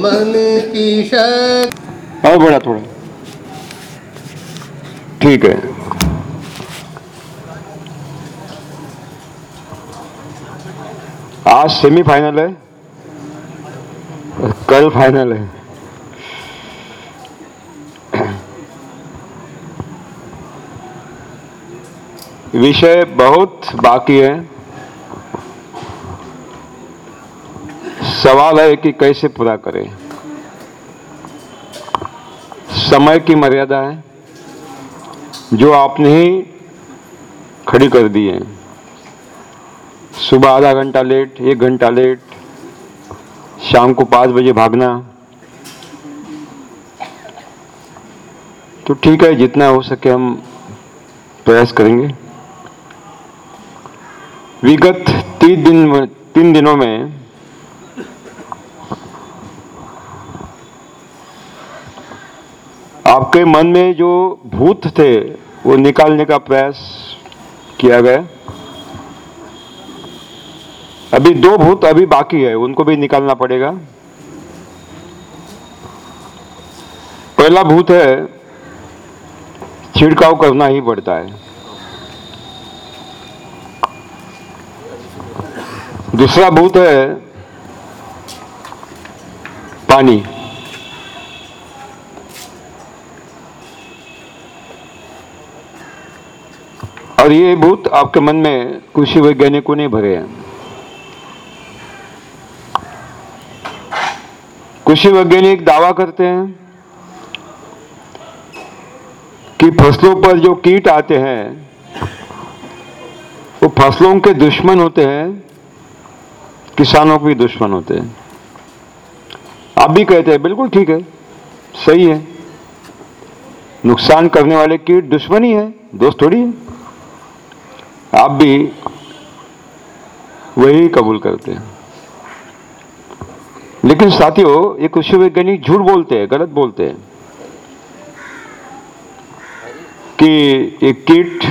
मन की और बढ़ा थोड़ा। ठीक है। आज सेमीफाइनल है। कल फाइनल है। विषय बहुत बाकी है। सवाल है कि कैसे पूरा करें? समय की मर्यादा है, जो आपने ही खड़ी कर दी है। सुबह आधा घंटा लेट, एक घंटा लेट, शाम को पाँच बजे भागना। तो ठीक है, जितना हो सके हम प्रयास करेंगे। विगत तीन दिन तीन दिनों में आपके मन में जो भूत थे, वो निकालने का प्रयास किया गया? अभी दो भूत अभी बाकी है, उनको भी निकालना पड़ेगा। पहला भूत है, छिड़काव करना ही पड़ता है। दूसरा भूत है, पानी। और ये भूत आपके मन में कृषि वैज्ञानिकों ने भरे हैं। कृषि वैज्ञानिक दावा करते हैं कि फ़सलों पर जो कीट आते हैं, वो फ़सलों के दुश्मन होते हैं, किसानों के भी दुश्मन होते हैं। आप भी कहते हैं, बिल्कुल ठीक है, सही है। नुकसान करने वाले कीट दुश्मन ही है दोस्त थोड़ी है। आप भी वही कबूल करते हैं। लेकिन साथियों, ये कृषि वैज्ञानिक झूठ बोलते हैं, गलत बोलते हैं कि ये कीट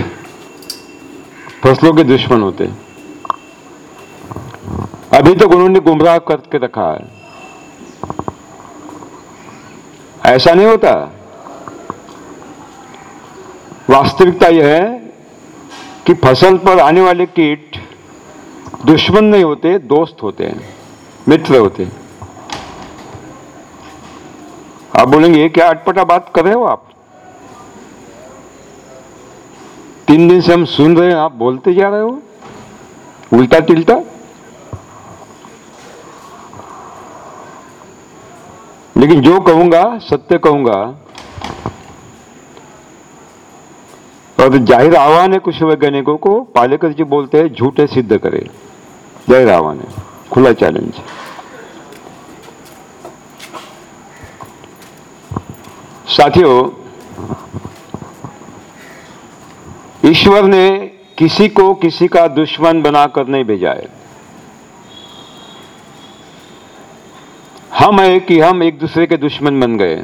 फ़सलों के दुश्मन होते हैं। अभी तक तो उन्होंने गुमराह करके रखा है। ऐसा नहीं होता। वास्तविकता यह है कि फ़सल पर आने वाले कीट दुश्मन नहीं होते, दोस्त होते हैं, मित्र होते हैं। आप बोलेंगे क्या अटपटा बात कर रहे हो आप? तीन दिन से हम सुन रहे हैं, आप बोलते जा रहे हो। उल्टा तिल्टा लेकिन जो कहूँगा, सत्य कहूँगा और ज़ाहिर आह्वान है कुछ वैज्ञानिकों को पालेकर जी बोलते हैं, झूठे सिद्ध करे। ज़ाहिर आह्वान है, खुला चैलेंज साथियों, ईश्वर ने किसी को किसी का दुश्मन बनाकर नहीं भेजा है। हम है कि हम एक दूसरे के दुश्मन बन गए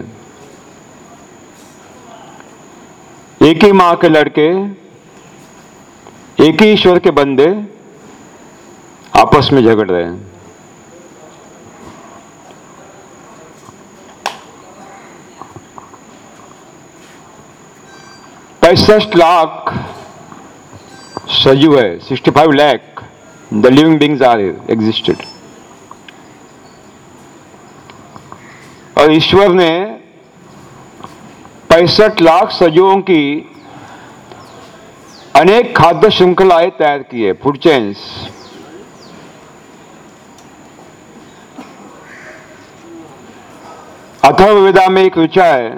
एक ही माँ के लड़के, एक ही ईश्वर के बंदे आपस में झगड़ रहे हैं। पैंसठ लाख सजीव है, sixty five lakh the living beings are existed और ईश्वर ने पैंसठ लाख सजीवों की अनेक खाद्य श्रृंखलाएँ तैयार की है फ़ूड चेन्स अथर्ववेदा में एक ऋचा है।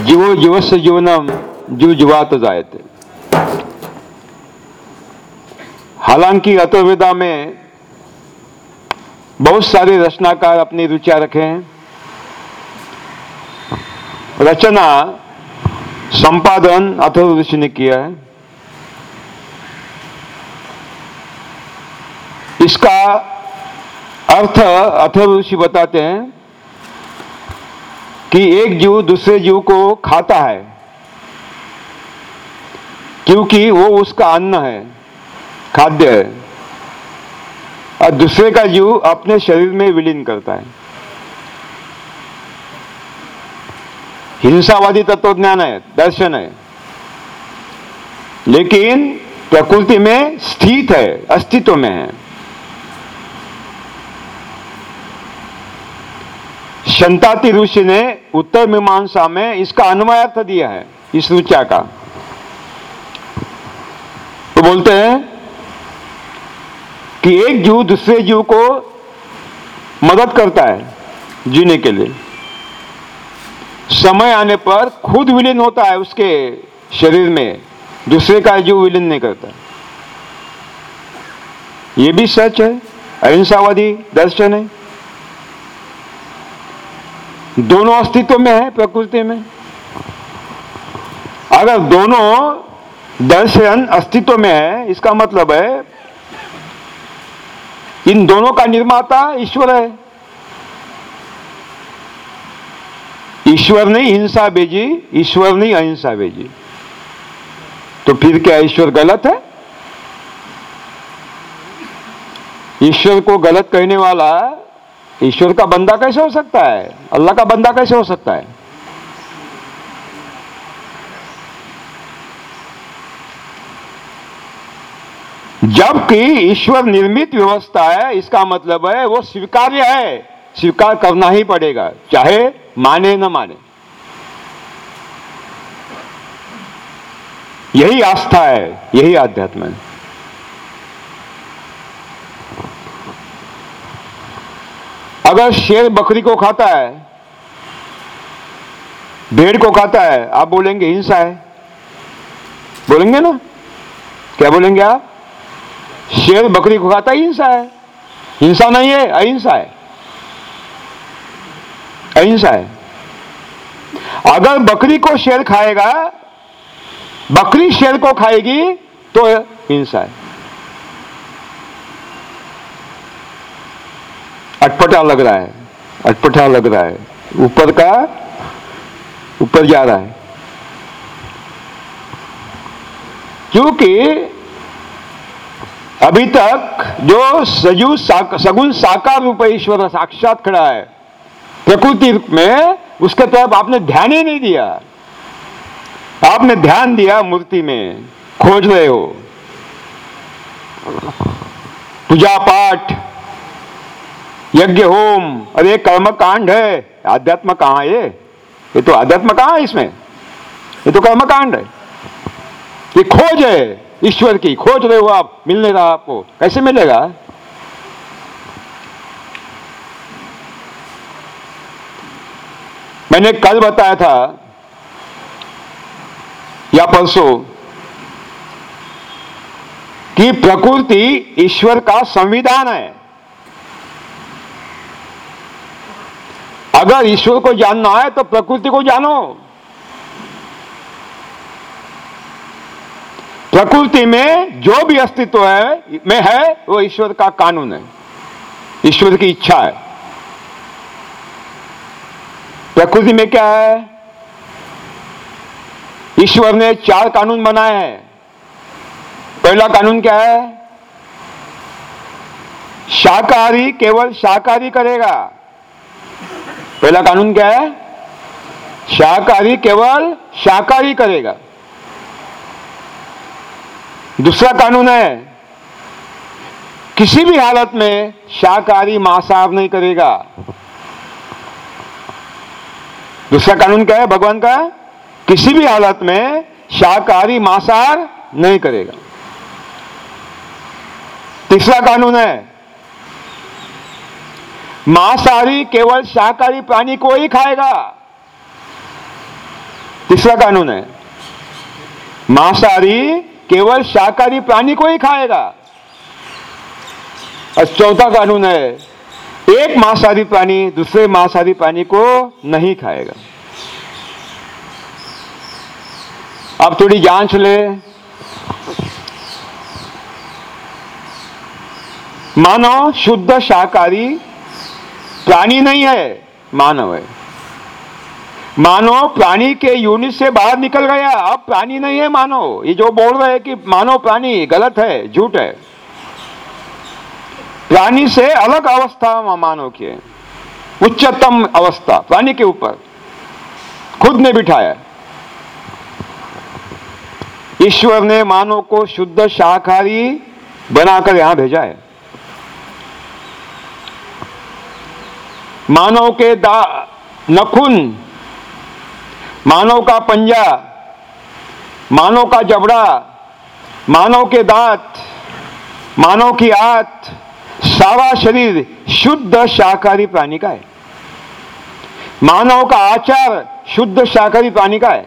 जीवो जीवस्य जीवनम, जीव जीवात जायते। हालाँकि अथर्ववेदा में बहुत सारे रचनाकार अपनी रुचिया रखे हैं। रचना, संपादन अथर्व ऋषि ने किया है। इसका अर्थ अथर्व ऋषि बताते हैं कि एक जीव दूसरे जीव को खाता है, क्योंकि वो उसका अन्न है, खाद्य है। और दूसरे का जीव अपने शरीर में विलीन करता है। हिंसावादी तत्वज्ञान है, दर्शन है। लेकिन प्रकृति में स्थित है, अस्तित्व में है। शंताति ऋषि ने उत्तर मीमांसा में इसका अन्वय अर्थ दिया है, इस रुचा का। तो बोलते हैं कि एक जीव दूसरे जीव को मदद करता है जीने के लिए। समय आने पर खुद विलीन होता है उसके शरीर में। दूसरे का जीव विलीन नहीं करता। ये भी सच है। अहिंसावादी दर्शन है। दोनों अस्तित्व में है, प्रकृति में। अगर दोनों दर्शन अस्तित्व में है, इसका मतलब है, इन दोनों का निर्माता ईश्वर है। ईश्वर ने हिंसा भेजी, ईश्वर नहीं, अहिंसा भेजी। तो फिर क्या ईश्वर गलत है? ईश्वर को गलत कहने वाला ईश्वर का बंदा कैसे हो सकता है? अल्लाह का बंदा कैसे हो सकता है? जबकि ईश्वर निर्मित व्यवस्था है, इसका मतलब है वो स्वीकार्य है। स्वीकार करना ही पड़ेगा, चाहे माने न माने। यही आस्था है, यही आध्यात्म है। अगर शेर बकरी को खाता है, भेड़ को खाता है, आप बोलेंगे हिंसा है। बोलेंगे ना? क्या बोलेंगे आप? शेर बकरी को खाता ही, हिंसा है। हिंसा नहीं है, अहिंसा है। अहिंसा है अगर बकरी को शेर खाएगा बकरी शेर को खाएगी तो हिंसा है। अटपटा लग रहा है अटपटा लग रहा है। ऊपर का ऊपर जा रहा है। क्योंकि अभी तक जो सजू साक, सगुन साकार रूप ईश्वर साक्षात खड़ा है प्रकृति में उसके तरफ़ आपने ध्यान ही नहीं दिया। आपने ध्यान दिया मूर्ति में, खोज रहे हो। पूजा पाठ, यज्ञ होम अरे कर्म कांड है। आध्यात्म कहाँ है? ये तो आध्यात्म कहाँ है इसमें? ये तो कर्म कांड है। ये खोज है, ईश्वर की, खोज रहे हो आप, मिलने रहा आपको। कैसे मिलेगा? मैंने कल बताया था, या परसों, कि प्रकृति ईश्वर का संविधान है। अगर ईश्वर को जानना है तो प्रकृति को जानो। प्रकृति में जो भी अस्तित्व है, में है, वो ईश्वर का कानून है। ईश्वर की इच्छा है। प्रकृति में क्या है? ईश्वर ने चार कानून बनाए हैं। पहला कानून क्या है? शाकाहारी केवल शाकाहारी करेगा। पहला कानून क्या है? शाकाहारी केवल शाकाहारी करेगा। दूसरा कानून है, किसी भी हालत में शाकाहारी मांसाहार नहीं करेगा। दूसरा कानून क्या है? भगवान का किसी भी हालत में शाकाहारी मांसाहार नहीं करेगा। तीसरा कानून है, मांसाहारी केवल शाकाहारी प्राणी को ही खाएगा। तीसरा कानून है, मांसाहारी केवल शाकाहारी प्राणी को ही खाएगा। और चौथा कानून है एक मांसाहारी प्राणी दूसरे मांसाहारी प्राणी को नहीं खाएगा। अब थोड़ी जाँच ले मानव शुद्ध शाकाहारी प्राणी नहीं है, मानव है। मानव प्राणी के यूनिट से बाहर निकल गया, अब प्राणी नहीं है मानव। ये जो बोल रहे हैं कि मानव प्राणी गलत है, झूठ है। प्राणी से अलग अवस्था मानव की उच्चतम अवस्था प्राणी के ऊपर। खुद ने बिठाया। ईश्वर ने मानव को शुद्ध शाकाहारी बनाकर यहाँ भेजा है। मानव के दा, नखुन, मानव का पंजा, मानव का जबड़ा, मानव के दांत, मानव की आत सारा शरीर शुद्ध शाकाहारी प्राणी का है। मानव का आचार शुद्ध शाकाहारी प्राणी का है।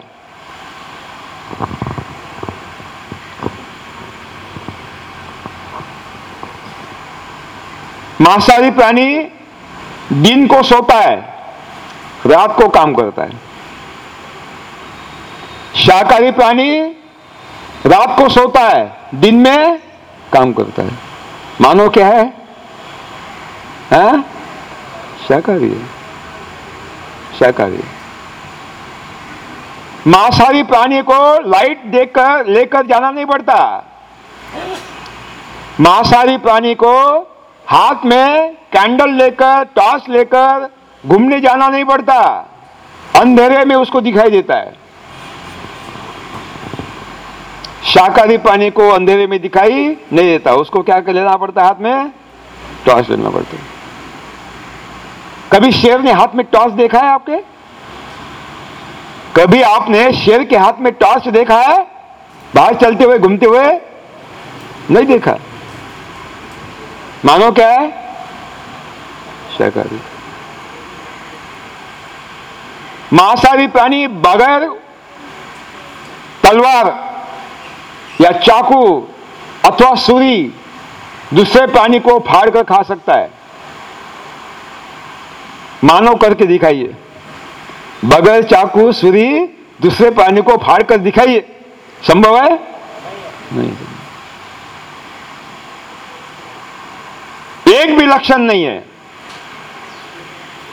मांसाहारी प्राणी दिन को सोता है, रात को काम करता है। शाकाहारी प्राणी रात को सोता है, दिन में काम करता है। मानो क्या है? हाँ? शाकाहारी है। मांसाहारी प्राणी को लाइट देकर लेकर जाना नहीं पड़ता। मांसाहारी प्राणी को हाथ में कैंडल लेकर टॉर्च लेकर घूमने जाना नहीं पड़ता। अंधेरे में उसको दिखाई देता है। शाकाहारी प्राणी को अंधेरे में दिखाई नहीं देता। उसको क्या लेना पड़ता है हाथ में? टॉर्च लेना पड़ता है। कभी शेर ने हाथ में टॉर्च देखा है आपके? कभी आपने शेर के हाथ में टॉर्च देखा है? बाहर चलते हुए, घूमते हुए? नहीं देखा। मानो क्या है? शाकाहारी मांसाहारी प्राणी बगैर तलवार या चाकू अथवा सूरी दूसरे प्राणी को फाड़ कर खा सकता है। मानव करके दिखाइए। बगैर चाकू, सुरी, दूसरे प्राणी को फाड़ कर दिखाइए। संभव है? नहीं। एक भी लक्षण नहीं है।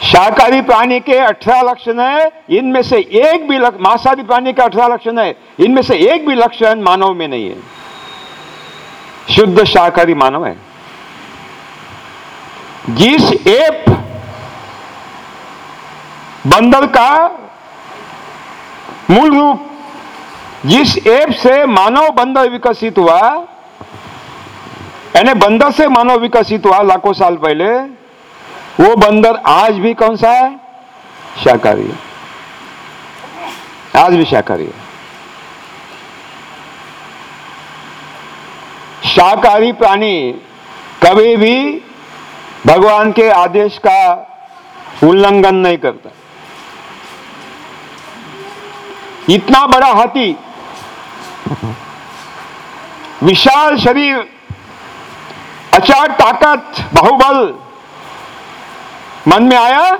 शाकाहारी प्राणी के अठारह लक्षण है, इनमें से एक भी मांसाहारी प्राणी के अठारह लक्षण है, इनमें से एक भी लक्षण मानव में नहीं है। शुद्ध शाकाहारी मानव है। जिस एप बंदर का मूल रूप, जिस एप से मानव बंदर विकसित हुआ, यानी बंदर से मानव विकसित हुआ लाखों साल पहले, वो बंदर आज भी कौन सा है? शाकाहारी आज भी शाकाहारी है। शाकाहारी प्राणी कभी भी भगवान के आदेश का उल्लंघन नहीं करता। इतना बड़ा हाथी, विशाल शरीर, अचार ताकत, बाहुबल, मन में आया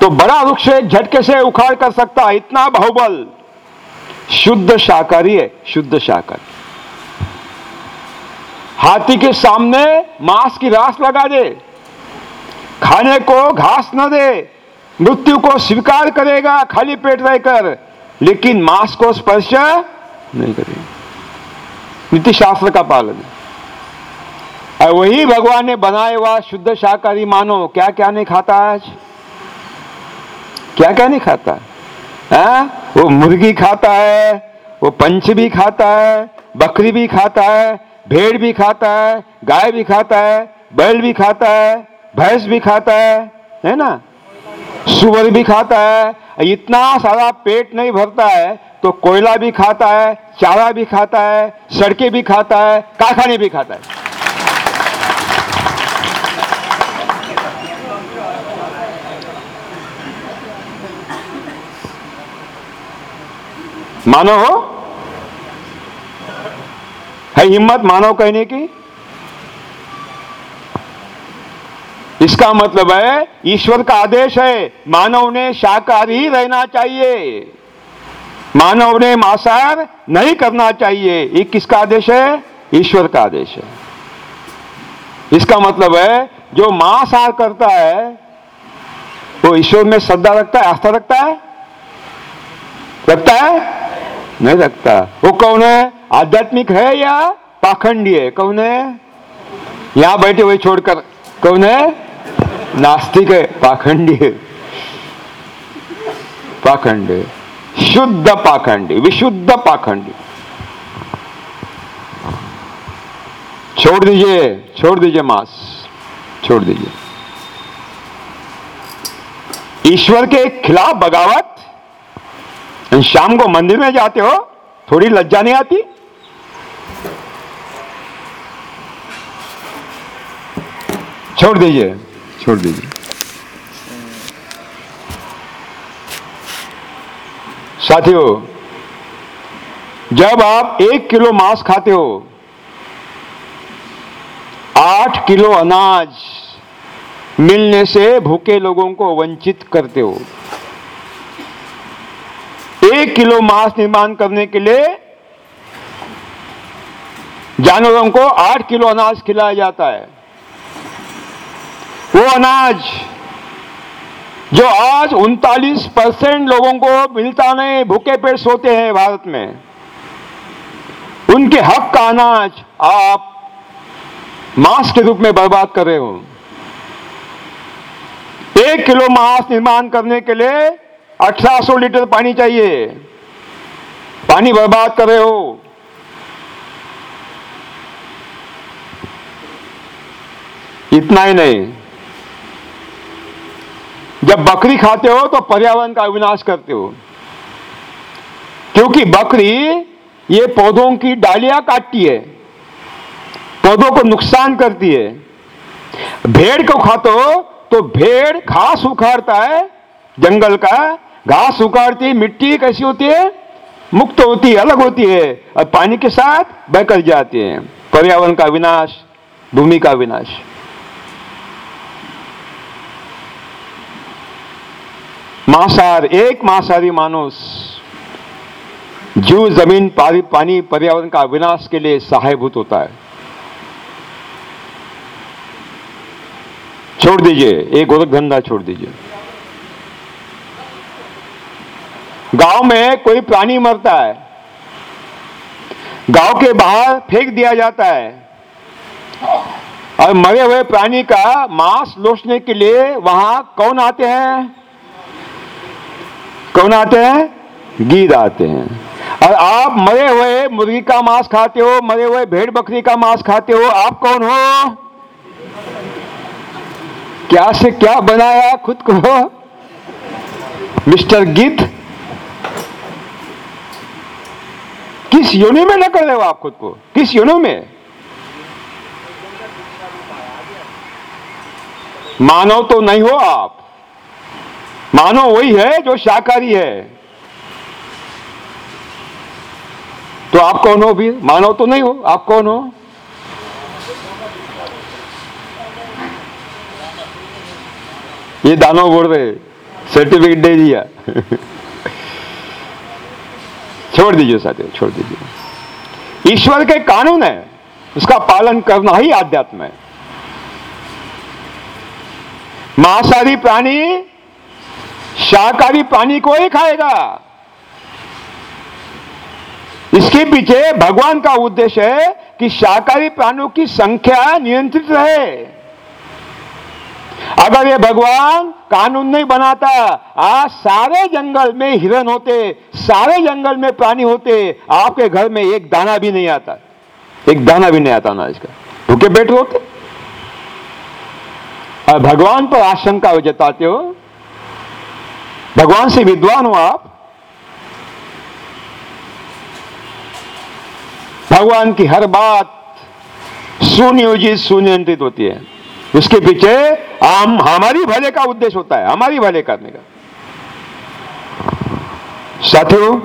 तो बड़ा वृक्ष एक झटके से उखाड़ कर सकता है, इतना बाहुबल। शुद्ध शाकाहारी है, शुद्ध शाकाहारी। हाथी के सामने मांस की रास लगा दे, खाने को घास न दे, मृत्यु को स्वीकार करेगा, खाली पेट रहकर। लेकिन मांस को स्पर्श नहीं करेगा। नीति शास्त्र का पालन। और वही भगवान ने बनाए हुआ शुद्ध शाकाहारी मानो क्या क्या नहीं खाता आज? क्या क्या नहीं खाता? है हाँ? वो मुर्गी खाता है, वो पंच भी खाता है, बकरी भी खाता है, भेड़ भी खाता है, गाय भी खाता है, बैल भी खाता है, भैंस भी खाता है है ना? सुअर भी खाता है, इतना सारा पेट नहीं भरता है तो कोयला भी खाता है, चारा भी खाता है, सड़कें भी खाता है, कारखाने भी खाता है। मानो हो? है हिम्मत मानव कहने की? इसका मतलब है, ईश्वर का आदेश है, मानव ने शाकाहारी रहना चाहिए। मानव ने मांसाहार नहीं करना चाहिए। ये किसका आदेश है? ईश्वर का आदेश है। इसका मतलब है, जो मांसाहार करता है, वो ईश्वर में श्रद्धा रखता है, आस्था रखता है? रखता है? नहीं रखता। वो कौन है? आध्यात्मिक है या पाखंडी है? कौन है? यहाँ बैठे हुए छोड़कर कौन है? नास्तिक है, पाखंडी पाखंड। शुद्ध पाखंडी, विशुद्ध पाखंडी। छोड़ दीजिए छोड़ दीजिए मांस, छोड़ दीजिए। ईश्वर के खिलाफ बगावत शाम को मंदिर में जाते हो, थोड़ी लज्जा नहीं आती? छोड़ दीजिए। छोड़ दीजिए। साथियों जब आप एक किलो मांस खाते हो आठ किलो अनाज मिलने से भूखे लोगों को वंचित करते हो। एक किलो मांस निर्माण करने के लिए जानवरों को आठ किलो अनाज खिलाया जाता है। वो अनाज जो आज उनतालीस परसेंट लोगों को मिलता नहीं, भूखे पेट सोते हैं भारत में, उनके हक का अनाज आप मांस के रूप में बर्बाद कर रहे हो। एक किलो मांस निर्माण करने के लिए 1800 लीटर पानी चाहिए। पानी बर्बाद कर रहे हो। इतना ही नहीं। जब बकरी खाते हो तो पर्यावरण का विनाश करते हो। क्योंकि बकरी ये पौधों की डालियाँ काटती है, पौधों को नुकसान करती है। भेड़ को खाते हो तो भेड़ घास उखाड़ता है, जंगल का घास उखाड़ती, मिट्टी कैसी होती है? मुक्त होती है, अलग होती है और पानी के साथ बहकर जाती है। पर्यावरण का विनाश, भूमि का विनाश। मांसाहार, एक मांसाहारी मानुष जीव ज़मीन पानी पर्यावरण का विनाश के लिए सहायभूत होता है। छोड़ दीजिए, एक गोरख धंधा छोड़ दीजिए। गाँव में कोई प्राणी मरता है, गाँव के बाहर फेंक दिया जाता है, और मरे हुए प्राणी का मांस लोचने के लिए वहाँ कौन आते हैं? कौन आते हैं? गीद आते हैं। और आप मरे हुए मुर्गी का मांस खाते हो, मरे हुए भेड़ बकरी का मांस खाते हो, आप कौन हो? क्या से क्या बनाया खुद को? मिस्टर गीत, किस योनि में न कर रहे हो आप खुद को? किस योनि में? मानव तो नहीं हो आप। मानव वही है जो शाकाहारी है। तो आप कौन हो भी? मानव तो नहीं हो, आप कौन हो? ये दानव बोल रहे सर्टिफिकेट दे दिया। छोड़ दीजिए साथियों, छोड़ दीजिए। ईश्वर के कानून है, उसका पालन करना ही आध्यात्म है। मांसाहारी प्राणी शाकाहारी प्राणी को ही खाएगा। इसके पीछे भगवान का उद्देश्य है कि शाकाहारी प्राणियों की संख्या नियंत्रित रहे। अगर ये भगवान कानून नहीं बनाता, आज सारे जंगल में हिरन होते, सारे जंगल में प्राणी होते, आपके घर में एक दाना भी नहीं आता। एक दाना भी नहीं आता ना इसका। भूखे बैठ होते। और भगवान पर आशंका जताते हो। भगवान से विद्वान हो आप। भगवान की हर बात सुनियोजित सुनियंत्रित होती है। उसके पीछे हम, हमारी भले का उद्देश्य होता है, हमारी भले करने का। साथियों,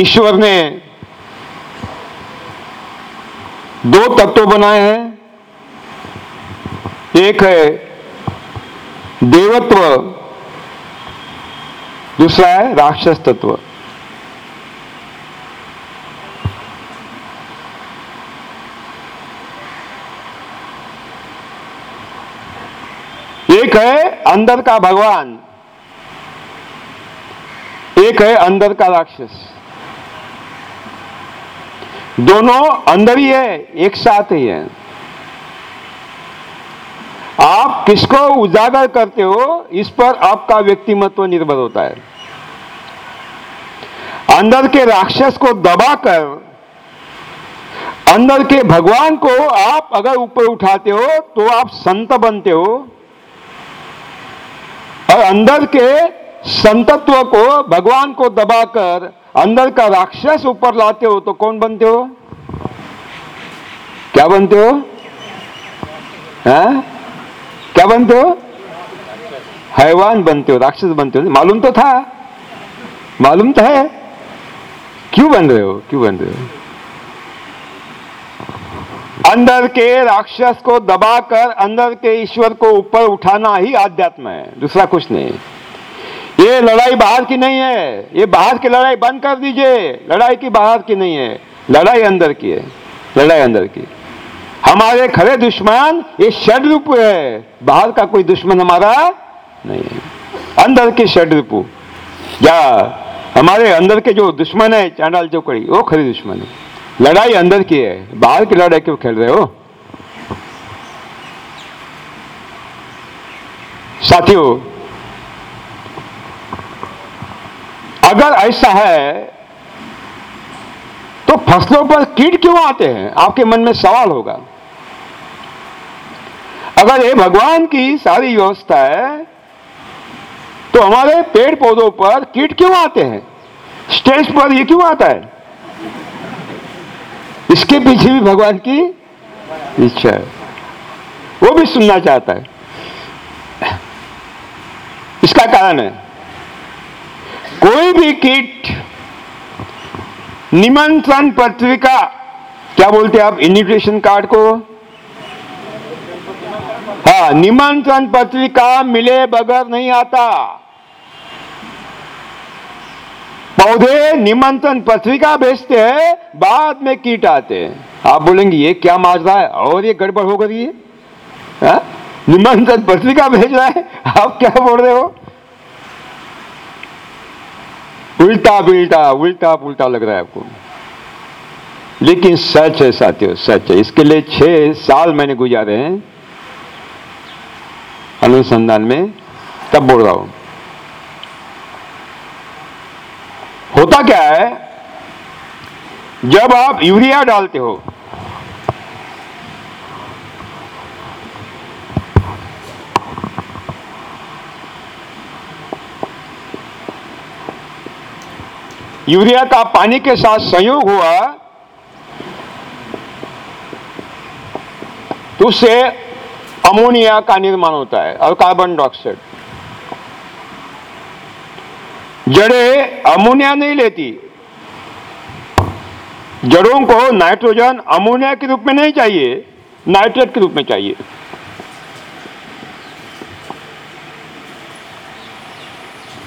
ईश्वर ने दो तत्व बनाए हैं। एक है देवत्व। दूसरा है राक्षस तत्व एक है अंदर का भगवान। एक है अंदर का राक्षस। दोनों अंदर ही है, एक साथ ही है। आप किसको उजागर करते हो, इस पर आपका व्यक्तिमत्व निर्भर होता है। अंदर के राक्षस को दबाकर, अंदर के भगवान को आप अगर ऊपर उठाते हो तो आप संत बनते हो। और अंदर के संतत्व को, भगवान को दबाकर अंदर का राक्षस ऊपर लाते हो तो कौन बनते हो? क्या बनते हो? हैं? क्या बनते हो? हैवान बनते हो, राक्षस बनते हो। मालूम तो था। मालूम तो है। क्यों बन रहे हो? क्यों बन रहे हो? अंदर के राक्षस को दबाकर अंदर के ईश्वर को ऊपर उठाना ही आध्यात्म है। दूसरा कुछ नहीं। ये लड़ाई बाहर की नहीं है। ये बाहर की लड़ाई बंद कर दीजिए। लड़ाई की बाहर की नहीं है। लड़ाई अंदर की है। लड़ाई अंदर की। हमारे खड़े दुश्मन, ये षड रूप है। बाहर का कोई दुश्मन हमारा नहीं है। अंदर के षड रूप। या हमारे अंदर के जो दुश्मन है, चांडाल चौकड़ी, वो खड़े दुश्मन है। लड़ाई अंदर की है, बाहर की लड़ाई क्यों खेल रहे हो? साथियों, अगर ऐसा है तो फ़सलों पर कीट क्यों आते हैं? आपके मन में सवाल होगा। अगर ये भगवान की सारी व्यवस्था है तो हमारे पेड़ पौधों पर कीट क्यों आते हैं? स्टेज पर ये क्यों आता है? इसके पीछे भी भगवान की इच्छा है। वो भी सुनना चाहता है। इसका कारण है, कोई भी कीट निमंत्रण पत्रिका क्या बोलते हैं आप इन्विटेशन कार्ड को? हाँ निमंत्रण पत्रिका मिले बगैर नहीं आता। पौधे निमंत्रण पत्रिका भेजते हैं, बाद में कीट आते हैं। आप बोलेंगे, ये क्या मार रहा है? और ये गड़बड़ हो गई है। हाँ? निमंत्रण पत्रिका भेज रहा है? आप क्या बोल रहे हो? उल्टा बिल्टा, उल्टा पुल्टा लग रहा है आपको। लेकिन सच है साथियों, सच है। इसके लिए छह साल मैंने गुजारे हैं। अनुसंधान में तब बोल रहा हूँ। होता क्या है? जब आप यूरिया डालते हो, यूरिया का पानी के साथ संयोग हुआ तो उससे अमोनिया का निर्माण होता है, और कार्बन डाइऑक्साइड जड़ें अमोनिया नहीं लेती। जड़ों को नाइट्रोजन अमोनिया के रूप में नहीं चाहिए नाइट्रेट के रूप में चाहिए।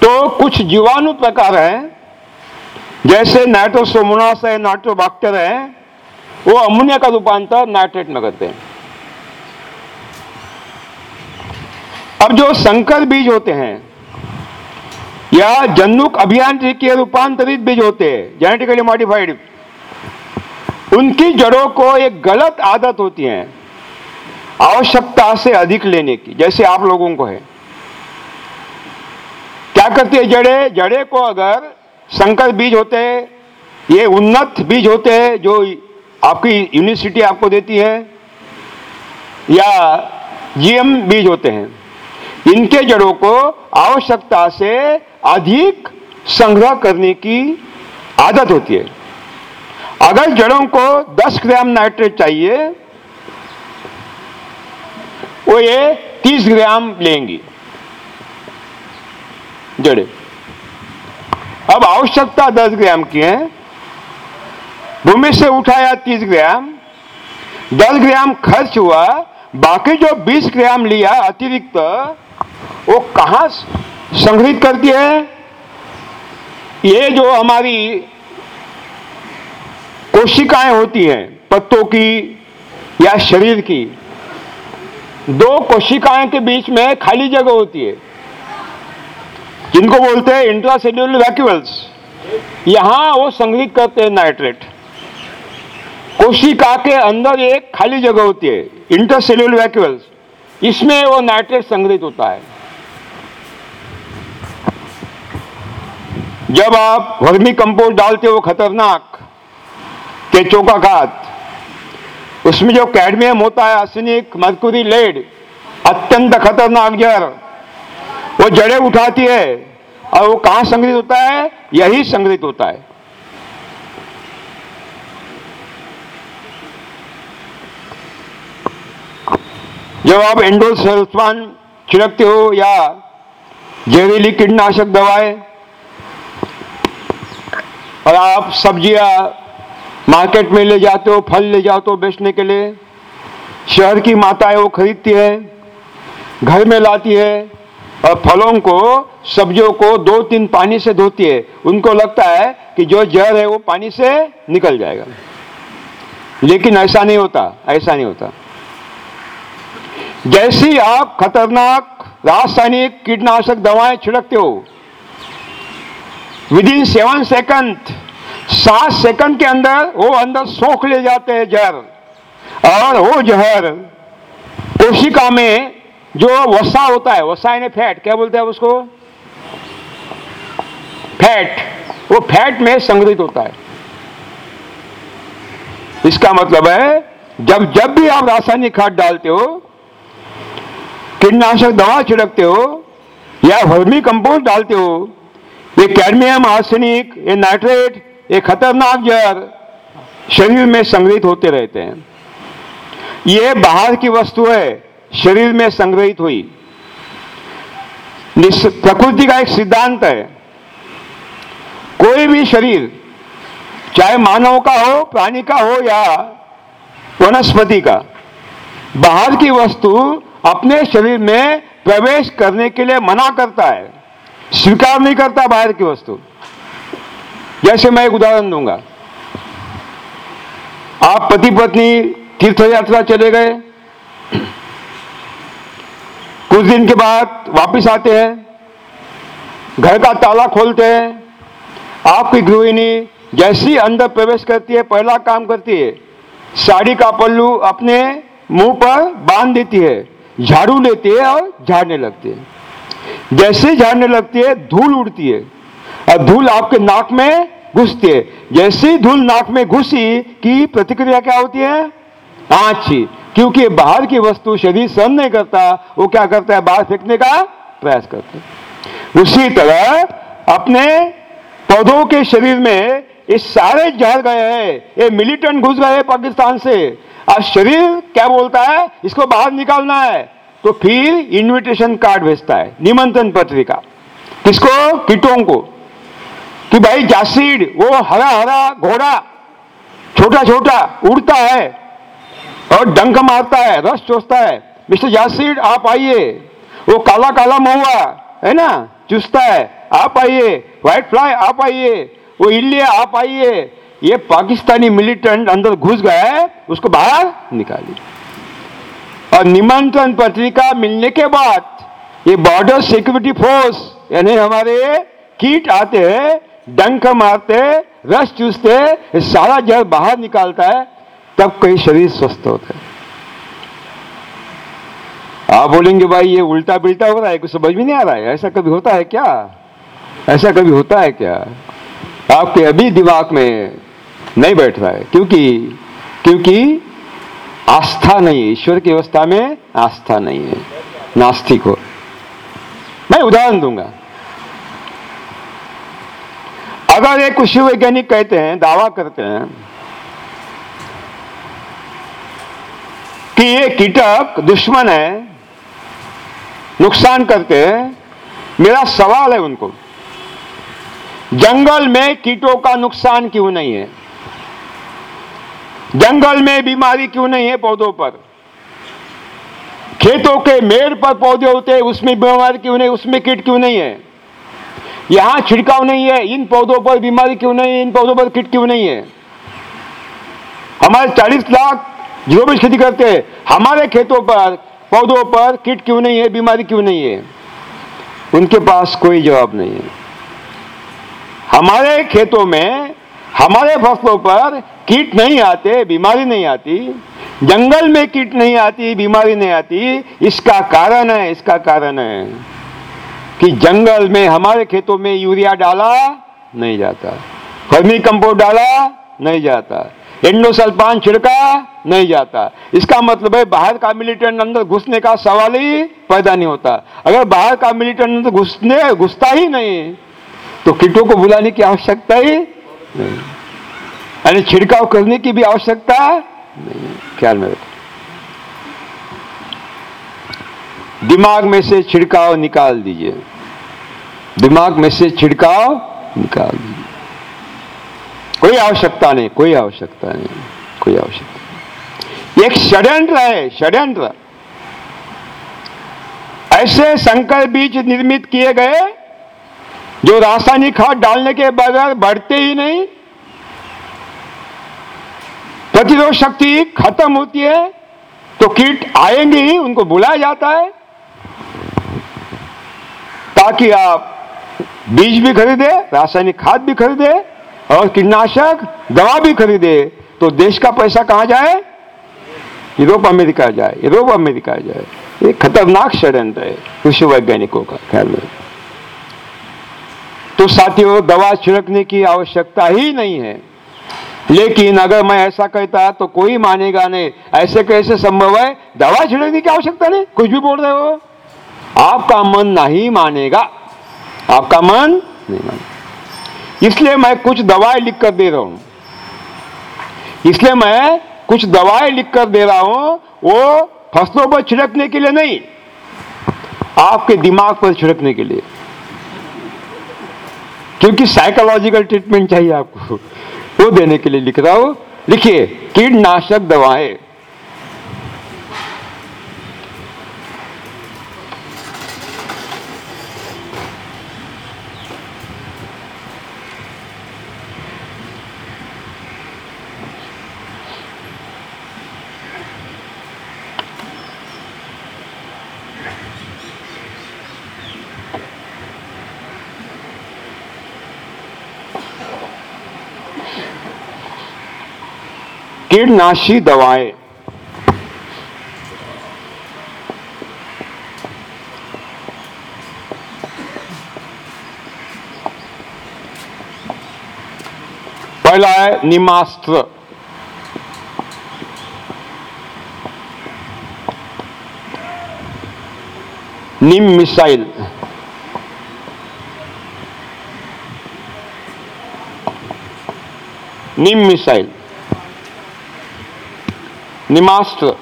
तो कुछ जीवाणु प्रकार हैं, जैसे नाइट्रोसोमोनास है नाइट्रोबैक्टर है, वो अमोनिया का रूपांतर नाइट्रेट में करते हैं। अब जो संकर बीज होते हैं, या जन्नुक अभियांत्रिकी रूपांतरित बीज होते हैं जेनेटिकली मॉडिफाइड उनकी जड़ों को एक गलत आदत होती है, आवश्यकता से अधिक लेने की, जैसे आप लोगों को है। क्या करती है जड़े? जड़े को अगर संकर बीज होते हैं, ये उन्नत बीज होते हैं, जो आपकी यूनिवर्सिटी आपको देती है, या जीएम बीज होते हैं इनके जड़ों को आवश्यकता से अधिक संग्रह करने की आदत होती है। अगर जड़ों को 10 ग्राम नाइट्रेट चाहिए, वो ये 30 ग्राम लेंगी जड़े। अब आवश्यकता 10 ग्राम की है। भूमि से उठाया 30 ग्राम 10 ग्राम खर्च हुआ, बाकी जो 20 ग्राम लिया अतिरिक्त वो कहाँ संग्रहित करती है? ये जो हमारी कोशिकाएँ होती हैं, पत्तों की या शरीर की, दो कोशिकाएँ के बीच में खाली जगह होती है, जिनको बोलते हैं इंट्रासेल्यूलर वैक्यूल्स यहाँ वो संग्रहित करते हैं नाइट्रेट कोशिका के अंदर एक खाली जगह होती है इंटरसेल्यूलर वैक्यूल्स इसमें वो नाइट्रेट संग्रहित होता है। जब आप वर्मी कंपोस्ट डालते हो खतरनाक केचों का खाद, उसमें जो कैडमियम होता है, आर्सेनिक, मर्कुरी, लेड, अत्यंत खतरनाक जहर वो जड़ें उठाती है और वो कहाँ संग्रहित होता है? यही संग्रहित होता है। जब आप एंडोसल्फान छिड़कते हो या जहरीली कीटनाशक दवाएँ और आप सब्ज़ियाँ मार्केट में ले जाते हो, फल ले जाते हो बेचने के लिए, शहर की माताएँ वो खरीदती है, घर में लाती है और फलों को, सब्जियों को दो तीन पानी से धोती है। उनको लगता है कि जो जहर है वो पानी से निकल जाएगा। लेकिन ऐसा नहीं होता, ऐसा नहीं होता। जैसी आप खतरनाक, रासायनिक कीटनाशक दवाएँ छिड़कते हो विद इन सेवन सेकंड सात सेकंड के अंदर वो अंदर सोख ले जाते हैं जहर। और वो जहर कोशिका में जो वसा होता है, वसा यानी फैट क्या बोलते हैं उसको? फैट वो फैट में संग्रहित होता है। इसका मतलब है, जब जब भी आप रासायनिक खाद डालते हो, कीटनाशक दवा छिड़कते हो, या वर्मी कंपोस्ट डालते हो ये कैडमियम आर्सेनिक ये नाइट्रेट ये खतरनाक जहर, शरीर में संग्रहित होते रहते हैं। ये बाहर की वस्तु है, शरीर में संग्रहित हुई। प्रकृति का एक सिद्धांत है। कोई भी शरीर, चाहे मानव का हो, प्राणी का हो या वनस्पति का, बाहर की वस्तु अपने शरीर में प्रवेश करने के लिए मना करता है। स्वीकार नहीं करता बाहर की वस्तु। जैसे मैं एक उदाहरण दूँगा। आप पति पत्नी तीर्थ यात्रा चले गए। कुछ दिन के बाद वापस आते हैं। घर का ताला खोलते हैं। आपकी गृहिणी जैसी अंदर प्रवेश करती है, पहला काम करती है, साड़ी का पल्लू अपने मुँह पर बाँध देती है, झाड़ू लेती है और झाड़ने लगती है। जैसे झाड़ने लगती है, धूल उड़ती है। और धूल आपके नाक में घुसती है। जैसे ही धूल नाक में घुसी की प्रतिक्रिया क्या होती है? आछी क्योंकि बाहर की वस्तु शरीर सहन नहीं करता, वो क्या करता है? बाहर फेंकने का प्रयास करता है। उसी तरह अपने पौधों के शरीर में ये सारे जहर गए हैं। ये मिलिटेंट घुस गए हैं पाकिस्तान से। और शरीर क्या बोलता है? इसको बाहर निकालना है। तो फिर इनविटेशन कार्ड भेजता है, निमंत्रण पत्रिका। किसको? कीटों को। कि भाई जासीड, वो हरा हरा घोड़ा, छोटा छोटा, उड़ता है और डंक मारता है, रस चूसता है। मिस्टर जासीड, आप आइए। वो काला काला महुआ, है ना? चुसता है। आप आइए। व्हाइट फ्लाई आप आइए। वो इल्लिया, आप आइए। ये पाकिस्तानी मिलिटेंट अंदर घुस गया है, उसको बाहर निकालिए। और निमंत्रण पत्रिका मिलने के बाद ये बॉर्डर सिक्योरिटी फोर्स यानी हमारे कीट आते हैं डंक मारते रस चूसते सारा जल बाहर निकालता है, तब कई शरीर स्वस्थ होता है। आप बोलेंगे, भाई, ये उल्टा बिल्टा हो रहा है, कुछ समझ में नहीं आ रहा है, ऐसा कभी होता है क्या? ऐसा कभी होता है क्या? आपके अभी दिमाग में नहीं बैठ रहा है, क्योंकि क्योंकि आस्था नहीं है, ईश्वर की व्यवस्था में आस्था नहीं है, नास्तिक हो। मैं उदाहरण दूँगा। अगर एक कृषि वैज्ञानिक कहते हैं, दावा करते हैं कि ये कीटक दुश्मन है, नुकसान करते हैं, मेरा सवाल है उनको। जंगल में कीटों का नुकसान क्यों नहीं है? जंगल में बीमारी क्यों नहीं है पौधों पर? खेतों के मेड़ पर पौधे होते हैं, उसमें बीमारी क्यों नहीं, उसमें कीट क्यों नहीं है? यहाँ छिड़काव नहीं है, इन पौधों पर बीमारी क्यों नहीं है, इन पौधों पर कीट क्यों नहीं है? हमारे 40 लाख जो भी खेती करते हैं, हमारे खेतों पर, पौधों पर कीट क्यों नहीं है, बीमारी क्यों नहीं है? उनके पास कोई जवाब नहीं है। हमारे खेतों में, हमारे फ़सलों पर कीट नहीं आते, बीमारी नहीं आती। जंगल में कीट नहीं आती, बीमारी नहीं आती। इसका कारण है, इसका कारण है कि जंगल में, हमारे खेतों में यूरिया डाला, नहीं जाता। फर्मी कंपोस्ट डाला, नहीं जाता। एंडोसल्फान छिड़का, नहीं जाता। इसका मतलब है, बाहर का मिलिटेंट अंदर घुसने का सवाल ही पैदा नहीं होता। अगर बाहर का मिलिटेंट अंदर घुसने, घुसता ही नहीं तो कीटों को बुलाने की आवश्यकता ही नहीं। यानी छिड़काव करने की भी आवश्यकता नहीं ख्याल में रखो। दिमाग में से छिड़काव निकाल दीजिए। दिमाग में से छिड़काव निकाल दीजिए। कोई आवश्यकता नहीं, कोई आवश्यकता नहीं, कोई आवश्यकता। एक षड्यंत्र है, षड्यंत्र। ऐसे संकर बीज निर्मित किए गए जो रासायनिक खाद डालने के बगैर बढ़ते ही नहीं प्रतिरोध शक्ति खत्म होती है तो कीट आएँगे ही, उनको बुलाया जाता है, ताकि आप बीज भी खरीदे, रासायनिक खाद भी खरीदे, और कीटनाशक, दवा भी खरीदे तो देश का पैसा कहाँ जाए? यूरोप, अमेरिका जाए, यूरोप, अमेरिका जाए। ये खतरनाक षडयंत्र है, कृषि वैज्ञानिकों का ख्याल में। तो साथियों, दवा छिड़कने की आवश्यकता ही नहीं है। लेकिन अगर मैं ऐसा कहता तो कोई मानेगा नहीं। ऐसे कैसे संभव है? दवा छिड़कने की आवश्यकता नहीं। कुछ भी बोल रहे हो। आपका मन नहीं मानेगा। आपका मन नहीं मानेगा। इसलिए मैं कुछ दवाएँ लिख कर दे रहा हूँ। इसलिए मैं कुछ दवाएँ लिख कर दे रहा हूँ। वो फ़सलों पर छिड़कने के लिए नहीं, आपके दिमाग पर छिड़कने के लिए। क्योंकि साइकोलॉजिकल ट्रीटमेंट चाहिए आपको। वो देने के लिए लिख रहा हूँ। लिखिए कीटनाशक दवाएँ। कीटनाशी दवाएँ। पहला है निमास्त्र। निम मिसाइल। निम मिसाइल। निमास्त्र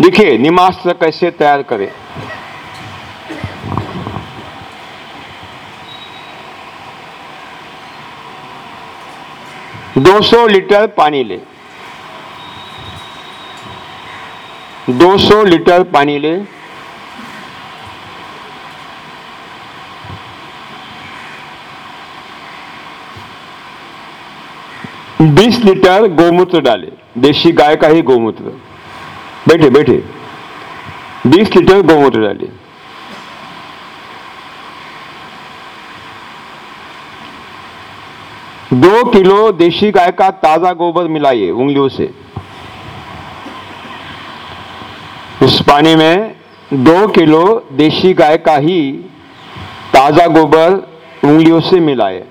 देखिए निमास्त्र कैसे तैयार करें दो सौ लीटर पानी ले। 200 लीटर पानी ले। बीस लीटर गोमूत्र डाले, देशी गाय का ही गोमूत्र। बैठे बैठे। बीस लीटर गोमूत्र डाले। दो किलो देशी गाय का ताज़ा गोबर मिलाइए उंगलियों से। उस पानी में दो किलो देशी गाय का ही ताज़ा गोबर उंगलियों से मिलाए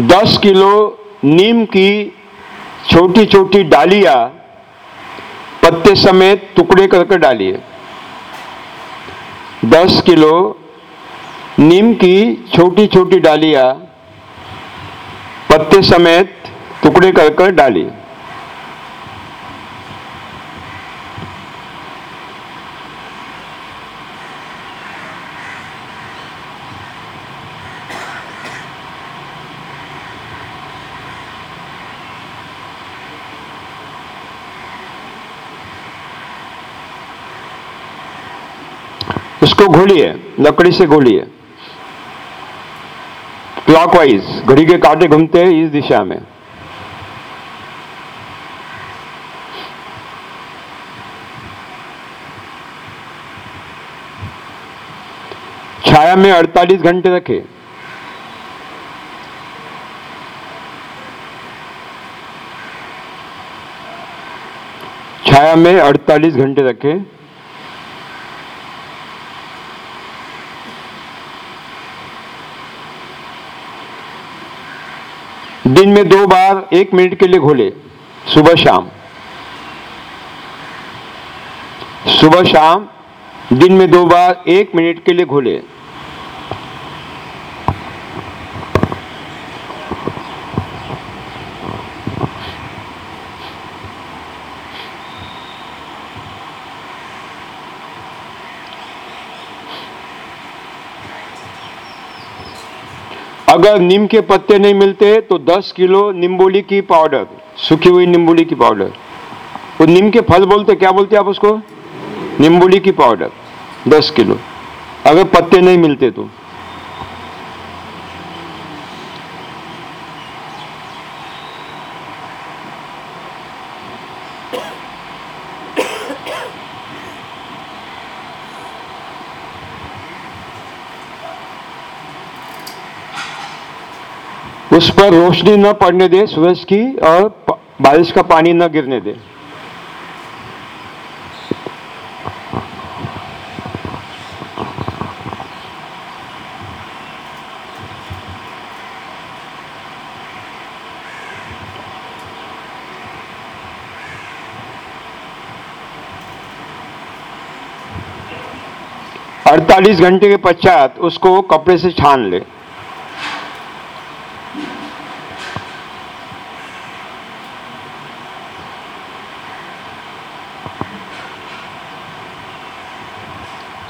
दस किलो नीम की छोटी छोटी डालियाँ पत्ते समेत टुकड़े करके डालिए। दस किलो नीम की छोटी छोटी डालियाँ पत्ते समेत टुकड़े कर कर डालिए। उसको घोलिए, लकड़ी से घोलिए। क्लॉकवाइज घड़ी के कांटे घूमते हैं इस दिशा में। छाया में 48 घंटे रखे। छाया में 48 घंटे रखे। दिन में दो बार एक मिनट के लिए घोले, सुबह शाम। सुबह शाम दिन में दो बार एक मिनट के लिए खोले अगर नीम के पत्ते नहीं मिलते तो 10 किलो निम्बोली की पाउडर, सूखी हुई निम्बोली की पाउडर। वो नीम के फल बोलते, क्या बोलते आप उसको? निम्बोली की पाउडर 10 किलो। अगर पत्ते नहीं मिलते तो। उस पर रोशनी न पड़ने दे सूरज की और बारिश का पानी न गिरने दे। अड़तालीस घंटे के पश्चात उसको कपड़े से छान ले।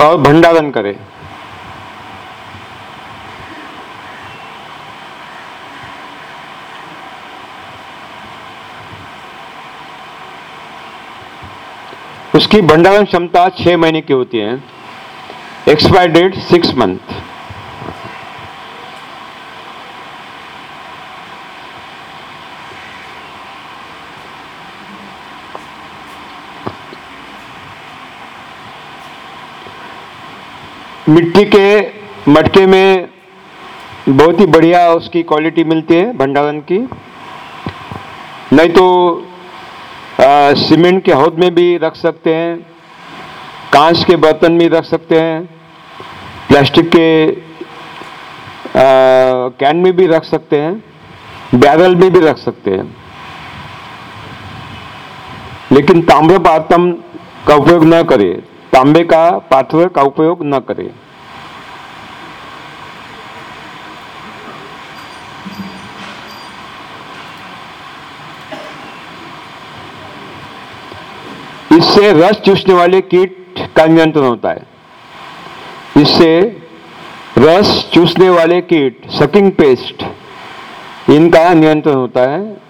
और भंडारण करें। उसकी भंडारण क्षमता छह महीने की होती है। एक्सपायर डेट सिक्स मंथ मिट्टी के मटके में बहुत ही बढ़िया उसकी क्वालिटी मिलती है भंडारण की। नहीं तो सीमेंट के हौद में भी रख सकते हैं कांच के बर्तन में रख सकते हैं प्लास्टिक के आ, कैन में भी रख सकते हैं बैरल में भी रख सकते हैं। लेकिन ताम्र पातम का उपयोग न करें। तांबे का पात्र का उपयोग न करें। इससे रस चूसने वाले कीट का नियंत्रण होता है। इससे रस चूसने वाले कीट सकिंग पेस्ट इनका नियंत्रण होता है।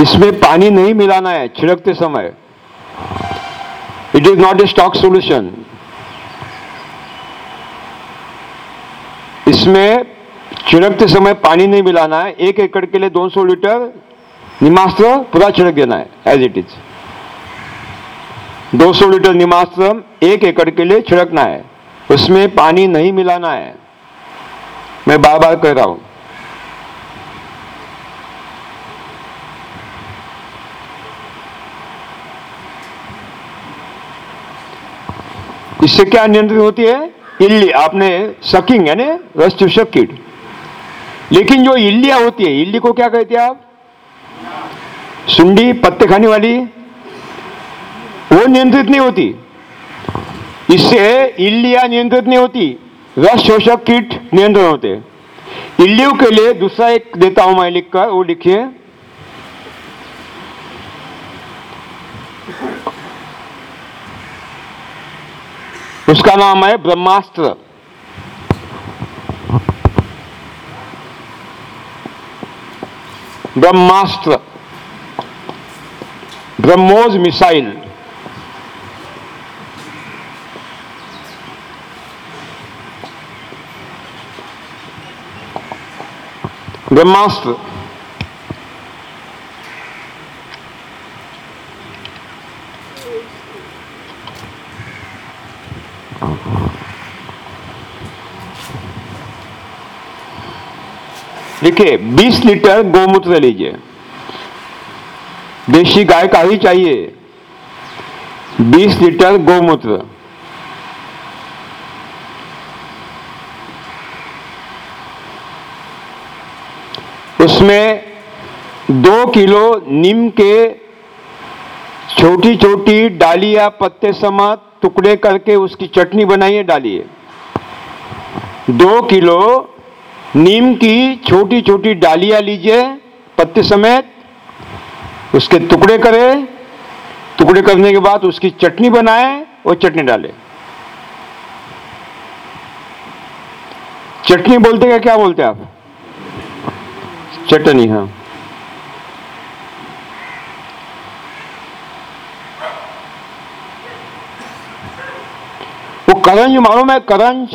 इसमें पानी नहीं मिलाना है छिड़कते समय। It is not a stock solution इसमें छिड़कते समय पानी नहीं मिलाना है। एक एकड़ के लिए 200 लीटर निमास्त्र पूरा छिड़क देना है एज इट इज़ 200 लीटर निमास्त्र एक एकड़ के लिए छिड़कना है। उसमें पानी नहीं मिलाना है। मैं बार बार कह रहा हूँ। इससे क्या नियंत्रित होती है? इल्ली, आपने सकिंग यानी रस कीट लेकिन जो इल्लिया होती है, इल्ली को क्या कहते हैं आप? सुंडी, पत्ते खाने वाली, वो नियंत्रित नहीं होती। इससे इल्लिया नियंत्रित नहीं होती रस शोषक कीट नियंत्रण होते इल्लियों के लिए दूसरा एक देता हूँ मैं लिखकर, वो लिखिए। उसका नाम है ब्रह्मास्त्र। ब्रह्मास्त्र। ब्रह्मोस मिसाइल। ब्रह्मास्त्र। देखिए 20 लीटर गोमूत्र लीजिए। देशी गाय का ही चाहिए। 20 लीटर गोमूत्र। उसमें दो किलो नीम के छोटी छोटी डालिया, पत्ते समेत टुकड़े करके उसकी चटनी बनाइए, डालिए। दो किलो नीम की छोटी छोटी डालियाँ लीजिए पत्ते समेत। उसके टुकड़े करें। टुकड़े करने के बाद उसकी चटनी बनाए और चटनी डालें। चटनी बोलते क्या क्या बोलते हैं आप? चटनी हाँ। वो करंज मालूम है, करंज?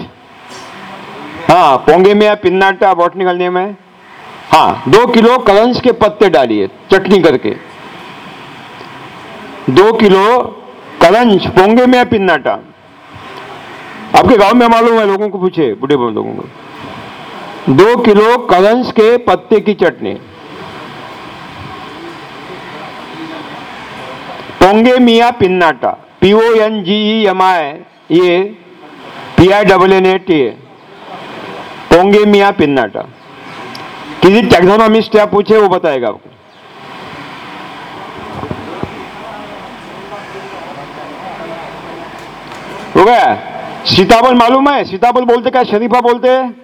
हाँ पोंगे में है, पिन्नाटा बॉटनिकल नेम है। हाँ दो किलो करंज के पत्ते डालिए, चटनी करके। दो किलो करंज, पोंगे में है, पिन्नाटा। आपके गाँव में मालूम है, लोगों को पूछे, बूढ़े लोगों को। दो किलो करंज के पत्ते की चटनी। Pongamia pinnata P O N G M I. ये P I double N A T A pongamia pinnata. किसी टेक्नोनॉमिस्ट आप पूछे, वो बताएगा आपको। हो गया? सीताबल मालूम है? सीताबल बोलते क्या? शरीफा बोलते हैं?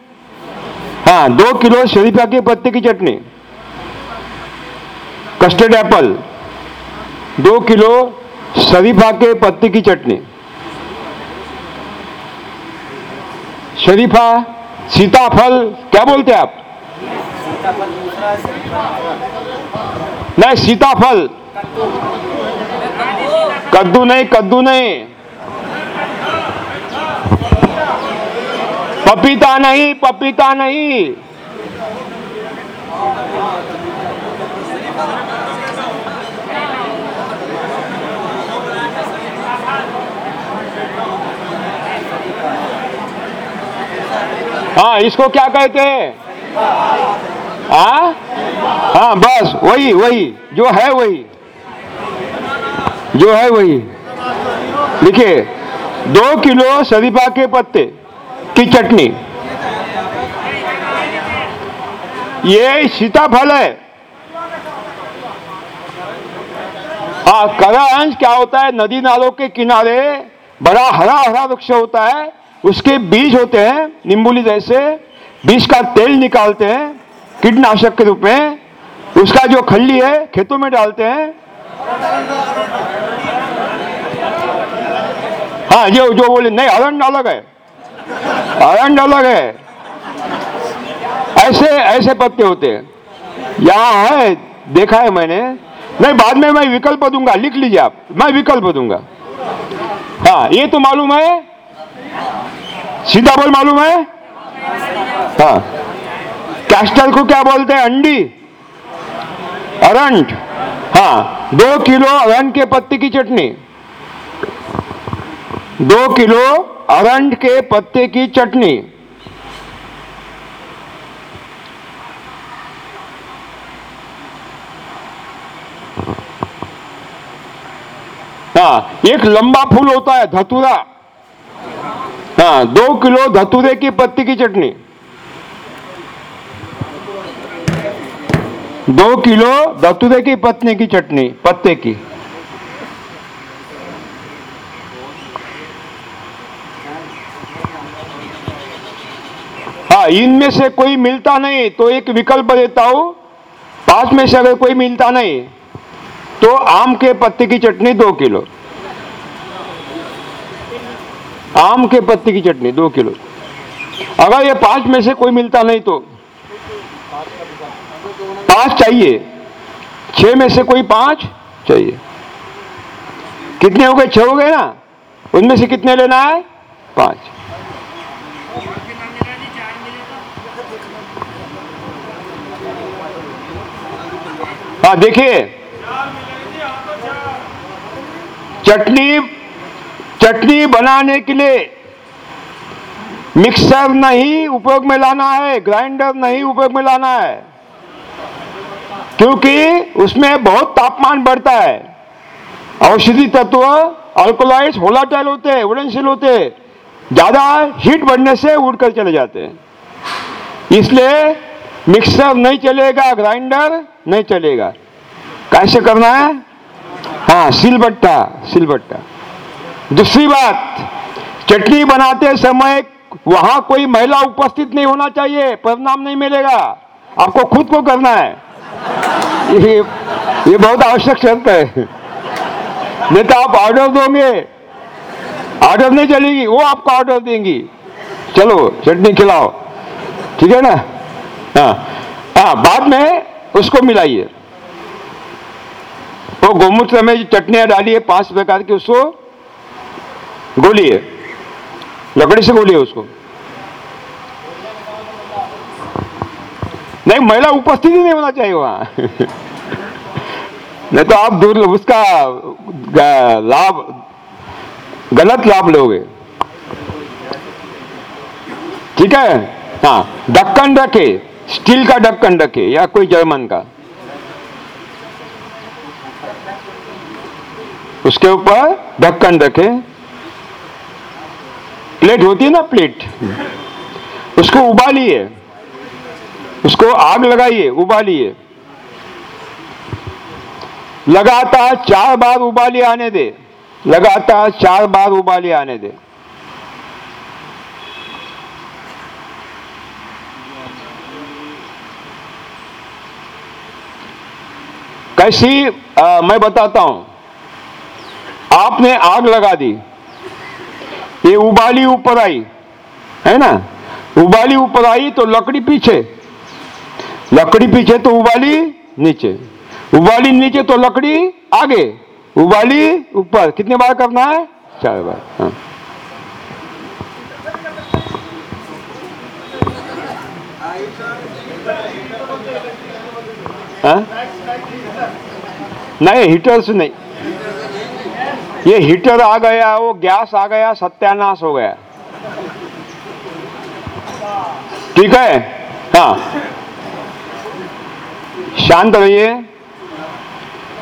हाँ दो किलो शरीफा के पत्ते की चटनी। कस्टर्ड एप्पल, दो किलो शरीफा के पत्ते की चटनी। शरीफा, सीताफल, क्या बोलते हैं आप? नहीं, सीताफल। कद्दू नहीं कद्दू नहीं। पपीता नहीं पपीता नहीं। हाँ इसको क्या कहते हैं? हाँ? हाँ बस, वही वही, जो है वही। जो है वही। देखिए, दो किलो शरीफा के पत्ते की चटनी। ये सीताफल है। हाँ करंज क्या होता है? नदी नालों के किनारे बड़ा हरा हरा वृक्ष होता है। उसके बीज होते हैं, निम्बुली जैसे, बीज का तेल निकालते हैं, कीटनाशक के रूप में, उसका जो खल्ली है, खेतों में डालते हैं। हाँ जो जो बोले, नहीं अरंड अलग है। अरंड अलग है। ऐसे ऐसे पत्ते होते हैं। यहाँ है, देखा है मैंने। नहीं, बाद में मैं विकल्प दूँगा, लिख लीजिए आप। मैं विकल्प दूँगा। हाँ ये तो मालूम है सीताफल मालूम है? हाँ। कैस्टल को क्या बोलते हैं? अंडी। अरंट हाँ दो किलो अरंट के पत्ते की चटनी। दो किलो अरंट के पत्ते की चटनी। हाँ एक लंबा फूल होता है, धतूरा। हाँ दो किलो धतूरे की पत्ती की चटनी। दो किलो धतूरे की पत्नी की चटनी, पत्ते की। हाँ इनमें से कोई मिलता नहीं तो एक विकल्प देता हूँ। पाँच में से अगर कोई मिलता नहीं तो आम के पत्ते की चटनी दो किलो। आम के पत्ते की चटनी, दो किलो। अगर ये पाँच में से कोई मिलता नहीं तो। पाँच चाहिए। छह में से कोई पाँच चाहिए। कितने हो गए? छह हो गए ना? उनमें से कितने लेना है? पाँच। हाँ देखिए। चटनी चटनी बनाने के लिए। मिक्सर नहीं उपयोग में लाना है, ग्राइंडर नहीं उपयोग में लाना है, क्योंकि उसमें बहुत तापमान बढ़ता है। औषधि तत्व अल्कोलाइड्स होलाटाइल होते हैं, उड़नशील होते हैं, ज़्यादा हीट बढ़ने से उड़कर चले जाते हैं। इसलिए मिक्सर नहीं चलेगा, ग्राइंडर नहीं चलेगा। कैसे करना है? हाँ सिलबट्टा सिलबट्टा। दूसरी बात, चटनी बनाते समय वहाँ कोई महिला उपस्थित नहीं होना चाहिए, परिणाम नहीं मिलेगा। आपको खुद को करना है। ये ये बहुत आवश्यक शर्त है। नहीं तो आप ऑर्डर दोगे। ऑर्डर नहीं चलेगी, वो आपको ऑर्डर देंगी। चलो, चटनी खिलाओ। ठीक है ना? हाँ हाँ बाद में उसको मिलाइए। वो तो गोमूत्र में जो चटनियाँ पाँच प्रकार की, उसको गोलिए लकड़ी से गोलिए उसको। नहीं, महिला उपस्थित ही नहीं होना चाहिए वहाँ। नहीं तो आप दूर, उसका लाभ, गलत लाभ लोगे। ठीक है? हाँ ढक्कन रखे, स्टील का ढक्कन रखे, या कोई जर्मन का। उसके ऊपर ढक्कन रखे। प्लेट होती है ना प्लेट? उसको उबालिए। उसको आग लगाइए उबालिए। लगातार चार बार उबाली आने दे। लगातार चार बार उबाली आने दे। कैसी आ, मैं बताता हूँ। आपने आग लगा दी। ये उबाली ऊपर आई, है ना? उबाली ऊपर आई तो लकड़ी पीछे। लकड़ी पीछे तो उबाली नीचे। उबाली नीचे तो लकड़ी आगे। उबाली ऊपर। कितने बार करना है? चार बार हाँ। हाँ? नहीं, हीटर से नहीं। ये हीटर आ गया, वो गैस आ गया, सत्यानाश हो गया। ठीक है? हाँ। शांत रहिए।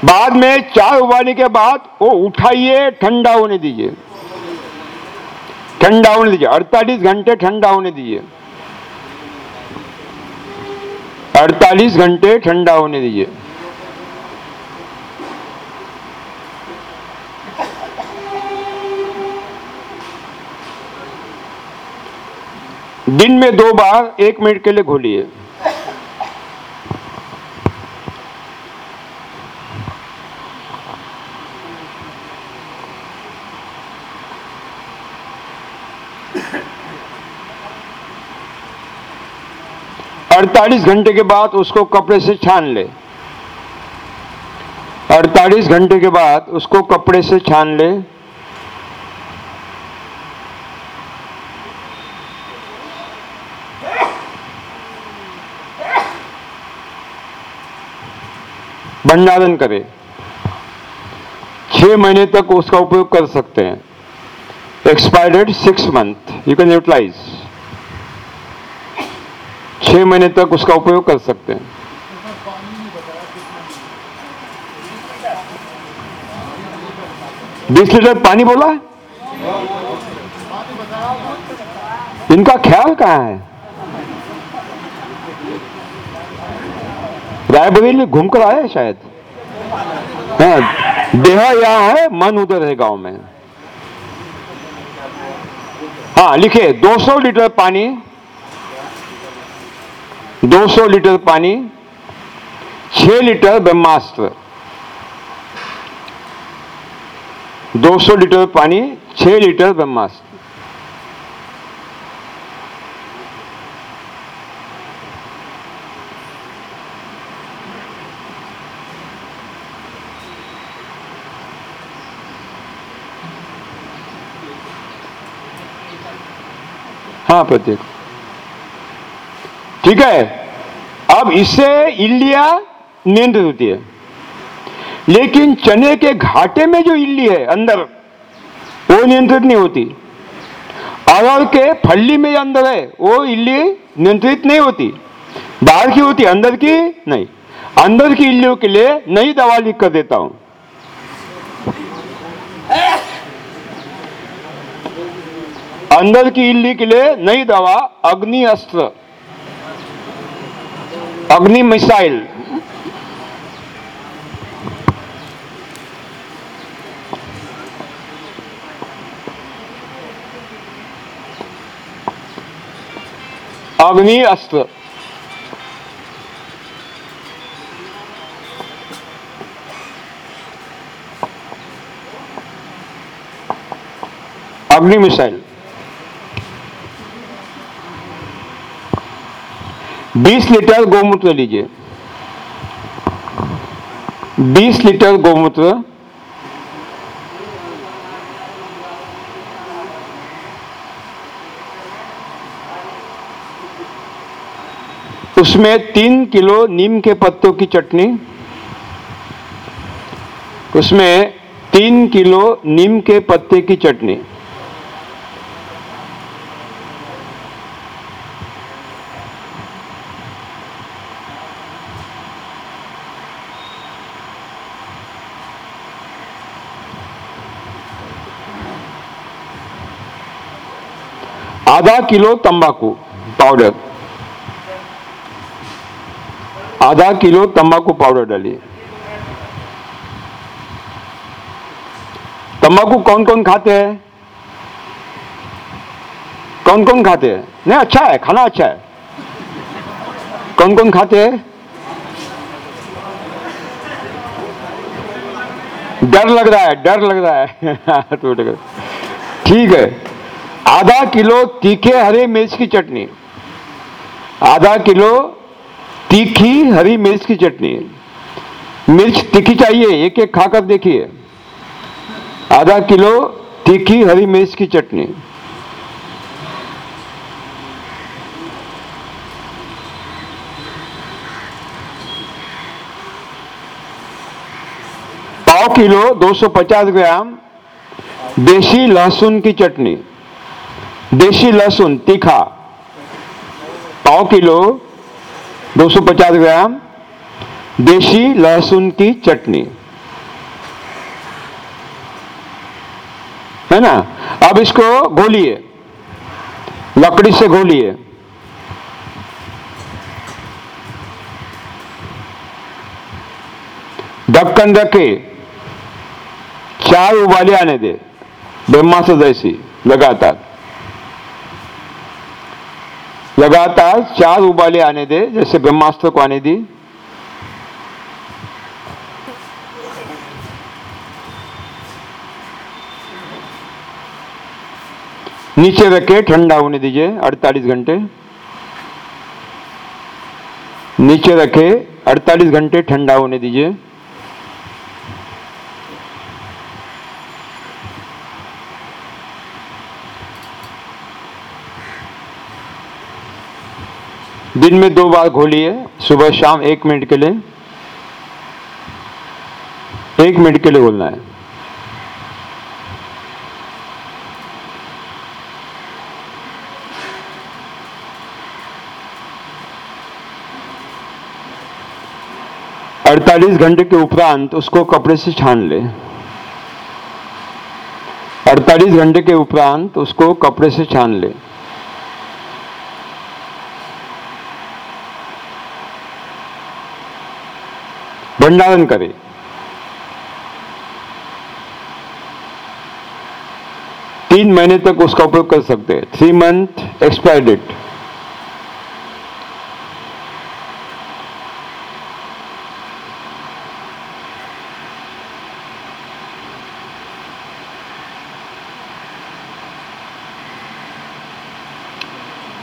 बाद में चाय उबालने के बाद वो उठाइए, ठंडा होने दीजिए। ठंडा होने दीजिए। अड़तालीस घंटे ठंडा होने दीजिए। अड़तालीस घंटे ठंडा होने दीजिए। दिन में दो बार एक मिनट के लिए घोलिए। अड़तालीस घंटे के बाद उसको कपड़े से छान ले। अड़तालीस घंटे के बाद उसको कपड़े से छान ले। भंडारण करें। छह महीने तक उसका उपयोग कर सकते हैं। Expired six month you can utilise छह महीने तक उसका उपयोग कर सकते हैं। बीस लीटर पानी बोला इनका ख्याल कहाँ है? रायबरेली घूम कर आए शायद? हाँ देहा यहाँ है, मन उधर है गाँव में। हाँ लिखे 200 लीटर पानी 200 लीटर पानी 6 लीटर ब्रह्मास्त्र। 200 लीटर पानी 6 लीटर ब्रह्मास्त्र। हाँ प्रत्येक। ठीक है? अब इससे इल्लिया नियंत्रित होती है। लेकिन चने के घाटे में जो इल्ली है, अंदर, वो नियंत्रित नहीं होती। अरहर के फल्ली में अंदर है, वो इल्ली नियंत्रित नहीं होती। बाहर की होती, अंदर की नहीं। अंदर की इल्लियों के लिए नई दवा लिख कर देता हूँ। अंदर की इल्ली के लिए नई दवा, अग्नि अस्त्र। अग्नि मिसाइल। अग्नि अस्त्र। अग्नि मिसाइल। 20 लीटर गौमूत्र लीजिए। 20 लीटर गौमूत्र। उसमें तीन किलो नीम के पत्तों की चटनी। उसमें तीन किलो नीम के पत्ते की चटनी। आधा किलो तंबाकू पाउडर। आधा किलो तंबाकू पाउडर डालिए। तंबाकू कौन कौन खाते हैं? कौन कौन खाते हैं? नहीं अच्छा है, खाना अच्छा है। कौन कौन खाते हैं? डर लग रहा है, डर लग रहा है। ठीक है। आधा किलो तीखे हरे मिर्च की चटनी। आधा किलो तीखी हरी मिर्च की चटनी। मिर्च तीखी चाहिए, एक एक खाकर देखिए। आधा किलो तीखी हरी मिर्च की चटनी। पाव किलो 250 ग्राम देसी लहसुन की चटनी। देशी लहसुन, तीखा। पाव किलो 250 ग्राम देशी लहसुन की चटनी। है ना? अब इसको घोलिए। लकड़ी से घोलिए। ढक्कन रखे। चार उबाले आने दे। ब्रह्मास्त्र जैसी, लगातार। लगातार चार उबाले आने दे, जैसे ब्रह्मास्त्र को आने दी। नीचे रखे, ठंडा होने दीजिए 48 घंटे। नीचे रखे 48 घंटे ठंडा होने दीजिए। दिन में दो बार घोलिए, सुबह शाम एक मिनट के लिए। एक मिनट के लिए घोलना है। अड़तालीस घंटे के उपरांत उसको कपड़े से छान ले। अड़तालीस घंटे के उपरांत उसको कपड़े से छान ले। भंडारण करें। तीन महीने तक उसका उपयोग कर सकते हैं। थ्री मंथ एक्सपायर डेट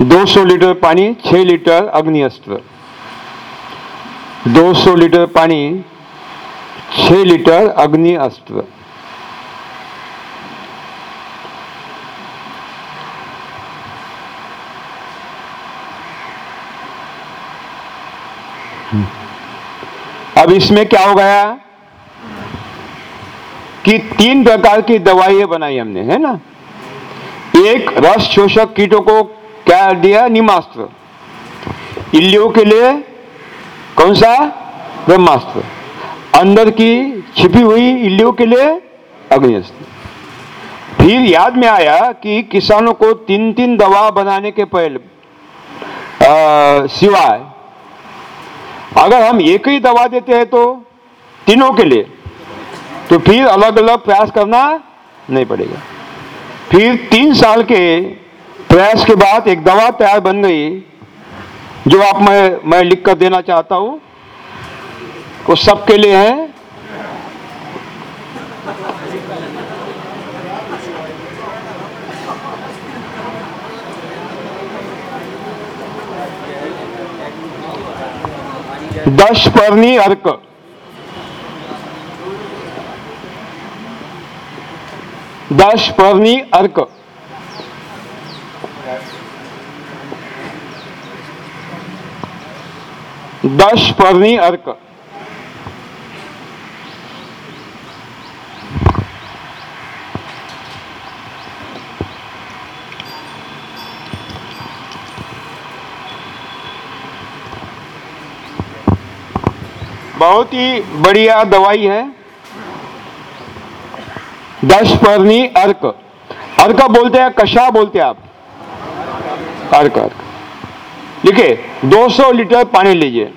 दो सौ लीटर पानी, छह लीटर अग्नि अस्त्र 200 लीटर पानी 6 लीटर अग्नि अस्त्र अब इसमें क्या हो गया कि तीन प्रकार की दवाइयाँ बनाई हमने, है ना? एक रस शोषक कीटों को क्या दिया? निमास्त्र। इल्लियों के लिए कौन सा? ब्रह्मास्त्र। अंदर की छिपी हुई इल्लियों के लिए अग्निस्त्र फिर याद में आया कि किसानों को तीन तीन दवा बनाने के पहले सिवाय। अगर हम एक ही दवा देते हैं तो तीनों के लिए तो फिर अलग अलग प्रयास करना नहीं पड़ेगा। फिर तीन साल के प्रयास के बाद एक दवा तैयार बन गई जो आप मैं मैं लिख कर देना चाहता हूँ, वो सबके लिए है। दश परनी अर्क। दश परनी अर्क। दश परनी अर्क। बहुत ही बढ़िया दवाई है। दश परनी अर्क। अर्क बोलते हैं, कशा बोलते हैं आप? अर्क अर्क। लिखे 200 लीटर पानी लीजिए।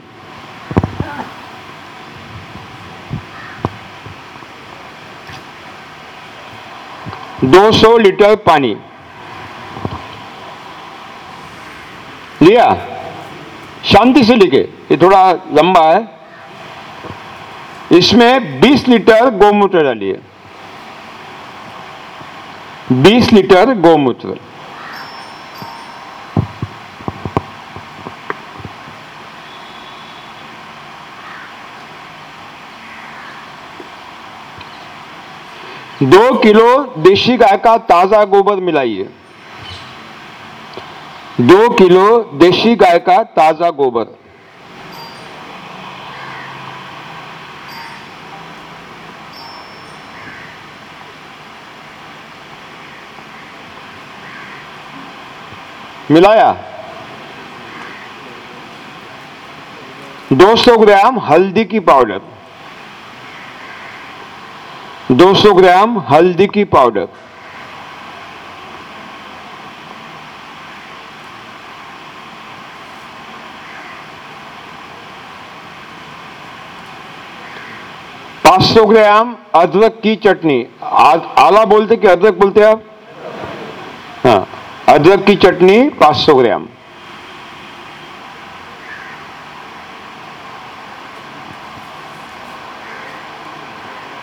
दो सौ लीटर पानी। लिया? शांति से लिखे, ये थोड़ा लंबा है। इसमें 20 लीटर गोमूत्र डालिए। 20 लीटर गोमूत्र। दो किलो देशी गाय का ताज़ा गोबर मिलाइए। दो किलो देशी गाय का ताज़ा गोबर। मिलाया? 200 ग्राम हल्दी की पाउडर। 200 ग्राम हल्दी की पाउडर। पाँच सौ ग्राम अदरक की चटनी। आला बोलते कि अदरक बोलते आप? हाँ अदरक की चटनी 500 ग्राम।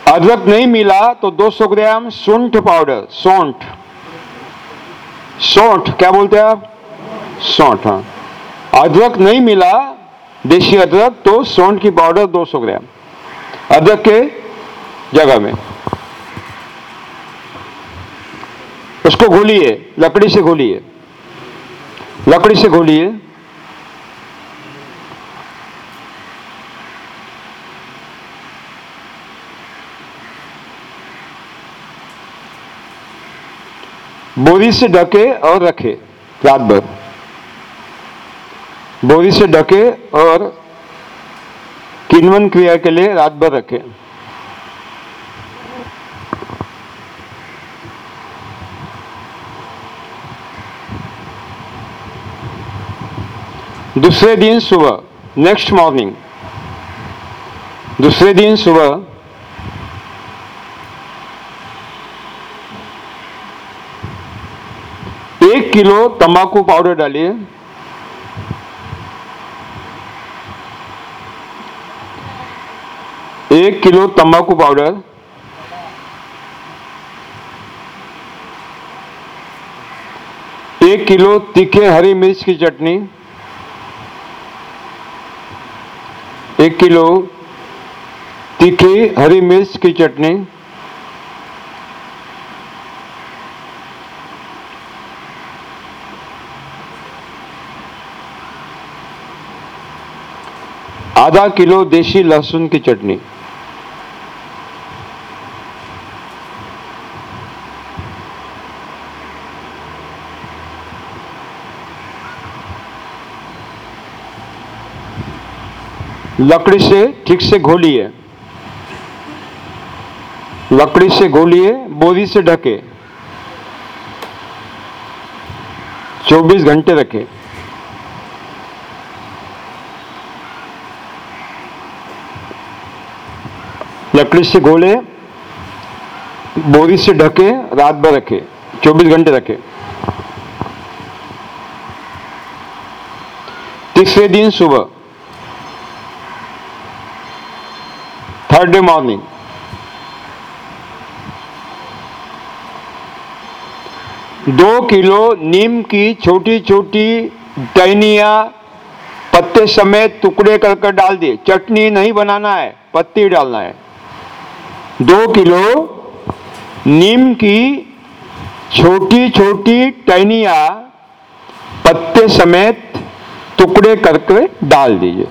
अदरक नहीं मिला तो 200 ग्राम सूंठ पाउडर, सौंठ। सौंठ, क्या बोलते हैं आप? सौंठ हाँ। अदरक नहीं मिला देशी अदरक तो सौंठ की पाउडर 200 ग्राम। अदरक के जगह में। उसको घोलिए, लकड़ी से घोलिए। लकड़ी से घोलिए। बोरी से ढके और रखे, रात भर। बोरी से ढके और किन्वन क्रिया के लिए रात भर रखे। दूसरे दिन सुबह नेक्स्ट मॉर्निंग दूसरे दिन सुबह एक किलो तंबाकू पाउडर डालिए। एक किलो तंबाकू पाउडर एक किलो तीखे हरी मिर्च की चटनी। एक किलो तीखी हरी मिर्च की चटनी। आधा किलो देशी लहसुन की चटनी। लकड़ी से ठीक से घोलिए। लकड़ी से घोलिए, बोरी से ढके। 24 घंटे रखें। लकड़ी से घोले, बोरी से ढके, रात भर रखे 24 घंटे रखे। तीसरे दिन सुबह थर्ड डे मॉर्निंग दो किलो नीम की छोटी छोटी टहनिया, पत्ते समेत टुकड़े कर कर डाल दिए। चटनी नहीं बनाना है, पत्ती डालना है। दो किलो नीम की छोटी छोटी टहनिया पत्ते समेत टुकड़े करके डाल दीजिए।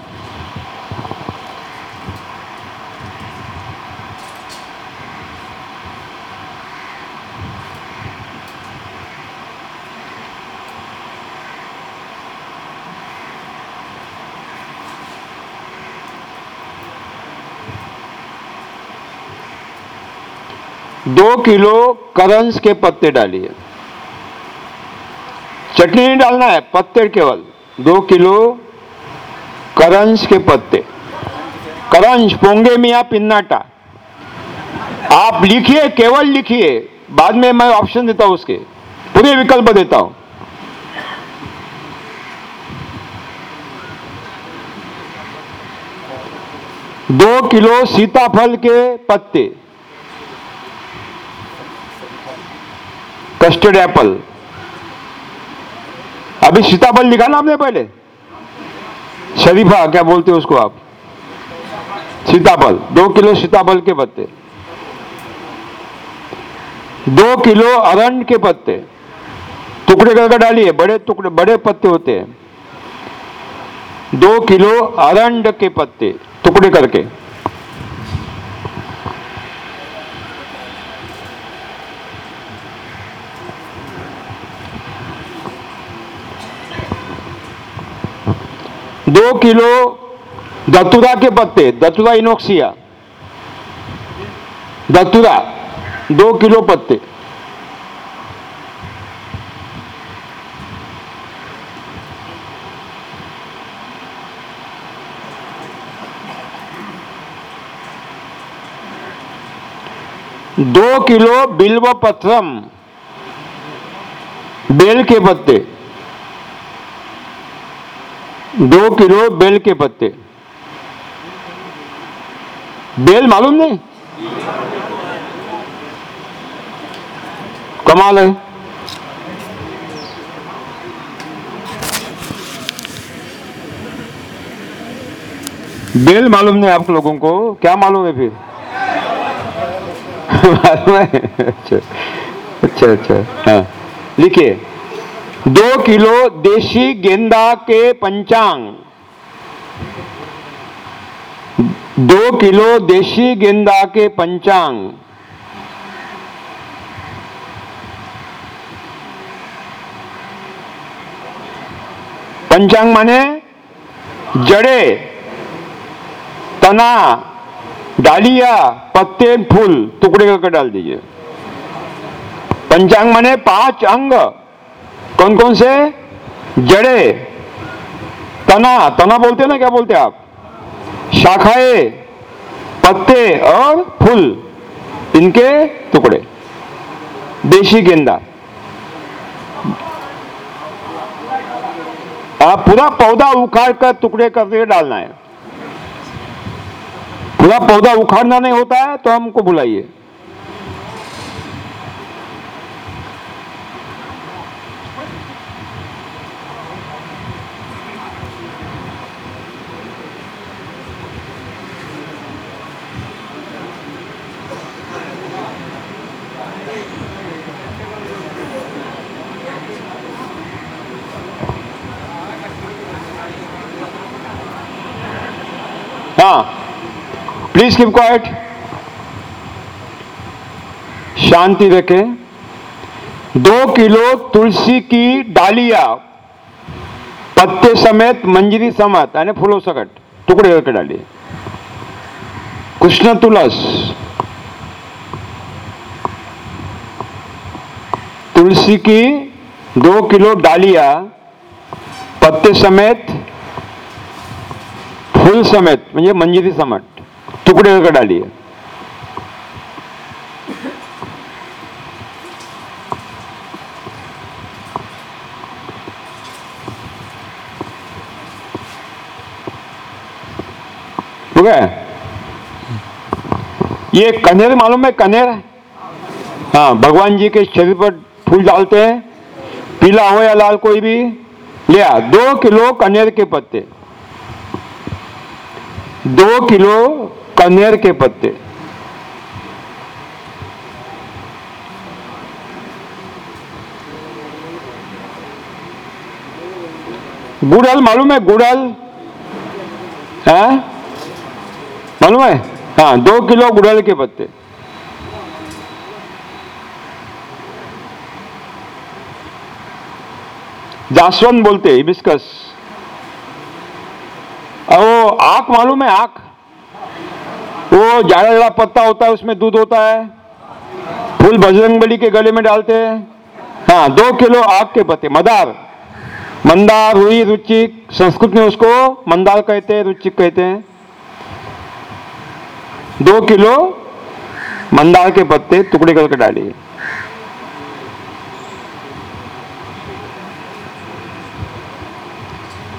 दो किलो करंस के पत्ते डालिए। चटनी नहीं डालना है, पत्ते केवल दो किलो करंस के पत्ते। करंस पोंगे मिया पिन्नाटा। आप लिखिए, केवल लिखिए, बाद में मैं ऑप्शन देता हूँ उसके। पूरे विकल्प देता हूँ। दो किलो सीताफल के पत्ते। कस्टर्ड एप्पल अभी सीताफल लिखा ना आपने पहले? शरीफा, क्या बोलते हो उसको आप? सीताफल दो किलो सीताफल के पत्ते। दो किलो अरंड के पत्ते। टुकड़े करके डालिए, बड़े टुकड़े, बड़े पत्ते होते हैं। दो किलो अरंड के पत्ते, टुकड़े करके। दो किलो दतुरा के पत्ते दतुरा इनोक्सिया। दतुरा दो किलो पत्ते। दो किलो बिल्व पत्रम बेल के पत्ते। दो किलो बेल के पत्ते। बेल मालूम नहीं? कमाल है। बेल मालूम नहीं आप लोगों को। क्या मालूम है फिर? अच्छा अच्छा अच्छा हाँ। लिखिए। दो किलो देशी गेंदा के पंचांग। दो किलो देशी गेंदा के पंचांग। पंचांग माने जड़े, तना, डालिया, पत्ते, फूल, टुकड़े करके डाल दीजिए। पंचांग माने पाँच अंग। कौन कौन से? जड़े। तना। तना बोलते हैं ना, क्या बोलते हैं आप? शाखाएँ, पत्ते और फूल, इनके टुकड़े। देशी गेंदा। आप पूरा पौधा उखाड़ कर टुकड़े करके डालना है। पूरा पौधा उखाड़ना नहीं होता है तो हमको बुलाइए। प्लीज़ कीप क्वाइट शांति रखें दो किलो तुलसी की डालिया, पत्ते समेत मंजरी समेत, यानी फूलों सकट टुकड़े करके डालिए। कृष्ण तुलस। तुलसी की दो किलो डालिया, पत्ते समेत, फूल समेत, म्हणजे मंजिरी समट तुकडे करके डालिए हो गया ये कनेर मालूम है कनेर? हाँ भगवान जी के शरीर पर फूल डालते हैं. पीला हो या लाल कोई भी? लिया, दो किलो कनेर के पत्ते. दो किलो कनेर के पत्ते। गुड़हल मालूम है? गुड़हल। है? मालूम है? हाँ दो किलो गुड़हल के पत्ते। जासवंत बोलते हैं, हिबिस्कस। वो आँख मालूम है? आँख। वो जाड़ा जाड़ा पत्ता होता है, उसमें दूध होता है। फूल बजरंग बली के गले में डालते हैं। हाँ दो किलो आग के पत्ते, मदार। मंदार हुई रुचिक संस्कृत में उसको मंदार कहते हैं रुचिक कहते हैं। दो किलो मंदार के पत्ते टुकड़े करके डालिए।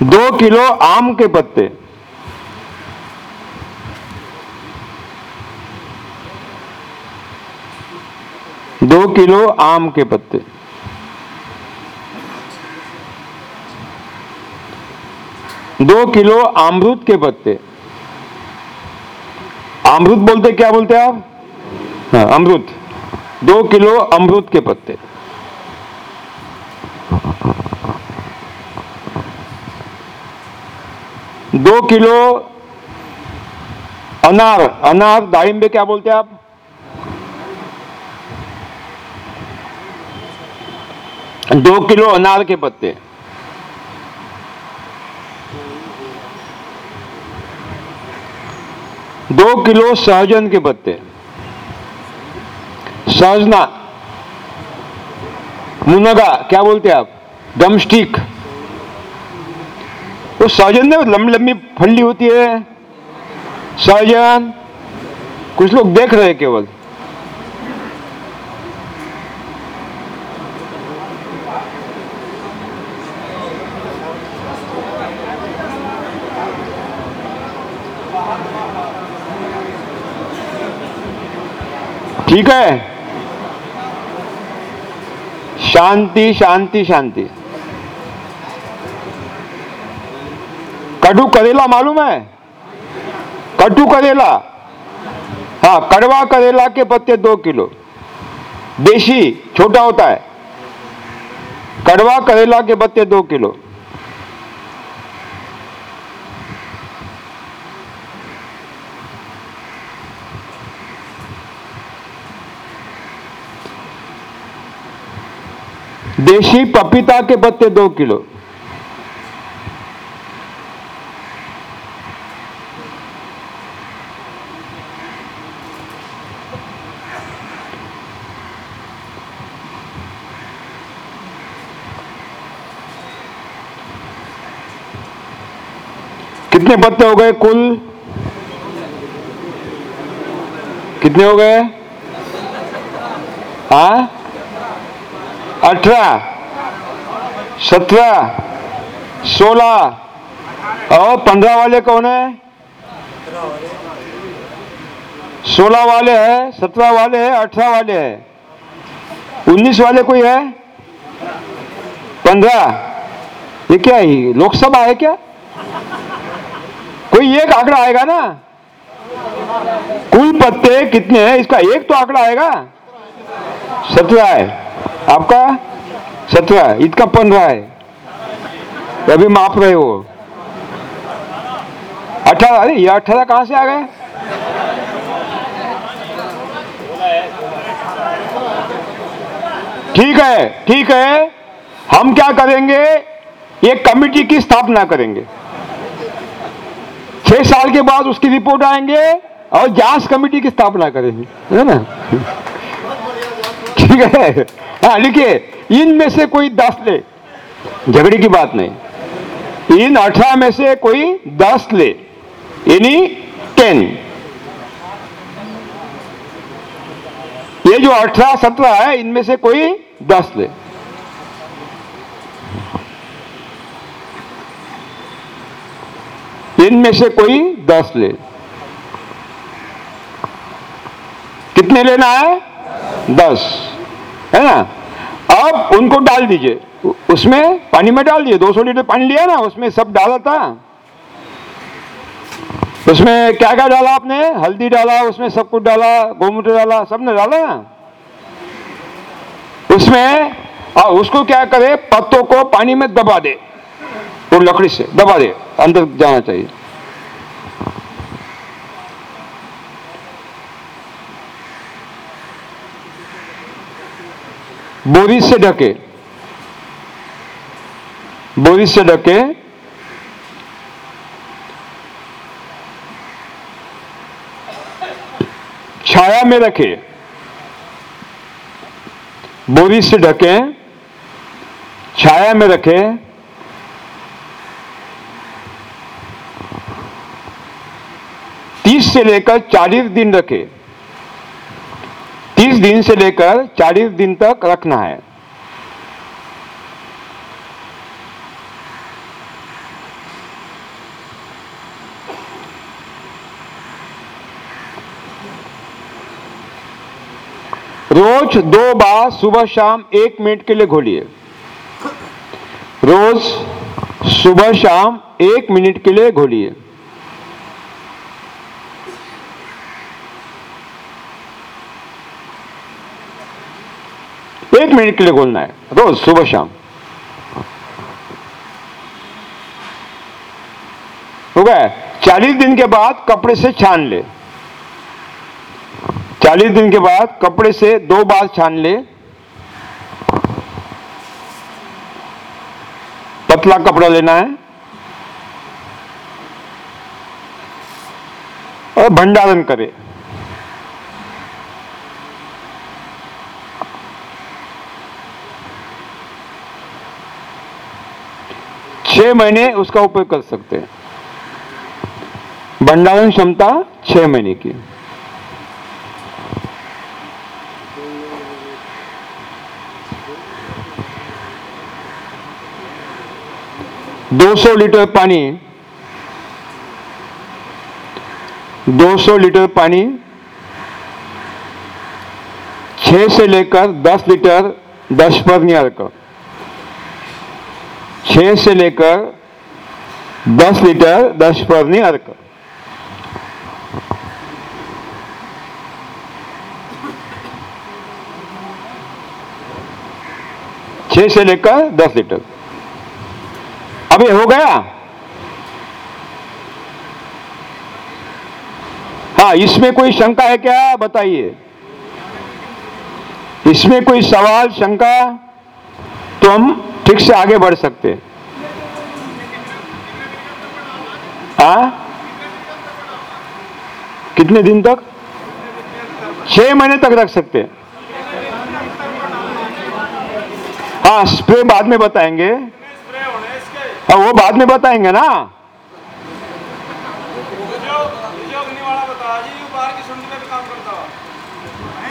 दो किलो आम के पत्ते। दो किलो आम के पत्ते। दो किलो अमरूद के पत्ते। अमरूद बोलते, क्या बोलते आप? हाँ अमरूद। दो किलो अमरूद के पत्ते। दो किलो अनार। अनार दाइम क्या बोलते हैं आप? दो किलो अनार के पत्ते। दो किलो सहजन के पत्ते। सहजना। मुनगा, क्या बोलते हैं आप? डमस्टिक वो सहजन में लंबी लंबी फल्ली होती है। सहजन। कुछ लोग देख रहे हैं केवल। ठीक है? शांति शांति शांति। कटु करेला मालूम है? कटु करेला। हाँ कड़वा करेला के पत्ते दो किलो। देशी, छोटा होता है। कड़वा करेला के पत्ते दो किलो। देशी पपीता के पत्ते दो किलो। कितने पत्ते हो गए कुल? कितने हो गए? हाँ? अठारह, सत्रह, सोलह और पंद्रह वाले कौन है? सोलह वाले है, सत्रह वाले है, अठारह वाले है। उन्नीस वाले कोई है? पंद्रह। ये क्या है? लोकसभा है क्या? कोई एक आंकड़ा आएगा ना? कुल पत्ते कितने हैं? इसका एक तो आंकड़ा आएगा। सत्रह है। आपका? सत्रह ईद का पंद्रह है? अभी माप रहे हो। अठारह, अरे ये अठारह कहाँ से आ गए? ठीक है ठीक है। हम क्या करेंगे? एक कमिटी की स्थापना करेंगे। छह साल के बाद उसकी रिपोर्ट आएँगे और जाँच कमेटी की स्थापना करेंगे। है ना? ठीक है। हाँ लिखिए इनमें से कोई दस ले। झगड़े की बात नहीं। इन अठारह में से कोई दस ले। यानी टेन ये जो अठारह, सत्रह है इनमें से कोई दस ले। इनमें से कोई दस ले। कितने लेना है? दस। है ना? अब उनको डाल दीजिए। उसमें पानी में डाल दिए 200 लीटर पानी लिया ना, उसमें सब डाला था। उसमें क्या क्या डाला आपने? हल्दी डाला, उसमें सब कुछ डाला, गोमूत्र डाला सबने डाला। ना उसमें और उसको क्या करे? पत्तों को पानी में दबा दे, वो लकड़ी से, दबा दे, अंदर जाना चाहिए। बोरी से ढके। बोरी से ढके। छाया में रखे। बोरी से ढके। छाया में रखे। तीस से लेकर चालीस दिन रखे। तीस दिन से लेकर चालीस दिन तक रखना है। रोज दो बार सुबह शाम एक मिनट के लिए घोलिए। रोज सुबह शाम एक मिनट के लिए घोलिए। एक मिनट के लिए घोलना है। रोज सुबह शाम। हो गया चालीस दिन के बाद कपड़े से छान ले। चालीस दिन के बाद कपड़े से दो बार छान ले। पतला कपड़ा लेना है। और भंडारण करे। छह महीने उसका उपयोग कर सकते हैं। भंडारण क्षमता छह महीने की। दो सौ लीटर पानी 200 लीटर पानी 6 से लेकर 10 लीटर दस पर अर्क छह से लेकर 10 लीटर दस पर अर्क। छह से लेकर 10 लीटर। ये हो गया? हाँ इसमें कोई शंका है क्या? बताइए। इसमें कोई सवाल, शंका? तो हम ठीक से आगे बढ़ सकते हैं। हाँ? कितने दिन तक? छह महीने तक रख सकते हैं। हाँ स्प्रे बाद में बताएँगे। हाँ वो बाद में बताएँगे ना।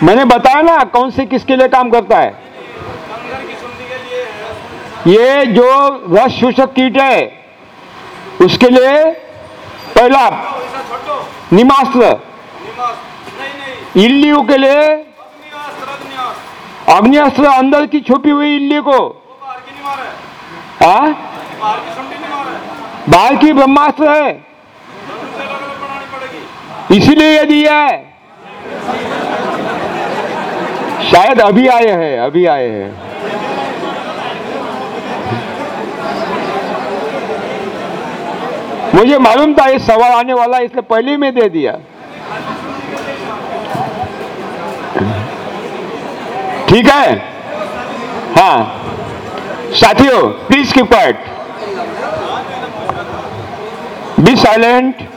मैंने बताया ना कौन से किसके लिए काम करता है। ये जो रस शोषक कीट है, उसके लिए पहला निमास्त्र। इल्लियों के लिए अग्निअस्त्र, अंदर की छुपी हुई इल्ली को। बाहर की ब्रह्मास्त्र है। इसीलिए ये दिया है। शायद अभी आए हैं, अभी आए हैं। मुझे मालूम था ये सवाल आने वाला इसलिए पहले ही मैं दे दिया। ठीक है? हाँ। साथियों प्लीज़ की क्वाइट बी साइलेंट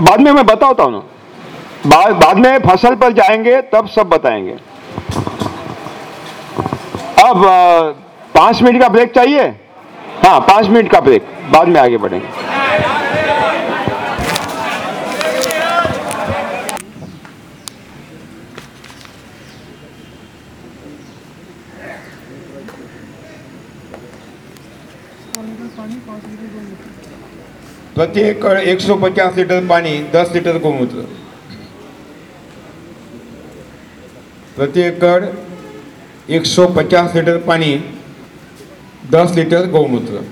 बाद में मैं बताता हूँ बाद में फ़सल पर जाएँगे, तब सब बताएँगे। अब पाँच मिनट का ब्रेक चाहिए? हाँ पाँच मिनट का ब्रेक। बाद में आगे बढ़ेंगे। प्रति एकड़ 150 लीटर पानी 10 लीटर प्रति एकड़ 150 लीटर पानी 10 लीटर गौमूत्र.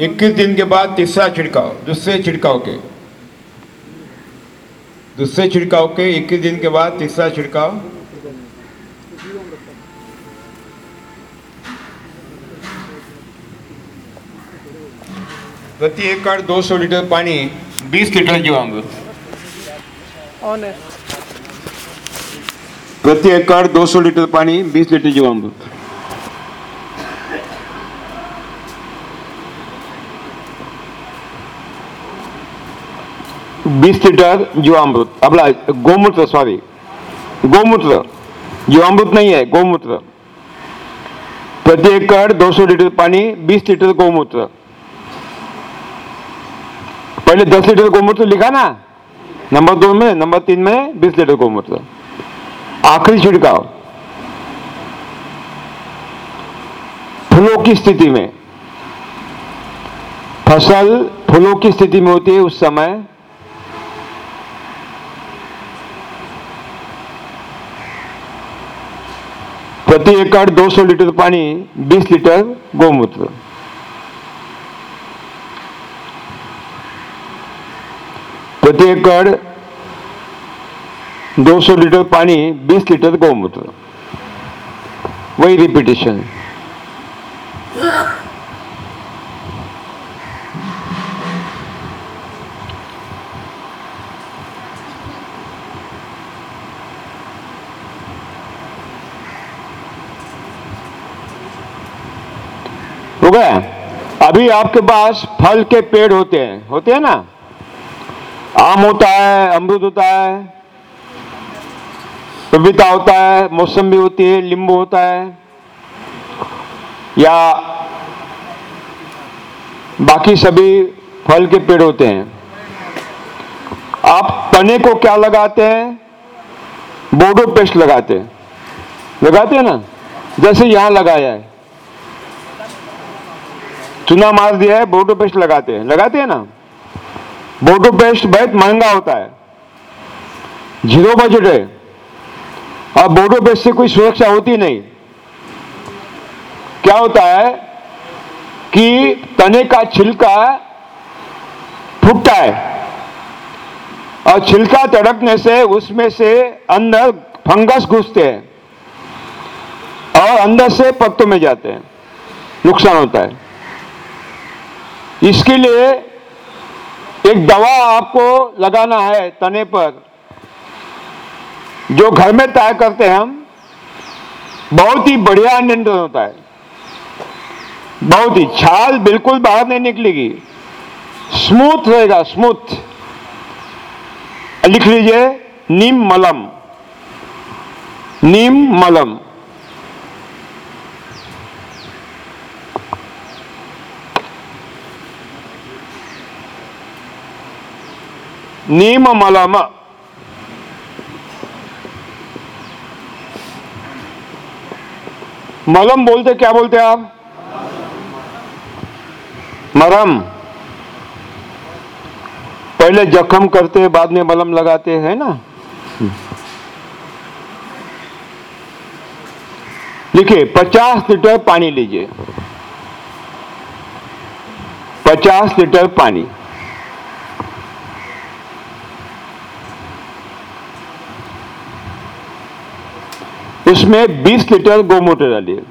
इक्कीस दिन के बाद तीसरा छिड़काव, दूसरे छिड़काव के. दूसरे छिड़काव के 21 दिन के बाद तीसरा छिड़काव प्रति एकड़ 200 लीटर पानी 20 लीटर जीवामृत ऑन प्रति एकड़ 200 लीटर पानी 20 लीटर जीवामृत बीस लीटर जीवामृत. अपना गोमूत्र सॉरी गोमूत्र. जीवामृत नहीं है गोमूत्र. प्रति एकड़ 200 लीटर पानी 20 लीटर गोमूत्र. पहले 10 लीटर गोमूत्र लिखा ना। नंबर दो में, नंबर तीन में 20 लीटर गोमूत्र। आखिरी छिड़काव। फूलों की स्थिति में। फ़सल फूलों की स्थिति में होती है उस समय। प्रति एकड़ 200 लीटर पानी 20 लीटर गोमूत्र। प्रति एकड़ 200 लीटर पानी 20 लीटर गोमूत्र। वही रिपीटेशन हो गया? अभी आपके पास फल के पेड़ होते हैं। होते हैं ना? आम होता है, अमरूद होता है, पपीता होता है, मौसमी होती है, नींबू होता है, या बाकी सभी फल के पेड़ होते हैं। आप तने को क्या लगाते हैं? बोडो पेस्ट लगाते हैं। लगाते हैं ना? जैसे यहाँ लगाया है। चुना मार दिया है, बोडो पेस्ट लगाते हैं। लगाते हैं ना? बोटो पेस्ट बहुत महँगा होता है। ज़ीरो बजट है। और बोटो पेस्ट से कोई सुरक्षा होती नहीं। क्या होता है कि तने का छिलका फूटता है और छिलका तड़कने से उसमें से अंदर फंगस घुसते हैं और अंदर से पत्तों में जाते हैं। नुकसान होता है। इसके लिए एक दवा आपको लगाना है तने पर, जो घर में तय करते हैं हम, बहुत ही बढ़िया नियंत्रण होता है। बहुत ही छाल बिल्कुल बाहर नहीं निकलेगी। स्मूथ रहेगा, स्मूथ। लिख लीजिए, नीम मलम। नीम मलम। नीम मलम मलम बोलते क्या बोलते आप मरम पहले जख्म करते हैं बाद में मलम लगाते हैं ना लिखिए पचास लीटर पानी लीजिए पचास लीटर पानी उसमें 20 लीटर गौमूत्र डालिए।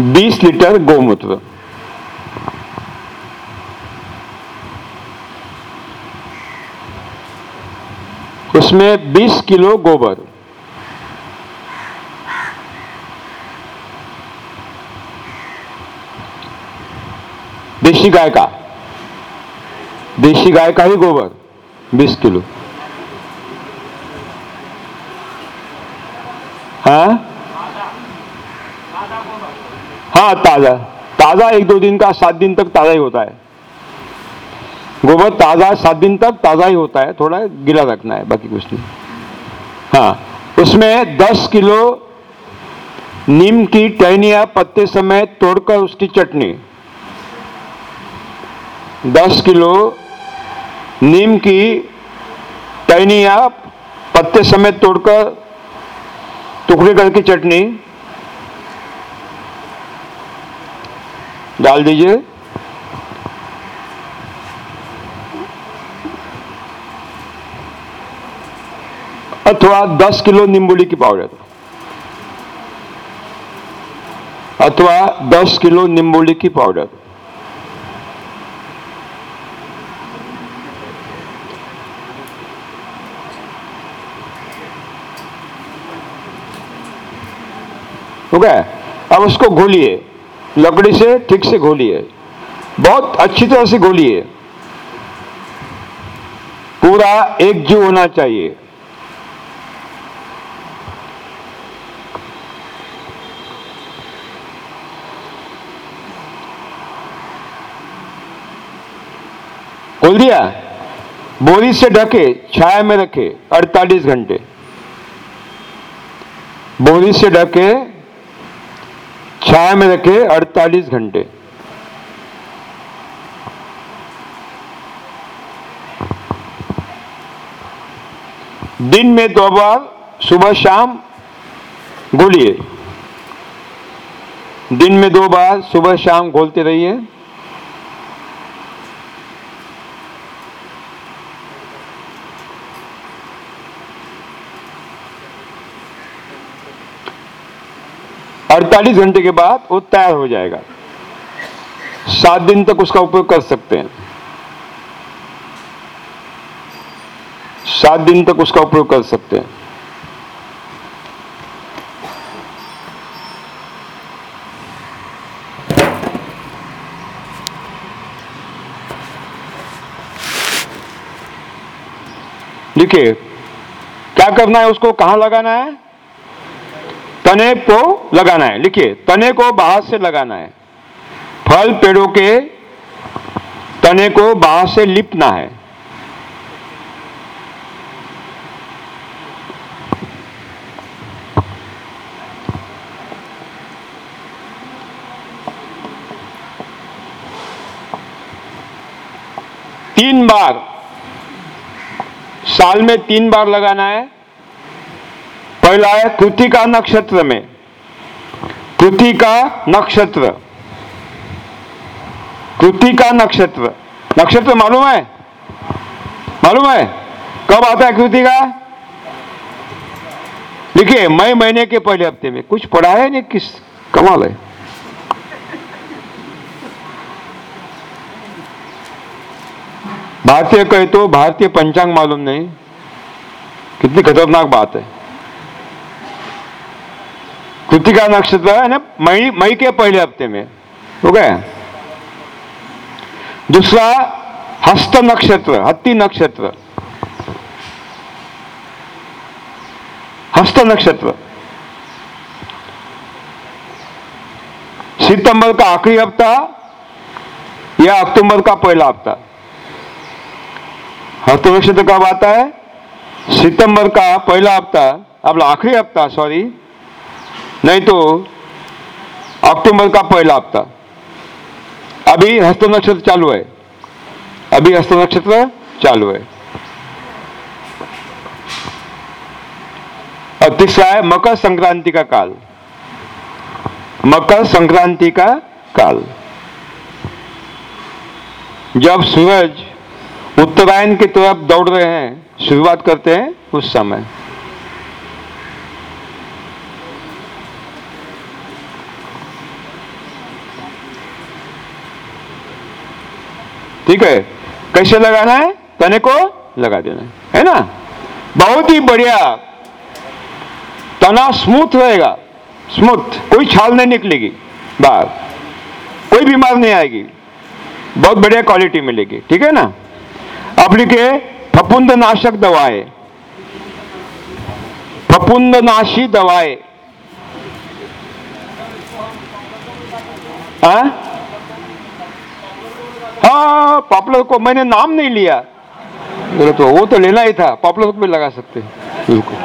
20 लीटर गौमूत्र। उसमें 20 किलो गोबर। देशी गाय का। देशी गाय का ही गोबर 20 किलो। हाँ? हाँ ताज़ा। ताज़ा एक दो दिन का, सात दिन तक ताज़ा ही होता है। गोबर ताज़ा सात दिन तक ताज़ा ही होता है, थोड़ा गिला रखना है, बाकी कुछ नहीं। हाँ उसमें 10 किलो नीम की टहनिया पत्ते समेत तोड़कर उसकी चटनी 10 किलो नीम की टहनिया पत्ते समेत तोड़कर टुकड़े करके चटनी डाल दीजिए। अथवा 10 किलो नींबूली की पाउडर। अथवा 10 किलो नींबूली की पाउडर। हो गया अब उसको घोलिए। लकड़ी से ठीक से घोलिए। बहुत अच्छी तरह से घोलिए। पूरा एकजुट होना चाहिए। खोल दिया? बोरी से ढके, छाया में रखे 48 घंटे। बोरी से ढके छाया में रखे 48 घंटे। दिन में दो बार, सुबह, शाम घोलिए। दिन में दो बार, सुबह, शाम घोलते रहिए। अड़तालीस घंटे के बाद वो तैयार हो जाएगा। सात दिन तक उसका उपयोग कर सकते हैं। सात दिन तक उसका उपयोग कर सकते हैं। देखिए, क्या करना है उसको, कहाँ लगाना है? तने को लगाना है। लिखिए, तने को बाहर से लगाना है। फल पेड़ों के तने को बाहर से लिपना है। तीन बार, साल में तीन बार लगाना है। पहला है कृतिका नक्षत्र में। कृतिका नक्षत्र। कृतिका नक्षत्र। नक्षत्र मालूम है? मालूम है? कब आता है कृतिका देखिए, मई महीने के पहले हफ़्ते में। कुछ पढ़ा है नहीं? किस कमाल है। भारतीय कहे तो भारतीय पंचांग मालूम नहीं। कितनी खतरनाक बात है। कृतिका नक्षत्र है ना मई मई के पहले हफ़्ते में हो गया दूसरा हस्त नक्षत्र हत्ती नक्षत्र हस्त नक्षत्र सितंबर का आखिरी हफ़्ता या अक्टूबर का पहला हफ़्ता हस्त नक्षत्र कब आता है सितंबर का पहला हफ़्ता अब आखिरी हफ़्ता सॉरी नहीं तो अक्टूबर का पहला हफ़्ता। अभी हस्त नक्षत्र चालू है। अभी हस्त नक्षत्र चालू है। और तीसरा है मकर संक्रांति का काल। मकर संक्रांति का काल। जब सूरज उत्तरायण की तरफ़ दौड़ रहे हैं, शुरुआत करते हैं उस समय। ठीक है? कैसे लगाना है? तने को लगा देना है है ना? बहुत ही बढ़िया। तना स्मूथ रहेगा, स्मूथ, कोई छाल नहीं निकलेगी, बाहर। कोई बीमार नहीं आएगी। बहुत बढ़िया क्वालिटी मिलेगी, ठीक है ना? अब लिखे फपुंद नाशक दवाएँ। फपुंद नाशी दवाएँ हाँ हाँ पॉपुलर को मैंने नाम नहीं लिया। बोले तो वो तो लेना ही था पॉपुलर को भी लगा सकते हैं। बिल्कुल।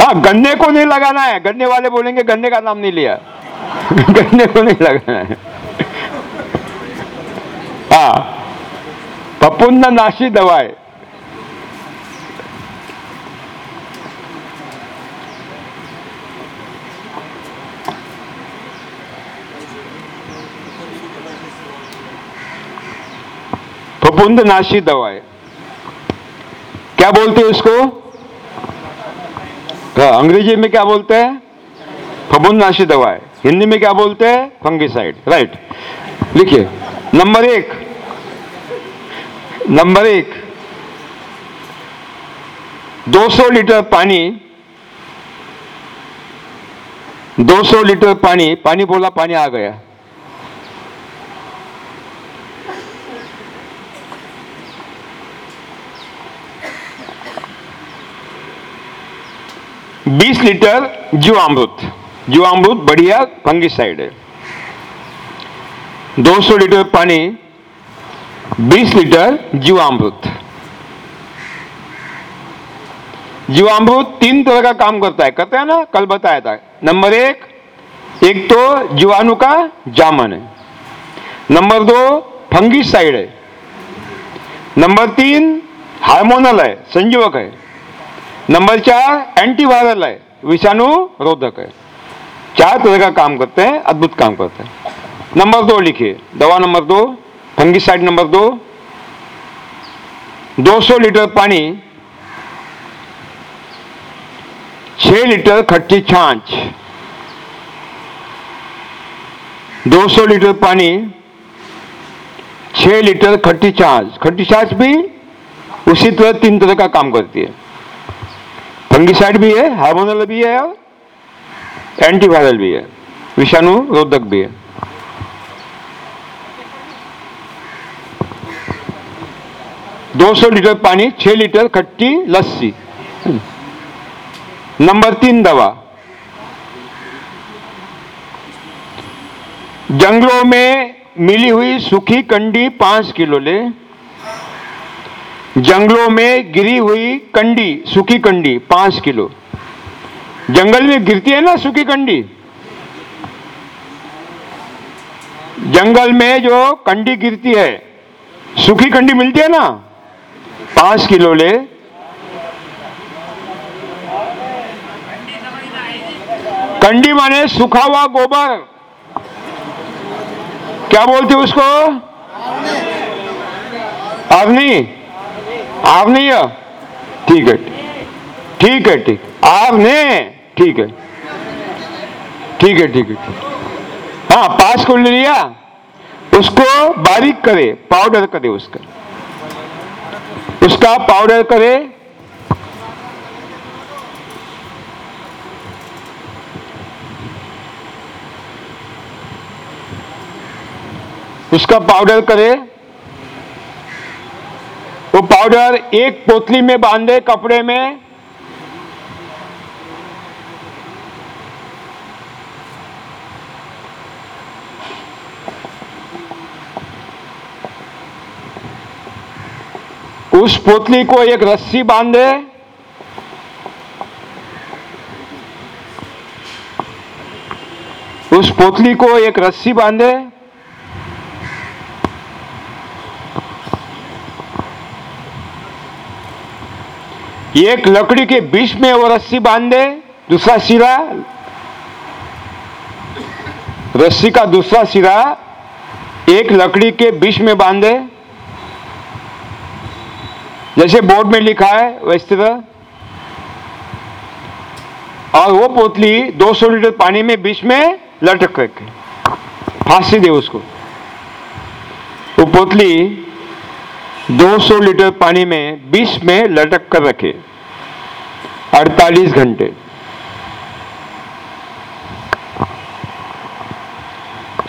हाँ गन्ने को नहीं लगाना है। गन्ने वाले बोलेंगे, गन्ने का नाम नहीं लिया। गन्ने को नहीं लगाना है। हाँ फपुंद नाशी दवाएँ। फपुंद नाशी दवाएँ क्या बोलते हैं उसको? हाँ, अंग्रेज़ी में क्या बोलते हैं? फपुंद नाशी दवाएँ हिंदी में क्या बोलते हैं? फंगिसाइड। राइट। लिखिए। नंबर एक। नंबर एक। 200 लीटर पानी। 200 लीटर पानी। पानी बोला पानी आ गया। बीस लीटर जीवामृत। जीवामृत बढ़िया फंगिसाइड है। 200 लीटर पानी 20 लीटर जीवामृत। जीवामृत तीन तरह का काम करता है। करता है ना, कल बताया था। नंबर एक एक तो जीवाणु का जामन है। नंबर दो, फंगिसाइड है। नंबर तीन, हार्मोनल है संजीवक है। नंबर चार एंटीवायरल है, विषाणु रोधक है। चार तरह का काम करते हैं, अद्भुत काम करते हैं। नंबर दो लिखिए, दवा नंबर दो फंगिसाइड नंबर दो 200 लीटर पानी 6 लीटर खट्टी छाछ 200 लीटर पानी 6 लीटर खट्टी छाछ। खट्टी छाछ भी उसी तरह तीन तरह का काम करती है। फंगिसाइड भी है, हार्मोनल भी है और एंटीवायरल भी है। विषाणु रोधक भी है। दो सौ लीटर पानी, छह लीटर खट्टी लस्सी। नंबर तीन दवा। जंगलों में मिली हुई सूखी कंडी पाँच किलो ले। जंगलों में गिरी हुई कंडी, सूखी कंडी, पाँच किलो। जंगल में गिरती है ना सूखी कंडी? जंगल में जो कंडी गिरती है, सूखी कंडी मिलती है ना? पाँच किलो ले। कंडी माने सूखा हुआ गोबर। क्या बोलते उसको? आर्नी आर्नी है? ठीक है ठीक है, ठीक। आर्ने ठीक है ठीक है ठीक है हाँ पास को ले लिया। उसको बारीक करे, पाउडर करे उसका। उसका पाउडर करे। उसका पाउडर करे। वो पाउडर एक पोतली में बांधे कपड़े में। उस पोतली को एक रस्सी बांधे। उस पोतली को एक रस्सी बांधे। एक लकड़ी के बीच में वो रस्सी बाँध दे दूसरा सिरा। रस्सी का दूसरा सिरा एक लकड़ी के बीच में बांधे। जैसे बोर्ड में लिखा है, वैसे तरह। और वो पोतली 200 लीटर पानी में बीच में लटक करके फांसी दे उसको। वो पोतली 200 लीटर पानी में बीच में लटक कर रखे। 48 घंटे।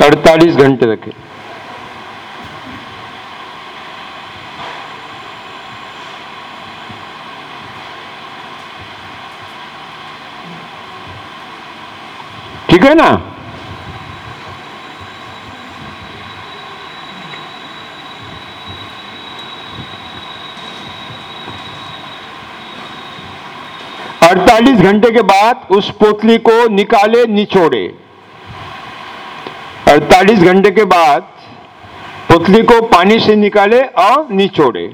48 घंटे रखे। ठीक है ना? अड़तालीस घंटे के बाद उस पोतली को निकाले निचोड़े। अड़तालीस घंटे के बाद पोतली को पानी से निकाले और निचोड़े।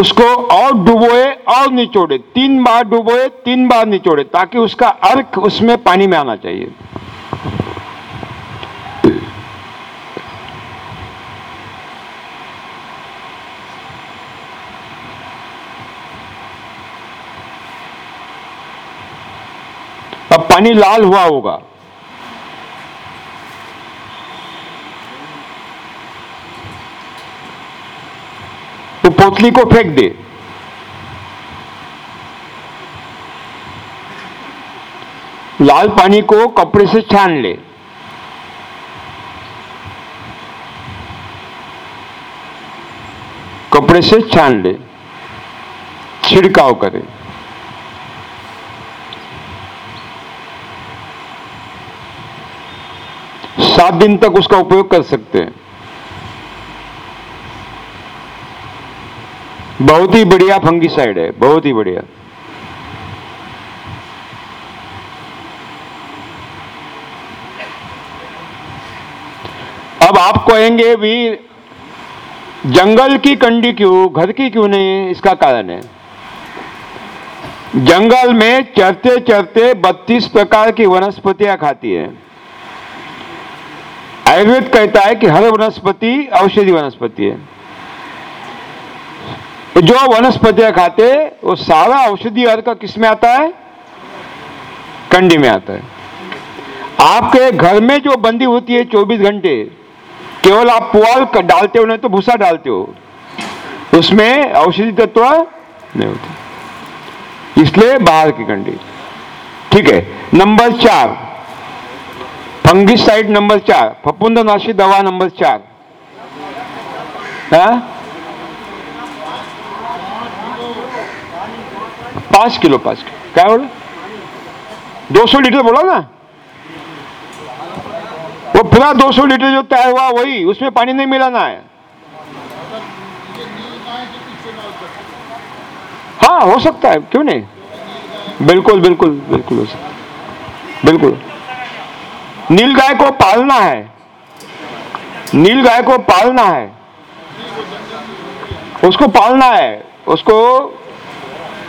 उसको और डुबोए और निचोड़े। तीन बार डुबोए, तीन बार निचोड़े, ताकि उसका अर्क उसमें पानी में आना चाहिए। अब पानी लाल हुआ होगा। पोतली को फेंक दे। लाल पानी को कपड़े से छान ले। कपड़े से छान ले। छिड़काव करे। सात दिन तक उसका उपयोग कर सकते हैं। बहुत ही बढ़िया फंगिसाइड है, बहुत ही बढ़िया। अब आप कहेंगे भी, जंगल की कंडी क्यों, घर की क्यों नहीं है इसका कारण है। जंगल में चरते चरते 32 प्रकार की वनस्पतियाँ खाती है। आयुर्वेद कहता है कि हर वनस्पति औषधि वनस्पति है। जो वनस्पतियाँ खाते वो सारा औषधि अर्घ किसमें आता है? कंडी में आता है। आपके घर में जो बंदी होती है 24 घंटे, केवल आप पुआल डालते हो, नहीं तो भूसा डालते हो, उसमें औषधि तत्व नहीं होते। इसलिए बाहर की कंडी। ठीक है, नंबर चार। फंगिसाइड नंबर चार। फपुंदनाशी दवा नंबर चार। हाँ? पाँच किलो पाँच किलो। क्या बोला? दो सौ लीटर बोला ना? वो पूरा 200 लीटर जो तय हुआ, वही, उसमें पानी नहीं मिलाना है। हाँ हो सकता है, क्यों नहीं? बिल्कुल बिल्कुल बिल्कुल हो सकता है। बिल्कुल। नील गाय को पालना है। नील गाय को पालना है। उसको पालना है। उसको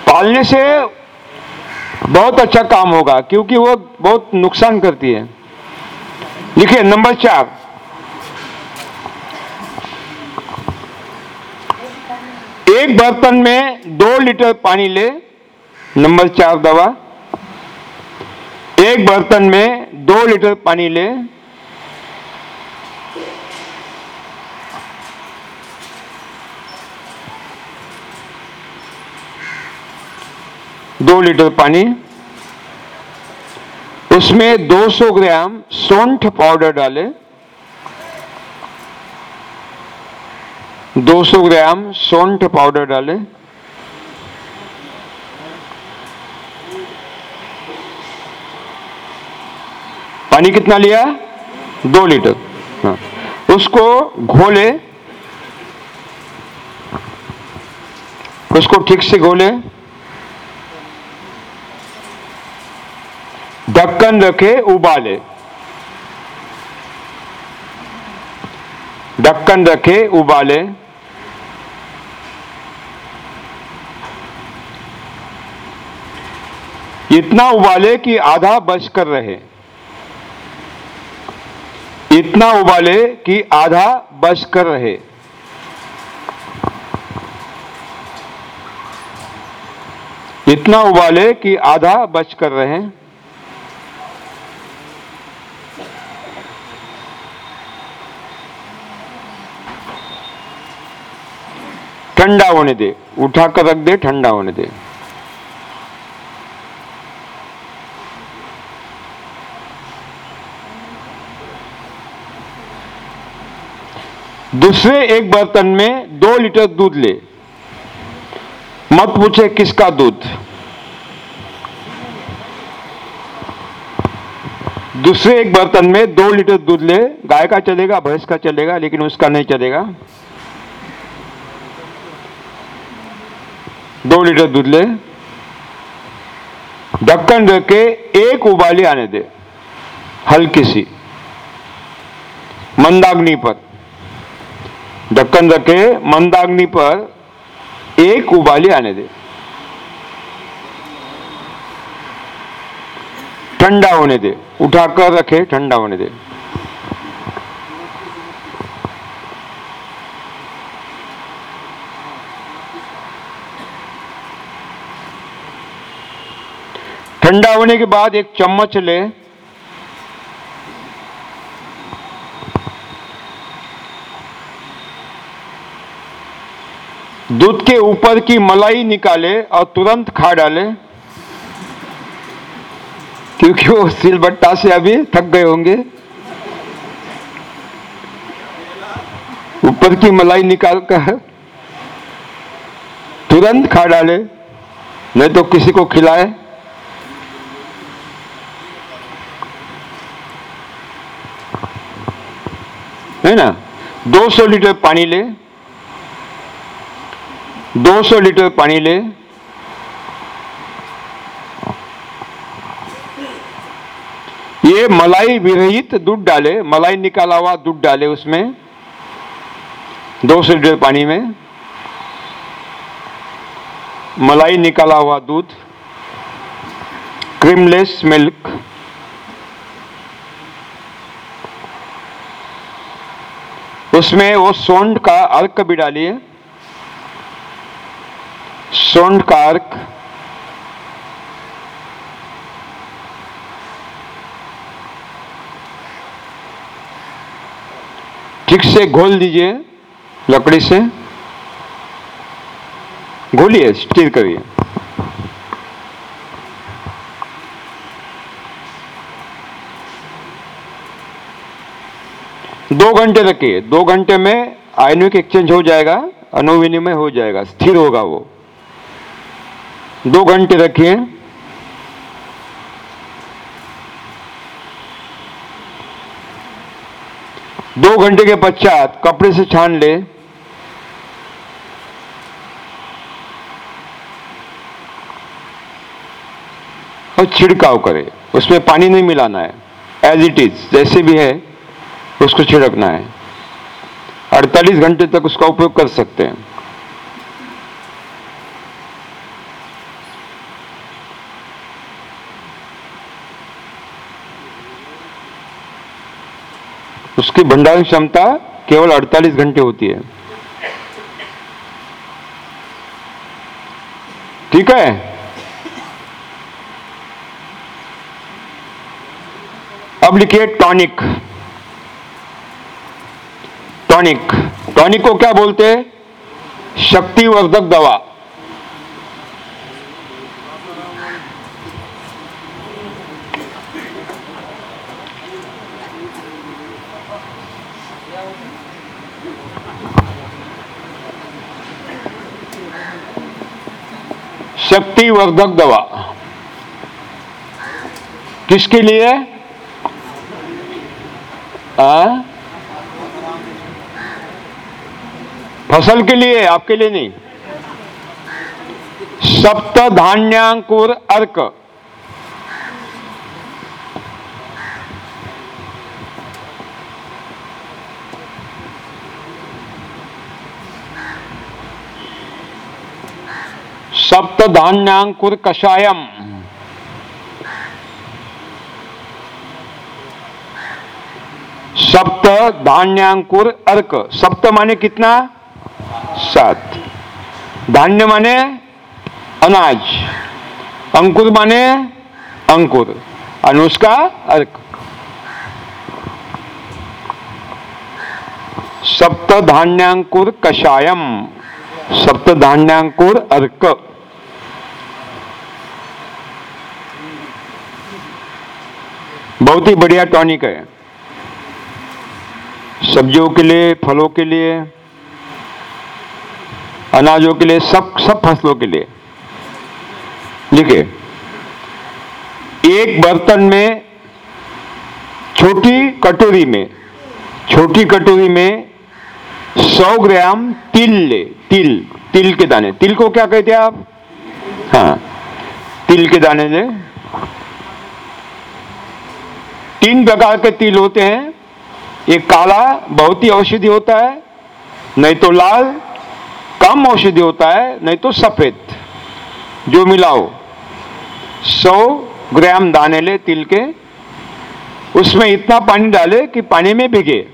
पालने से बहुत अच्छा काम होगा, क्योंकि वो बहुत नुकसान करती है। लिखिए, नंबर चार। एक बर्तन में दो लीटर पानी ले, नंबर चार दवा। एक बर्तन में दो लीटर पानी ले दो लीटर पानी, उसमें 200 ग्राम सौंठ पाउडर डालें 200 ग्राम सौंठ पाउडर डालें, पानी कितना लिया दो लीटर हाँ। उसको घोले, उसको ठीक से घोले ढक्कन रखे, उबाले। ढक्कन रखे, उबाले। इतना उबाले कि आधा बच कर रहे। इतना उबाले कि आधा बच कर रहे। इतना उबाले कि आधा बच कर रहे। ठंडा होने दे, उठा कर रख दे, ठंडा होने दे। दूसरे एक बर्तन में दो लीटर दूध ले। मत पूछे किसका दूध। दूसरे एक बर्तन में दो लीटर दूध ले। गाय का चलेगा, भैंस का चलेगा, लेकिन उसका नहीं चलेगा। दो लीटर दूध ले. ढक्कन रख के एक उबाली आने दे हल्की सी मंदाग्नि पर. ढक्कन रखे मंदाग्नि पर एक उबाली आने दे. ठंडा होने दे उठाकर रखे ठंडा होने दे. ठंडा होने के बाद एक चम्मच ले। दूध के ऊपर की मलाई निकाले और तुरंत खा डाले। क्योंकि वो सिलबट्टा से अभी थक गए होंगे। ऊपर की मलाई निकाल कर तुरंत खा डाले, नहीं तो किसी को खिलाए। है ना? 200 लीटर पानी ले 200 लीटर पानी ले, ये मलाई विरहित दूध डाले, मलाई निकाला हुआ दूध डाले उसमें 200 लीटर पानी में, मलाई निकाला हुआ दूध क्रीमलेस मिल्क उसमें वो सोंड का अर्क भी डालिए सोंड का अर्क। ठीक से घोल दीजिए लकड़ी से। घोलिए, स्टील करिए। दो घंटे रखिए। दो घंटे में आयनिक एक्सचेंज हो जाएगा अनुविनिमय हो जाएगा, स्थिर होगा वो। दो घंटे रखिए। दो घंटे के पश्चात कपड़े से छान ले। और छिड़काव करे। उसमें पानी नहीं मिलाना है। एज इट इज़ जैसे भी है। उसको छिड़कना है। 48 घंटे तक उसका उपयोग कर सकते हैं। उसकी भंडारण क्षमता केवल 48 घंटे होती है। ठीक है? अब लिखिए टॉनिक टॉनिक। टॉनिक को क्या बोलते हैं? शक्तिवर्धक दवा। शक्तिवर्धक दवा। किसके लिए? आ? फ़सल के लिए, आपके लिए नहीं। सप्त धान्यांकुर अर्क। सप्त धान्यांकुर कषायम। सप्त धान्यांकुर अर्क। सप्त माने कितना? सात। धान्य माने अनाज। अंकुर माने अंकुर। और उसका अर्क। सप्त धान्यांकुर कषायम। सप्त धान्यांकुर अर्क। बहुत ही बढ़िया टॉनिक है। सब्जियों के लिए, फलों के लिए अनाजों के लिए, सब सब फ़सलों के लिए। देखिए, एक बर्तन में, छोटी कटोरी में, छोटी कटोरी में 100 ग्राम तिल ले, तिल तिल के दाने। तिल को क्या कहते हैं आप? हाँ तिल के दाने ले तीन प्रकार के तिल होते हैं। एक काला, बहुत ही औषधि होता है, नहीं तो लाल कम औषधि होता है नहीं तो सफ़ेद जो मिलाओ 100 ग्राम दाने ले तिल के उसमें इतना पानी डाले कि पानी में भिगे।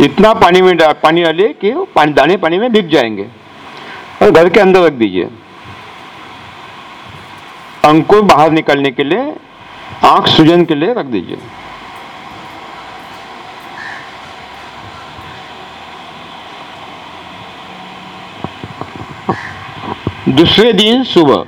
इतना पानी में डा, पानी डालिए कि पानी दाने पानी में भिग जाएँगे। और घर के अंदर रख दीजिए। अंकुर बाहर निकलने के लिए आँख सूजन के लिए रख दीजिए। दूसरे दिन सुबह।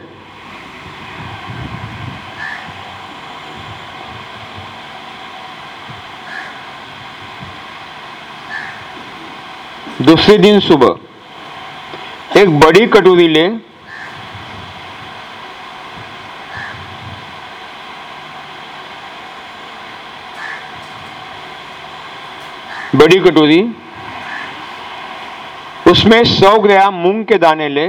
दूसरे दिन सुबह। एक बड़ी कटोरी ले। बड़ी कटोरी। उसमें 100 ग्राम मूंग के दाने ले।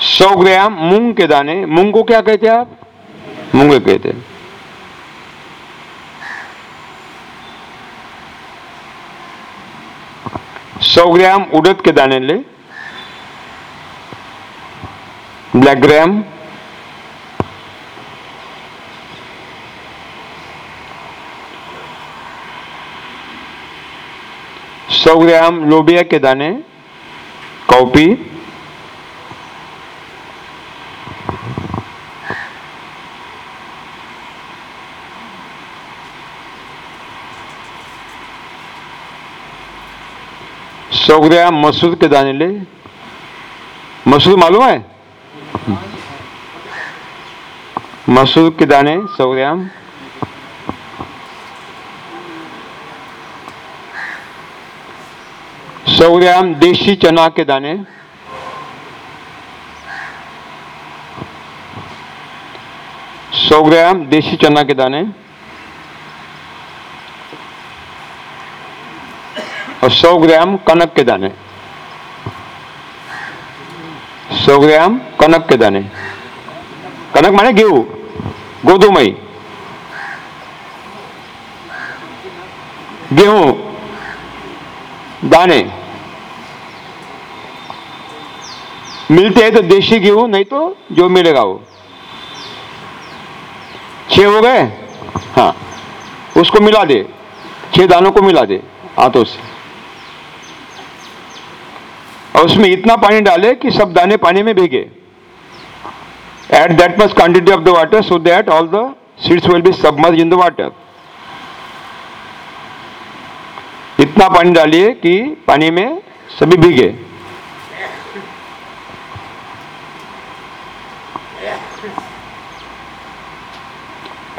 100 ग्राम मूंग के दाने। मूंग को क्या कहते हैं आप? मूंग कहते हैं। सौ ग्राम उड़द के दाने ले। Black gram. सौ ग्राम लोबिया के दाने, कॉपी। सौ ग्राम मसूर के दाने ले। मसूर मालूम है? मसूर के दाने, सौ ग्राम। सौ ग्राम देशी चना के दाने। सौ ग्राम देशी चना के दाने। और 100 ग्राम कनक के दाने। सौ ग्राम कनक के दाने। कनक माने गेहूँ। गोधुमई। गेहूँ। दाने। मिलते हैं तो देशी गेहूँ, नहीं तो जो मिलेगा वो। छह हो गए? हाँ। उसको मिला दे। छह दानों को मिला दे हाथों से। और उसमें इतना पानी डाले कि सब दाने पानी में भीगे। At that much quantity of the water so that all the seeds will be submerge in the water इतना पानी डालिए कि पानी में सभी भीगे।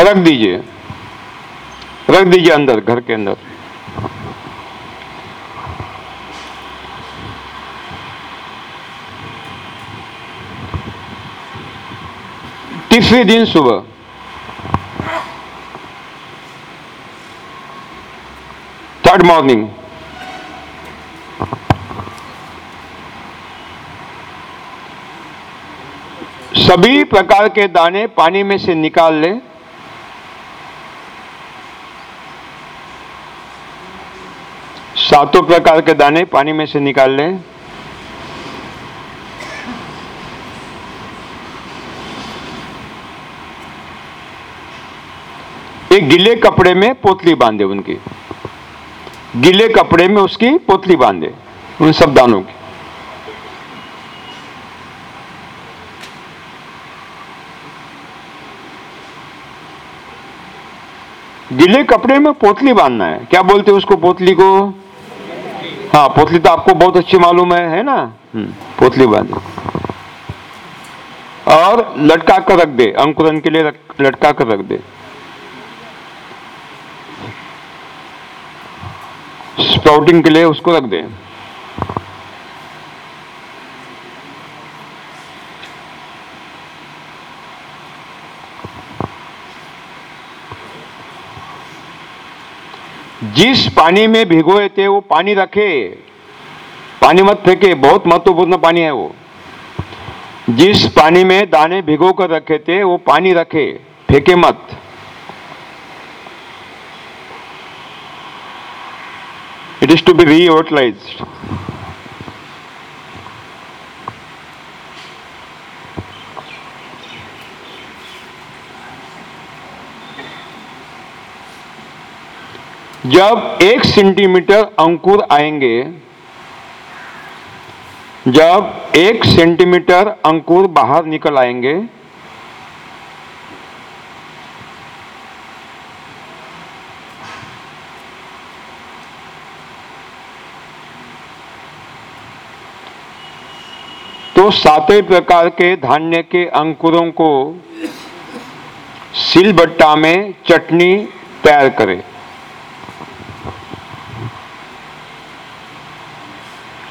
रख दीजिए। रख दीजिए अंदर, घर के अंदर। तीसरे दिन सुबह। थर्ड मॉर्निंग सभी प्रकार के दाने पानी में से निकाल लें। सातों प्रकार के दाने पानी में से निकाल लें। एक गीले कपड़े में पोतली बांधे उनकी। गीले कपड़े में उसकी पोतली बांधे, उन सब दानों की। गीले कपड़े में पोतली बांधना है। क्या बोलते हैं उसको पोतली को? हाँ पोतली तो आपको बहुत अच्छी मालूम है है ना? हम्म, पोतली बांधे और लटका कर रख दे अंकुरन के लिए रख- लटका कर रख दे। स्प्राउटिंग के लिए उसको रख दे। जिस पानी में भिगोए थे, वो पानी रखे। पानी मत फेंके, बहुत महत्वपूर्ण पानी है वो। जिस पानी में दाने भिगो कर रखे थे, वो पानी रखे, फेंके मत। It is to be reutilised जब एक सेंटीमीटर अंकुर आएँगे, जब एक सेंटीमीटर अंकुर बाहर निकल आएँगे तो सातवें प्रकार के धान्य के अंकुरों को सिलबट्टा में चटनी तैयार करें।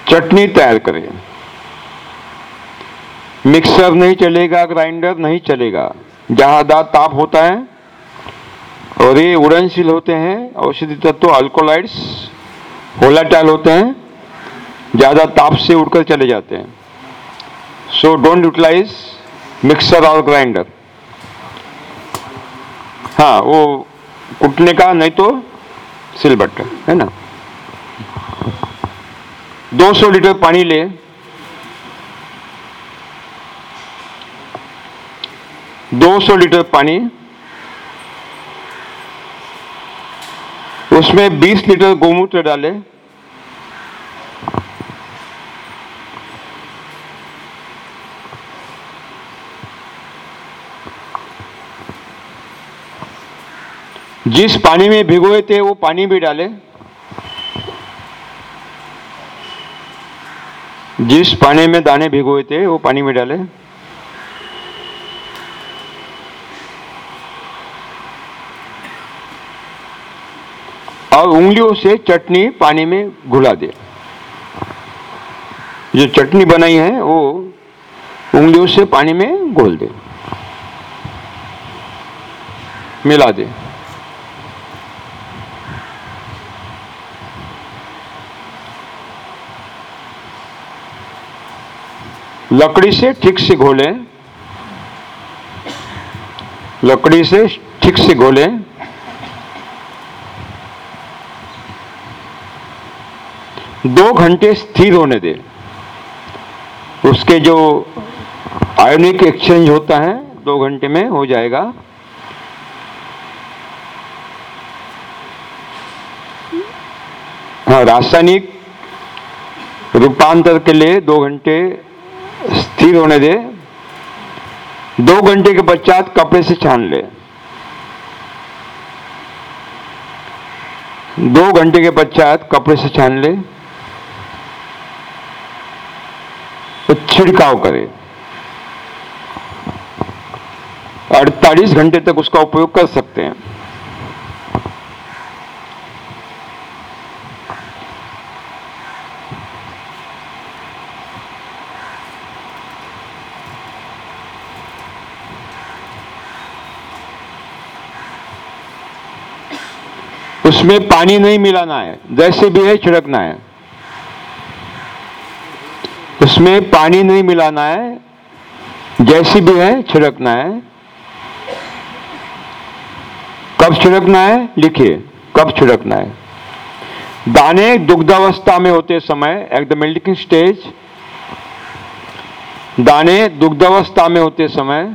चटनी तैयार करें। मिक्सर नहीं चलेगा, ग्राइंडर नहीं चलेगा। ज़्यादा ताप होता है और ये उड़नशील होते हैं, औषधि तत्व अल्कोलाइड्स होलाटाइल होते हैं, ज़्यादा ताप से उड़कर चले जाते हैं। सो डोंट यूटिलाइज मिक्सर और ग्राइंडर हाँ वो कुटने का, नहीं तो सिलबट्टा है ना? 200 लीटर पानी ले। दो सौ लीटर पानी। उसमें 20 लीटर गोमूत्र डाले। जिस पानी में भिगोए थे, वो पानी भी डाले। जिस पानी में दाने भिगोए थे, वो पानी में डाले। और उंगलियों से चटनी पानी में घुला दे जो चटनी बनाई है, वो उंगलियों से पानी में घोल दे मिला दे लकड़ी से ठीक से घोलें। लकड़ी से ठीक से घोलें। दो घंटे स्थिर होने दें। उसके जो आयोनिक एक्सचेंज होता है, दो घंटे में हो जाएगा। हाँ रासायनिक रूपांतर के लिए दो घंटे स्थिर होने दे। दो घंटे के पश्चात कपड़े से छान ले। दो घंटे के पश्चात कपड़े से छान ले। छिड़काव करे। 48 घंटे तक उसका उपयोग कर सकते हैं। उसमें पानी नहीं मिलाना है, जैसे भी है, छिड़कना है। उसमें पानी नहीं मिलाना है, जैसी भी है, छिड़कना है। कब छिड़कना है, लिखिए, कब छिड़कना है। दाने दुग्धावस्था में होते समय एट द मिल्किंग स्टेज दाने दुग्धावस्था में होते समय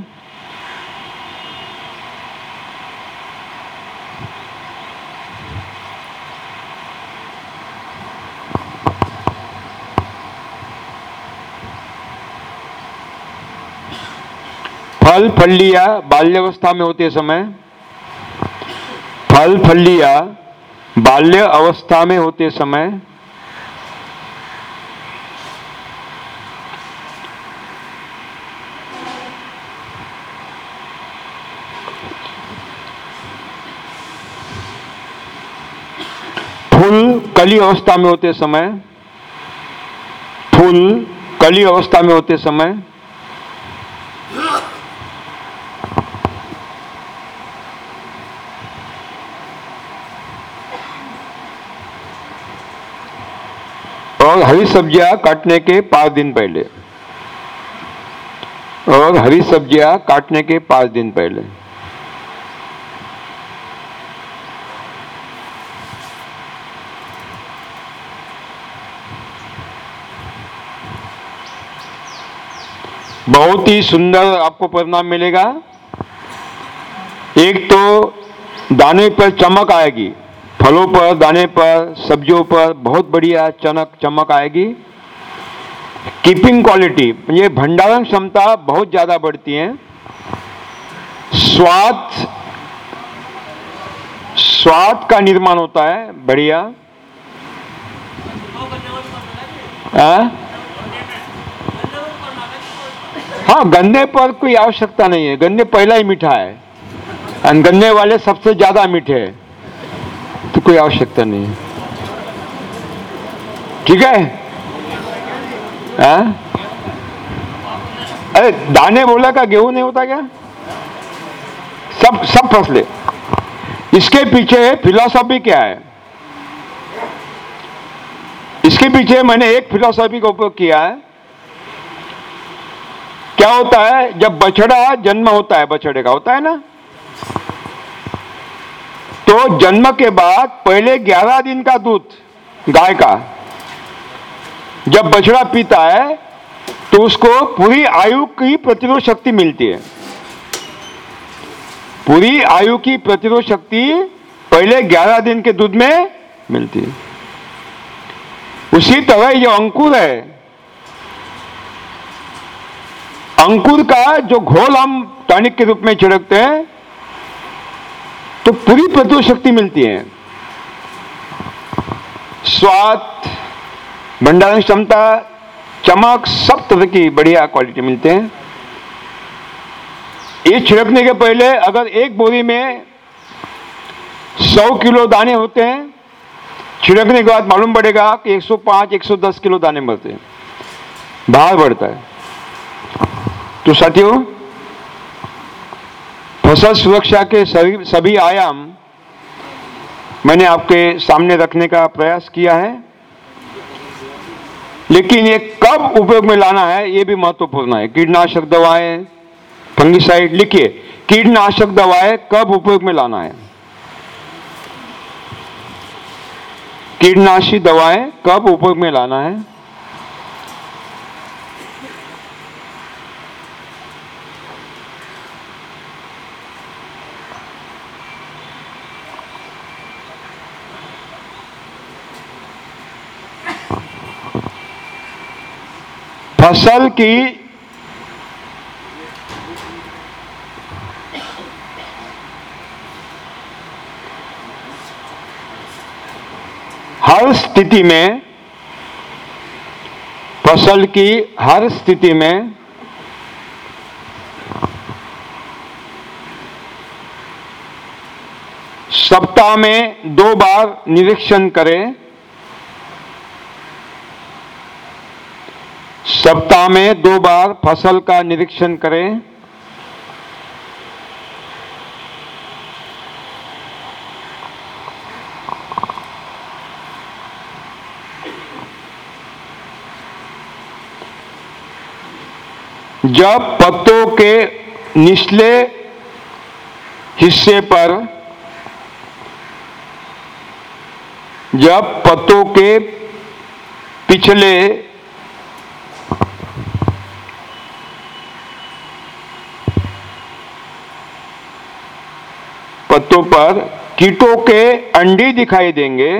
फल फलिया बाल्यावस्था में होते समय, फल फलिया बाल्य अवस्था में होते समय, फूल कली अवस्था में होते समय, फूल कली अवस्था में होते समय और हरी सब्ज़ियाँ काटने के पाँच दिन पहले। और हरी सब्ज़ियाँ काटने के पाँच दिन पहले। बहुत ही सुंदर आपको परिणाम मिलेगा। एक तो दाने पर चमक आएगी। फलों पर, दाने पर, सब्जियों पर बहुत बढ़िया चनक चमक आएगी। कीपिंग क्वालिटी ये भंडारण क्षमता बहुत ज़्यादा बढ़ती है। स्वाद स्वाद का निर्माण होता है, बढ़िया। हाँ? हाँ गन्ने पर कोई आवश्यकता नहीं है। गन्ने पहला ही मीठा है। गन्ने वाले सबसे ज़्यादा मीठे हैं। तो कोई आवश्यकता नहीं है। ठीक है? हाँ? अरे, दाने बोला का गेहूँ नहीं होता क्या? सब सब फ़सलें इसके पीछे फिलॉसफी क्या है? इसके पीछे मैंने एक फिलॉसफी का उपयोग किया है। क्या होता है? जब बछड़ा जन्म होता है, बछड़े का होता है ना? तो जन्म के बाद पहले 11 दिन का दूध, गाय का। जब बछड़ा पीता है तो उसको पूरी आयु की प्रतिरोध शक्ति मिलती है। पूरी आयु की प्रतिरोध शक्ति पहले 11 दिन के दूध में मिलती है। उसी तरह ये अंकुर है। अंकुर का जो घोल हम टॉनिक के रूप में छिड़कते हैं तो पूरी प्रतिरोध शक्ति मिलती है। स्वाद, भंडारण क्षमता, चमक, सब तरह की बढ़िया क्वालिटी मिलते हैं। ये छिड़कने के पहले अगर एक बोरी में 100 किलो दाने होते हैं, छिड़कने के बाद मालूम पड़ेगा कि 105 110 किलो दाने बढ़ते हैं। भार बढ़ता है। तो साथियों फ़सल सुरक्षा के सभी सभी आयाम मैंने आपके सामने रखने का प्रयास किया है। लेकिन ये कब उपयोग में लाना है, ये भी महत्वपूर्ण है। कीटनाशक दवाएँ, फंगिसाइड लिखिए, कीटनाशक दवाएँ कब उपयोग में लाना है? कीटनाशी दवाएँ कब उपयोग में लाना है? फ़सल की हर स्थिति में, फ़सल की हर स्थिति में सप्ताह में दो बार निरीक्षण करें। सप्ताह में दो बार फ़सल का निरीक्षण करें। जब पत्तों के निचले हिस्से पर, जब पत्तों के पिछले पत्तों पर कीटों के अंडे दिखाई देंगे।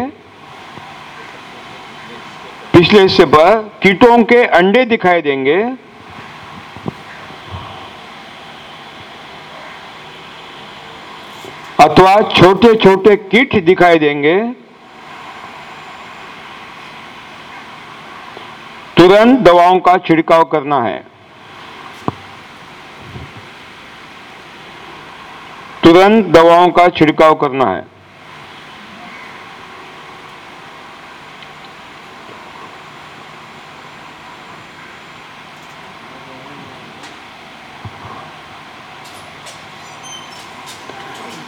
पिछले हिस्से पर कीटों के अंडे दिखाई देंगे। अथवा छोटे छोटे कीट दिखाई देंगे। तुरंत दवाओं का छिड़काव करना है। तुरंत दवाओं का छिड़काव करना है।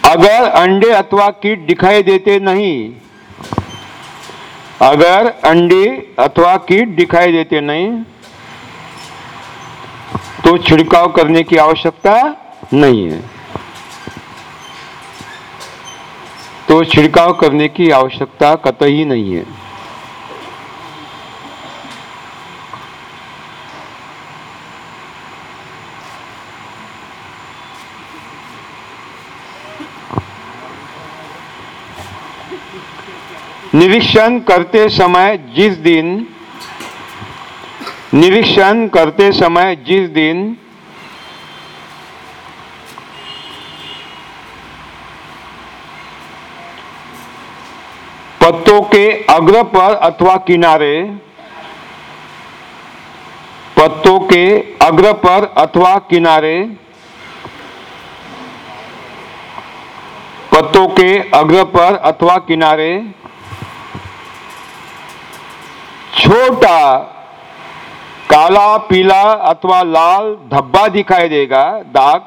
अगर अंडे अथवा कीट दिखाई देते नहीं, अगर अंडे अथवा कीट दिखाई देते नहीं तो छिड़काव करने की आवश्यकता नहीं है। तो छिड़काव करने की आवश्यकता कतई नहीं है। निरीक्षण करते समय जिस दिन, निरीक्षण करते समय जिस दिन पत्तों के अग्र पर अथवा किनारे, पत्तों के अग्र पर अथवा किनारे, पत्तों के अग्र पर अथवा किनारे, छोटा काला, पीला अथवा लाल धब्बा दिखाई देगा, दाग।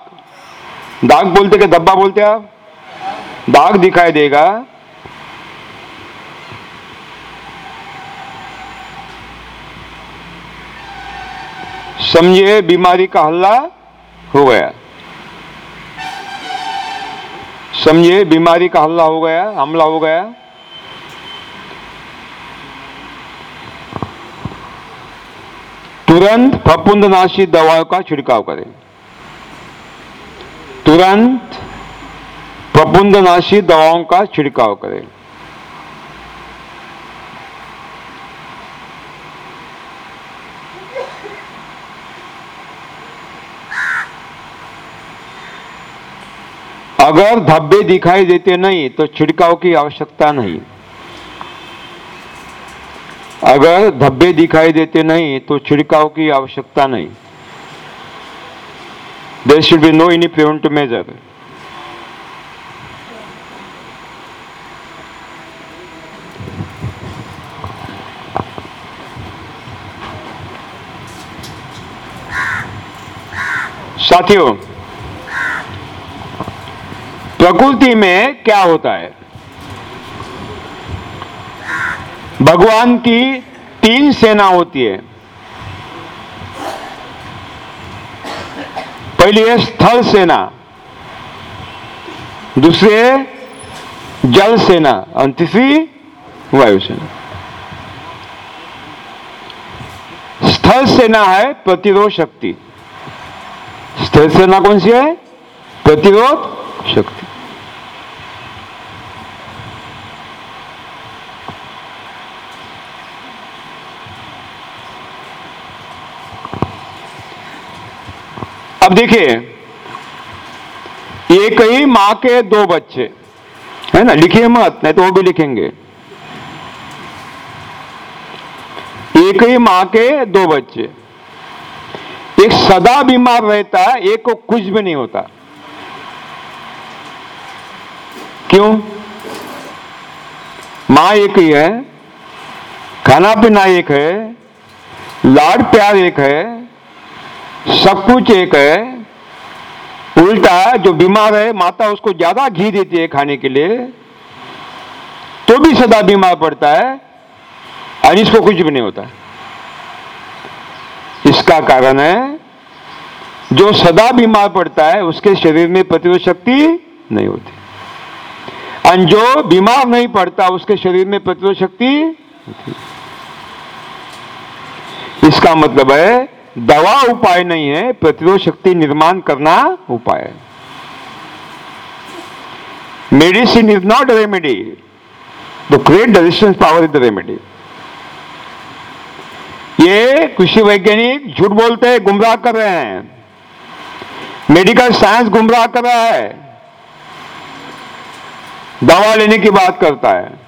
दाग बोलते क्या धब्बा बोलते आप? दाग दिखाई देगा। समझिए बीमारी का हल्ला हो गया। समझिए बीमारी का हल्ला हो गया, हमला हो गया। तुरंत फपुंदनाशी दवाओं का छिड़काव करें। तुरंत फपुंदनाशी दवाओं का छिड़काव करें। अगर धब्बे दिखाई देते नहीं तो छिड़काव की आवश्यकता नहीं। अगर धब्बे दिखाई देते नहीं तो छिड़काव की आवश्यकता नहीं। There should be no any preventive measure साथियों प्रकृति में क्या होता है? भगवान की तीन सेना होती है। पहली है स्थल सेना, दूसरी है जल सेना, और तीसरी वायु सेना। स्थल सेना है प्रतिरोध शक्ति। स्थल सेना कौन सी है? प्रतिरोध शक्ति। अब देखिए एक ही माँ के दो बच्चे, है ना? लिखिए मत, नहीं तो वो भी लिखेंगे। एक ही माँ के दो बच्चे। एक सदा बीमार रहता है, एक को कुछ भी नहीं होता। क्यों? माँ एक ही है, खाना पीना एक है, लाड प्यार एक है सब कुछ एक है। उल्टा जो बीमार है, माता उसको ज़्यादा घी देती है खाने के लिए तो भी सदा बीमार पड़ता है और इसको कुछ भी नहीं होता। इसका कारण है, जो सदा बीमार पड़ता है, उसके शरीर में प्रतिरोध शक्ति नहीं होती। और जो बीमार नहीं पड़ता, उसके शरीर में प्रतिरोध शक्ति इसका मतलब है दवा उपाय नहीं है, प्रतिरोध शक्ति निर्माण करना उपाय है। Medicine is not remedy. To create the resistance power is the remedy. ये कृषि वैज्ञानिक झूठ बोलते हैं गुमराह कर रहे हैं। मेडिकल साइंस गुमराह कर रहा है। दवा लेने की बात करता है।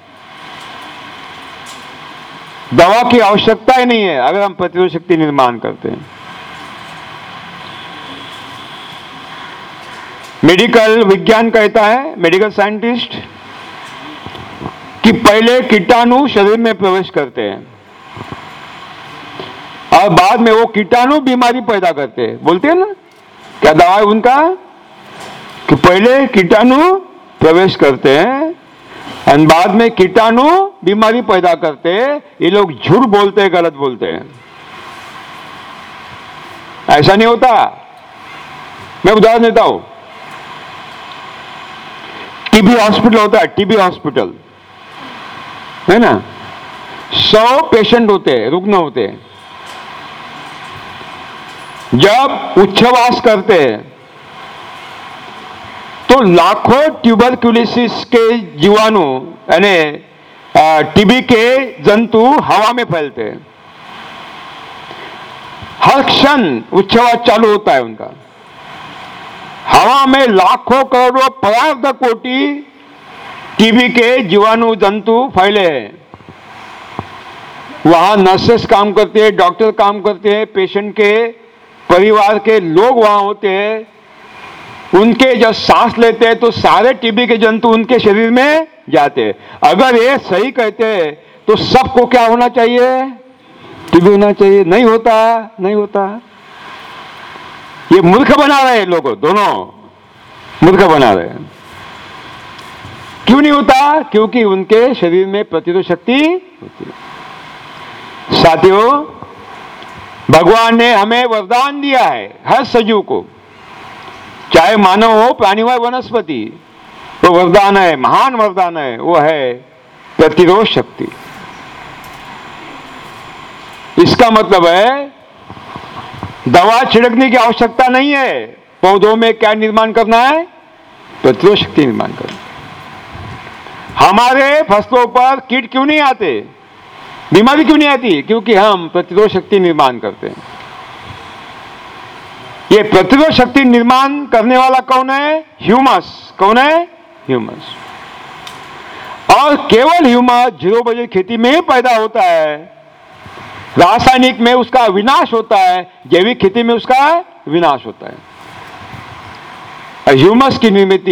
दवा की आवश्यकता ही नहीं है, अगर हम प्रतिरोध शक्ति निर्माण करते हैं। मेडिकल विज्ञान कहता है मेडिकल साइंटिस्ट कि पहले कीटाणु शरीर में प्रवेश करते हैं, और बाद में वो कीटाणु बीमारी पैदा करते हैं। बोलते हैं ना, क्या दवा है उनका? कि पहले कीटाणु प्रवेश करते हैं और बाद में कीटाणु बीमारी पैदा करते ये लोग झूठ बोलते हैं, गलत बोलते हैं। ऐसा नहीं होता। मैं उदाहरण देता हूँ। टीबी हॉस्पिटल होता है, टीबी हॉस्पिटल। है ना? सौ पेशेंट होते हैं, रुग्ण होते हैं। जब उच्छवास करते हैं तो लाखों ट्यूबरक्यूलिसिस के जीवाणु, यानी टीबी के जंतु हवा में फैलते हैं। हर क्षण उच्छवास चालू होता है उनका। हवा में लाखों करोड़ों परार्ध कोटि टीबी के जीवाणु जंतु फैले हैं। वहाँ नर्सेस काम करते हैं, डॉक्टर काम करते हैं, पेशेंट के परिवार के लोग वहाँ होते हैं। उनके जब सांस लेते हैं तो सारे टीबी के जंतु उनके शरीर में जाते हैं। अगर ये सही कहते हैं तो सबको क्या होना चाहिए? टीबी होना चाहिए। नहीं होता नहीं होता। ये मूर्ख बना रहे हैं लोगों, दोनों। मूर्ख बना रहे हैं। क्यों नहीं होता? क्योंकि उनके शरीर में प्रतिरोध शक्ति होती है। साथियों, भगवान ने हमें वरदान दिया है, हर सजीव को। चाहे मानव हो, प्राणी हो, वनस्पति, वो वरदान है, महान वरदान है, वो है प्रतिरोध शक्ति। इसका मतलब है, दवा छिड़कने की आवश्यकता नहीं है, पौधों में क्या निर्माण करना है? प्रतिरोध शक्ति निर्माण करना। हमारे फ़सलों पर कीट क्यों नहीं आते? बीमारी क्यों नहीं आती? क्योंकि हम प्रतिरोध शक्ति निर्माण करते हैं। ये प्रतिरोध शक्ति निर्माण करने वाला कौन है? ह्यूमस कौन है? ह्यूमस और केवल ह्यूमस ज़ीरो बजे खेती में ही पैदा होता है। रासायनिक में उसका विनाश होता है, जैविक खेती में उसका विनाश होता है। ह्यूमस की निर्मित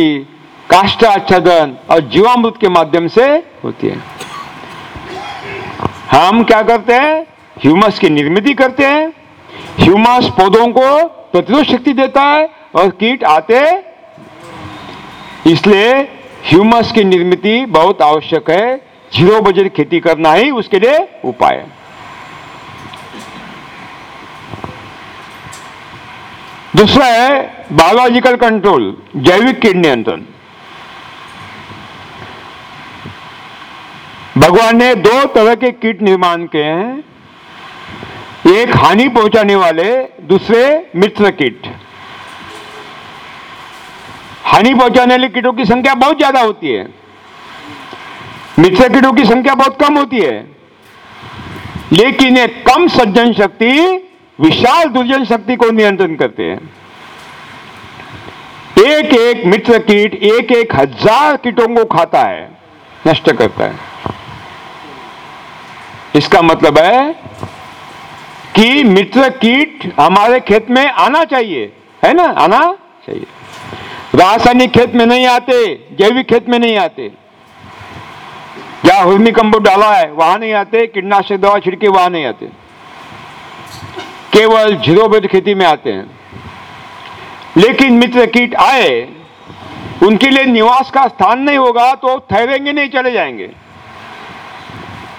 काष्ठ आच्छादन और जीवामृत के माध्यम से होती है। हम क्या करते हैं? ह्यूमस की निर्मित करते हैं। ह्यूमस पौधों को प्रतिरोध शक्ति देता है और कीट आते। इसलिए ह्यूमस की निर्मित बहुत आवश्यक है। ज़ीरो बजट खेती करना ही उसके लिए उपाय। दूसरा है बायोलॉजिकल कंट्रोल जैविक कीट नियंत्रण। भगवान ने दो तरह के कीट निर्माण किए हैं। एक हानि पहुँचाने वाले दूसरे मित्र कीट। हानि पहुँचाने वाले कीटों की संख्या बहुत ज़्यादा होती है। मित्र कीटों की संख्या बहुत कम होती है। लेकिन ये कम सज्जन शक्ति, विशाल दुर्जन शक्ति को नियंत्रण करते हैं। एक एक मित्र कीट एक एक हज़ार कीटों को खाता है, नष्ट करता है। इसका मतलब है कि मित्र कीट हमारे खेत में आना चाहिए। है ना? आना चाहिए। रासायनिक खेत में नहीं आते, जैविक खेत में नहीं आते। या हुर्मी कंपोस्ट डाला है, वहाँ नहीं आते, कीटनाशक दवा छिड़के वहाँ नहीं आते। केवल ज़ीरो खेती में आते हैं। लेकिन मित्र कीट आए, उनके लिए निवास का स्थान नहीं होगा तो ठहरेंगे नहीं, चले जाएँगे।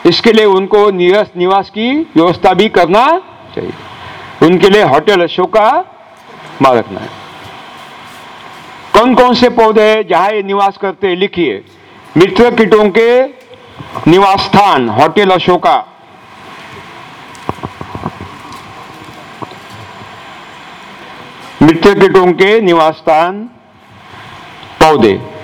इसके लिए उनको निवास निवास की व्यवस्था भी करना चाहिए। उनके लिए होटल, अशोका माँ रखना है। कौन कौन से पौधे जहाँ ये निवास करते हैं? लिखिए। मित्र कीटों के निवास स्थान होटल, अशोका। मित्र कीटों के निवास स्थान पौधे।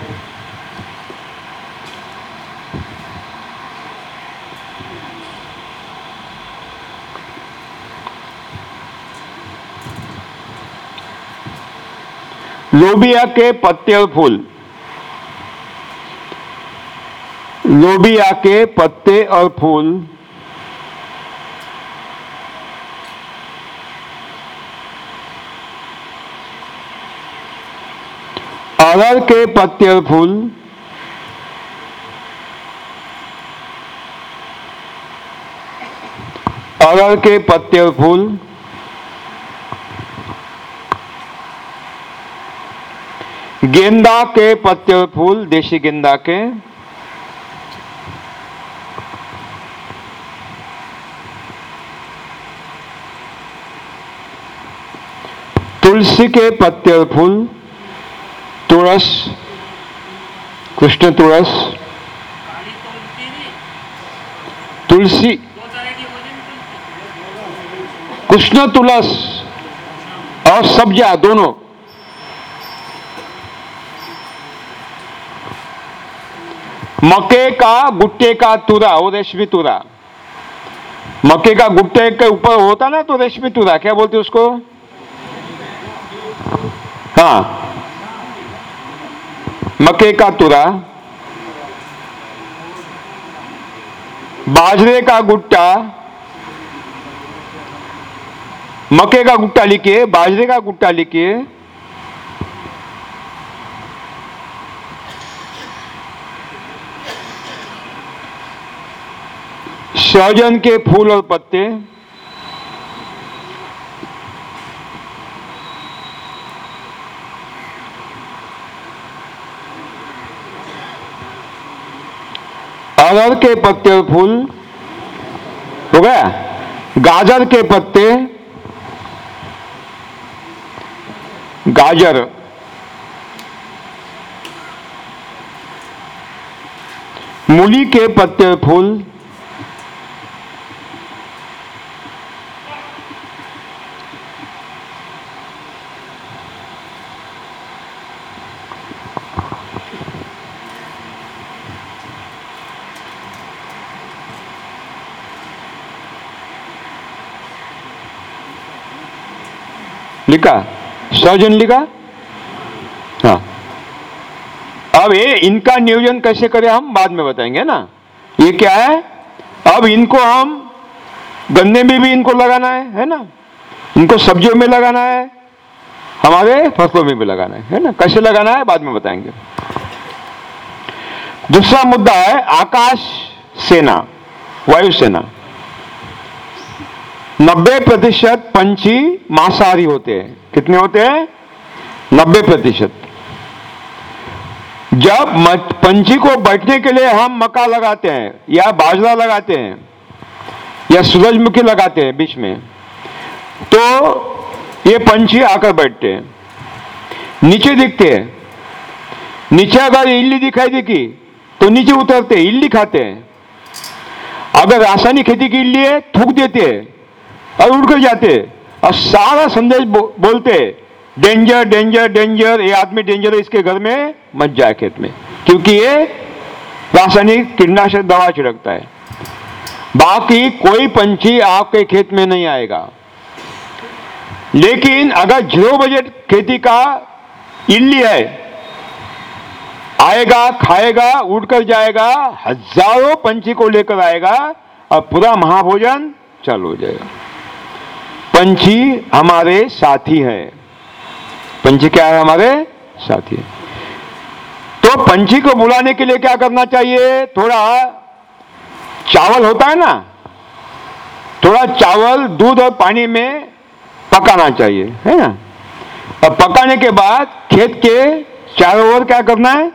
लोबिया के पत्ते और फूल। लोबिया के पत्ते और फूल। अरहर के पत्ते और फूल। अरहर के पत्ते और फूल। गेंदा के पत्ते और फूल देशी गेंदा के। तुलसी के पत्ते और फूल तुळस कृष्ण है तुलसी, कृष्ण तुलस और सब्जा दोनों। मके का, गुट्टे का तुरा, वो रेशमी तुरा। मके का, गुट्टे के ऊपर होता ना तो रेशमी तुरा, क्या बोलते उसको? हाँ। मके का तुरा। बाजरे का गुट्टा। मके का गुट्टा लिखिए, बाजरे का गुट्टा लिखिए। सहजन के फूल और पत्ते। अरहर के पत्ते और फूल। हो गया? गाजर के पत्ते। गाजर। मूली के पत्ते फूल। लिखा? सहजन लिखा? हाँ। अब ये इनका नियोजन कैसे करें हम, बाद में बताएँगे ना? ये क्या है? अब इनको हम गन्ने में भी इनको लगाना है है ना? इनको सब्जियों में लगाना है, हमारे फ़सलों में भी लगाना है है ना? कैसे लगाना है, बाद में बताएँगे। दूसरा मुद्दा है आकाश सेना, वायुसेना। नब्बे प्रतिशत पंछी मांसाहारी होते हैं। कितने होते हैं? नब्बे प्रतिशत। जब पंछी को बैठने के लिए हम मक्का लगाते हैं, या बाजरा लगाते हैं, या सूरजमुखी लगाते हैं बीच में तो ये पंछी आकर बैठते हैं। नीचे दिखते हैं। नीचे अगर इल्ली दिखाई देगी तो नीचे उतरते इल्ली खाते हैं। अगर रासायनिक खेती की इल्ली है थूक देते हैं और उड़ जाते। और सारा संदेश बो, बोलते डेंजर डेंजर डेंजर ये आदमी डेंजर है इसके घर में मत जाए खेत में। क्योंकि ये रासायनिक कीटनाशक दवा छिड़कता है। बाकी कोई पंछी आपके खेत में नहीं आएगा। लेकिन अगर ज़ीरो बजट खेती का इल्ली है आएगा खाएगा उड़कर जाएगा हज़ारों पंछी को लेकर आएगा और पूरा महाभोजन चालू हो जाएगा। पंछी हमारे साथी है। पंछी क्या है हमारे? साथी है। तो पंछी को बुलाने के लिए क्या करना चाहिए? थोड़ा चावल होता है ना? थोड़ा चावल दूध और पानी में पकाना चाहिए, है ना? और पकाने के बाद खेत के चारों ओर क्या करना है?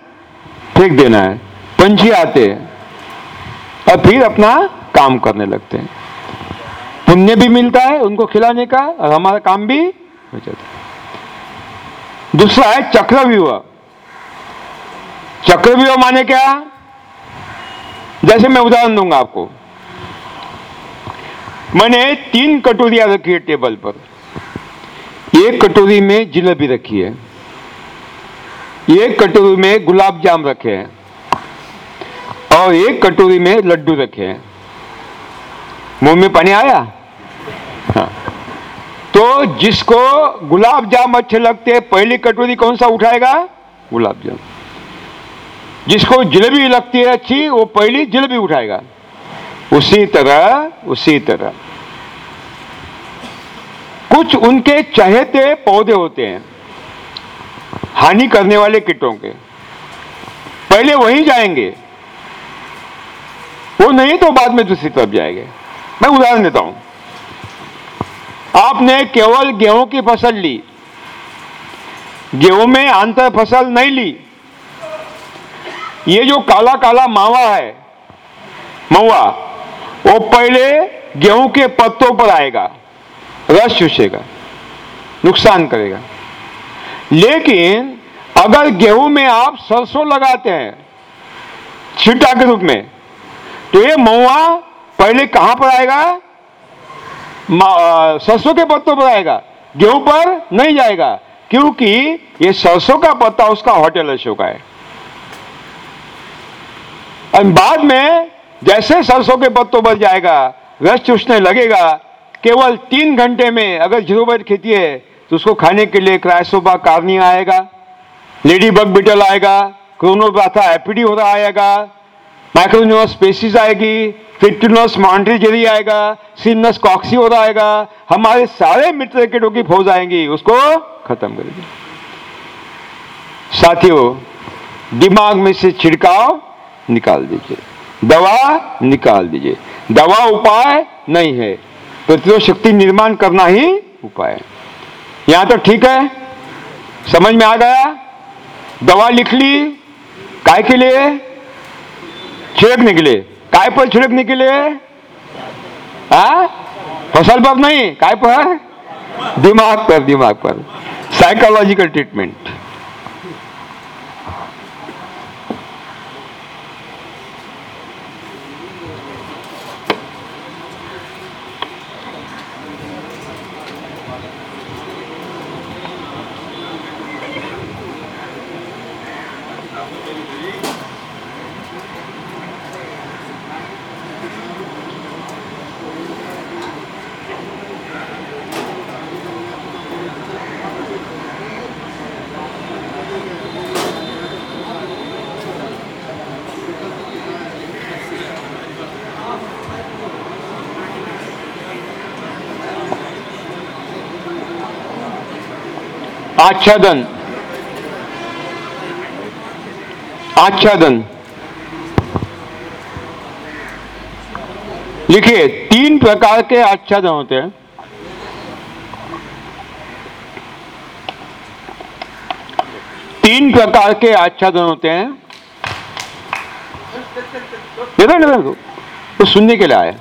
फेंक देना है। पंछी आते हैं और फिर अपना काम करने लगते हैं। पुण्य भी मिलता है उनको खिलाने का और हमारा काम भी हो जाता है। दूसरा है चक्रव्यूह चक्रव्यूह माने क्या? जैसे मैं उदाहरण दूँगा आपको। मैंने तीन कटोरियाँ रखी है टेबल पर। एक कटोरी में जिलेबी रखी है। एक कटोरी में गुलाब जाम रखे हैं। और एक कटोरी में लड्डू रखे हैं। मुँह में पानी आया? हाँ। तो जिसको गुलाब जाम अच्छे लगते पहली कटोरी कौन सा उठाएगा? गुलाब जाम। जिसको जलेबी लगती है अच्छी, वो पहली जलेबी उठाएगा। उसी तरह उसी तरह। कुछ उनके चहेते पौधे होते हैं, हानि करने वाले कीटों के। पहले वहीं जाएँगे। वो नहीं तो बाद में दूसरी तरफ़ जाएँगे। मैं उदाहरण देता हूँ। आपने केवल गेहूँ की फ़सल ली। गेहूँ में अंतर फ़सल नहीं ली। ये जो काला काला मावा है, महुआ, वो पहले गेहूँ के पत्तों पर आएगा। रस चूसेगा, नुकसान करेगा। लेकिन अगर गेहूँ में आप सरसों लगाते हैं, छिटा के रूप में तो ये महुआ पहले कहाँ पर आएगा? सरसों के पत्तों पर आएगा। गेहूँ पर नहीं जाएगा, क्योंकि ये सरसों का पत्ता उसका होटल अशोक है। और बाद में जैसे सरसों के पत्तों पर जाएगा रस चूसने लगेगा। केवल तीन घंटे में अगर ज़ीरो बाइट खेती है तो उसको खाने के लिए क्राइसोबा कार्निया आएगा, लेडी बग बिटल आएगा क्रोनोबाथा एपिडी हो रहा आएगा माइक्रोन्यूस स्पेसिस आएगी फिफ्टिनस मॉन्ट्रीजेरी आएगा सिनस कॉक्सी हो आएगा, हमारे सारे मित्र कीटों की फौज आएँगी, उसको खत्म करेगी साथियों, दिमाग में से छिड़काव निकाल दीजिए, दवा निकाल दीजिए, दवा उपाय नहीं है, प्रतिरोध शक्ति निर्माण करना ही उपाय यहाँ तो ठीक है, समझ में आ गया? दवा लिख ली, काय के लिए? छिड़कने निकले। काय पर छिड़क निकले? हाँ फ़सल पर नहीं, काय पर? दिमाग पर दिमाग पर। साइकोलॉजिकल ट्रीटमेंट आच्छादन आच्छादन लिखिए तीन प्रकार के आच्छादन होते हैं तीन प्रकार के आच्छादन होते हैं देखो ना देखो तो सुनने के लिए आए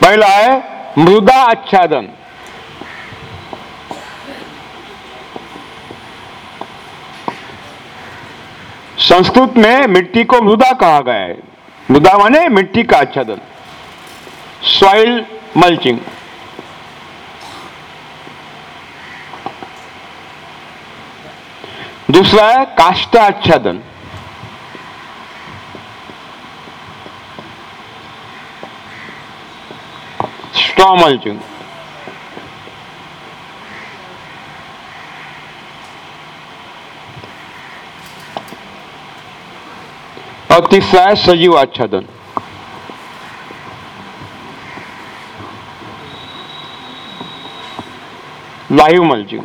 पहला है मृदा आच्छादन संस्कृत में मिट्टी को मृदा कहा गया है। मृदा माने मिट्टी का आच्छादन सॉइल मल्चिंग दूसरा है काष्टा आच्छादन स्ट्रॉ मल्चिंग अतिशय सजीव आच्छादन. लाइव मल्चिंग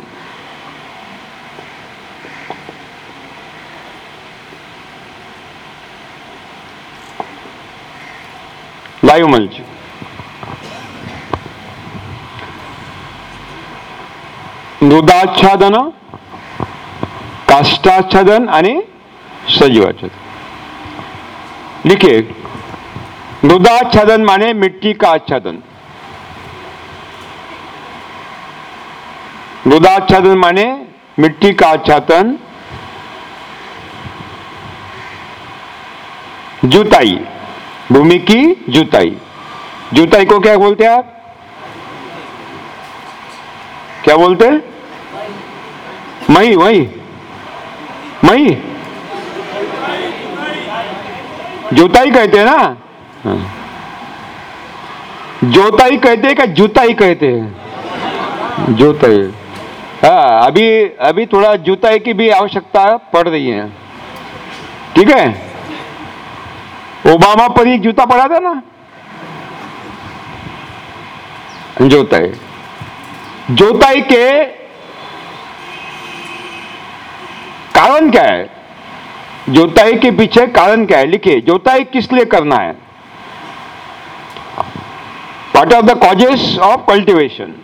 लाइव मल्चिंग मृदाच्छादन काष्टाच्छादन आणि सजीवाच्छादन. लिखिए मृदाच्छादन माने मिट्टी का आच्छादन। मृदाच्छादन माने मिट्टी का आच्छादन। जुताई, भूमि की जुताई। जुताई को क्या बोलते हैं आप? क्या बोलते हैं? मई वही मई? जुताई कहते हैं ना? हाँ। जोताई कहते हैं क्या जुताई कहते हैं? जोताई हाँ। अभी अभी थोड़ा जुताई की भी आवश्यकता पड़ रही है। ठीक है? ओबामा पर एक जूता पड़ा था ना? जोताई जोताई के कारण क्या है? जोताई के पीछे कारण क्या है? लिखिए, जोताई किस लिए करना है? What are the causes of cultivation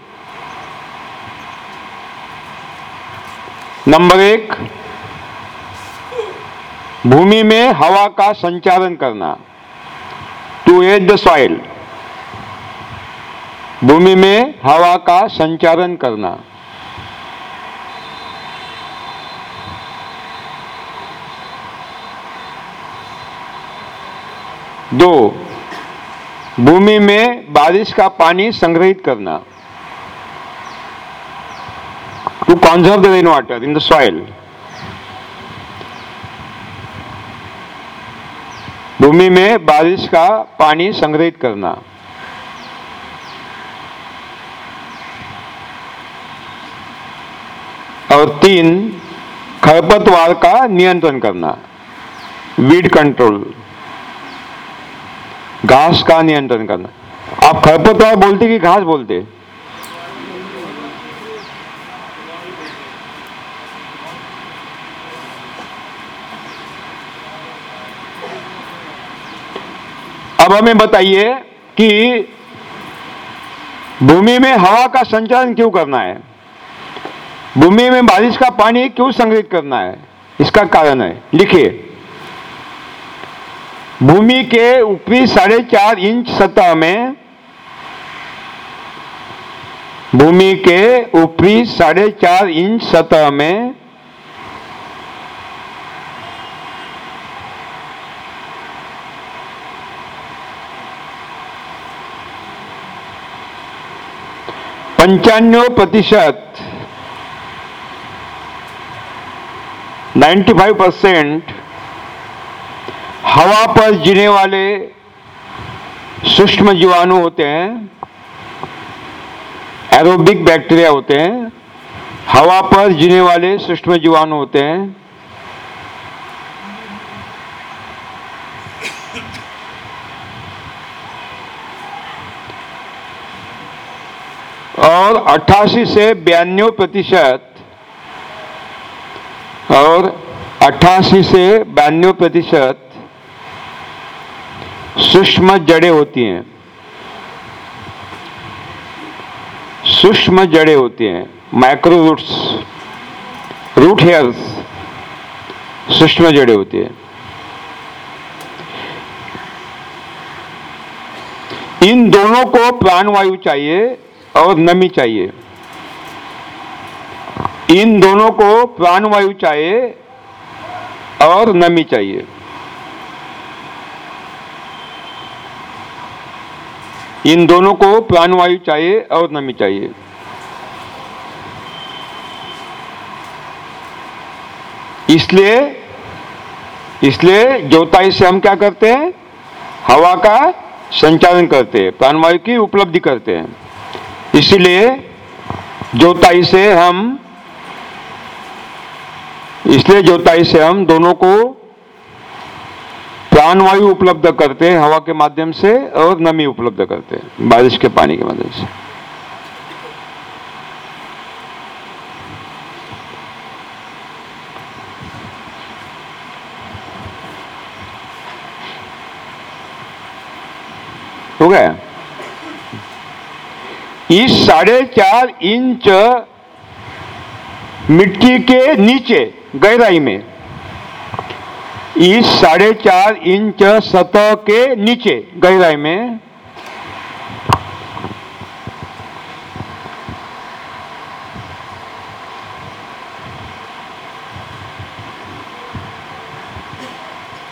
number एक, भूमि में हवा का संचालन करना. टू एड द सॉइल भूमि में हवा का संचालन करना. दो, भूमि में बारिश का पानी संग्रहित करना। To conserve the rain water in the soil भूमि में बारिश का पानी संग्रहित करना। और तीन, खरपतवार का नियंत्रण करना। वीड कंट्रोल घास का नियंत्रण करना। आप खरपतवार बोलते कि घास बोलते अब हमें बताइए कि भूमि में हवा का संचालन क्यों करना है? भूमि में बारिश का पानी क्यों संग्रहित करना है? इसका कारण है। लिखिए। भूमि के ऊपरी साढ़े चार इंच सतह में, भूमि के ऊपरी साढ़े चार इंच सतह में पंचानवे प्रतिशत 95 परसेंट हवा पर जीने वाले सूक्ष्म जीवाणु होते हैं एरोबिक बैक्टीरिया होते हैं, हवा पर जीने वाले सूक्ष्म जीवाणु होते हैं। और 88 से बयानवे प्रतिशत, और 88 से बयानवे प्रतिशत सूक्ष्म जड़ें होती हैं। सूक्ष्म जड़ें होती हैं। माइक्रो रूट्स, रूट हेयर्स, सूक्ष्म जड़ें होती हैं। इन दोनों को प्राणवायु चाहिए और नमी चाहिए। इन दोनों को प्राणवायु चाहिए और नमी चाहिए। इन दोनों को प्राणवायु चाहिए और नमी चाहिए। इसलिए इसलिए जोताई से हम क्या करते हैं? हवा का संचालन करते हैं, प्राणवायु की उपलब्धि करते हैं। इसलिए जोताई से हम, इसलिए जोताई से हम दोनों को प्राणवायु उपलब्ध करते हैं, हवा के माध्यम से और नमी उपलब्ध करते हैं, बारिश के पानी के माध्यम से। हो गया? इस साढ़े चार इंच मिट्टी के नीचे, गहराई में इस साढ़े चार इंच सतह के नीचे, गहराई में।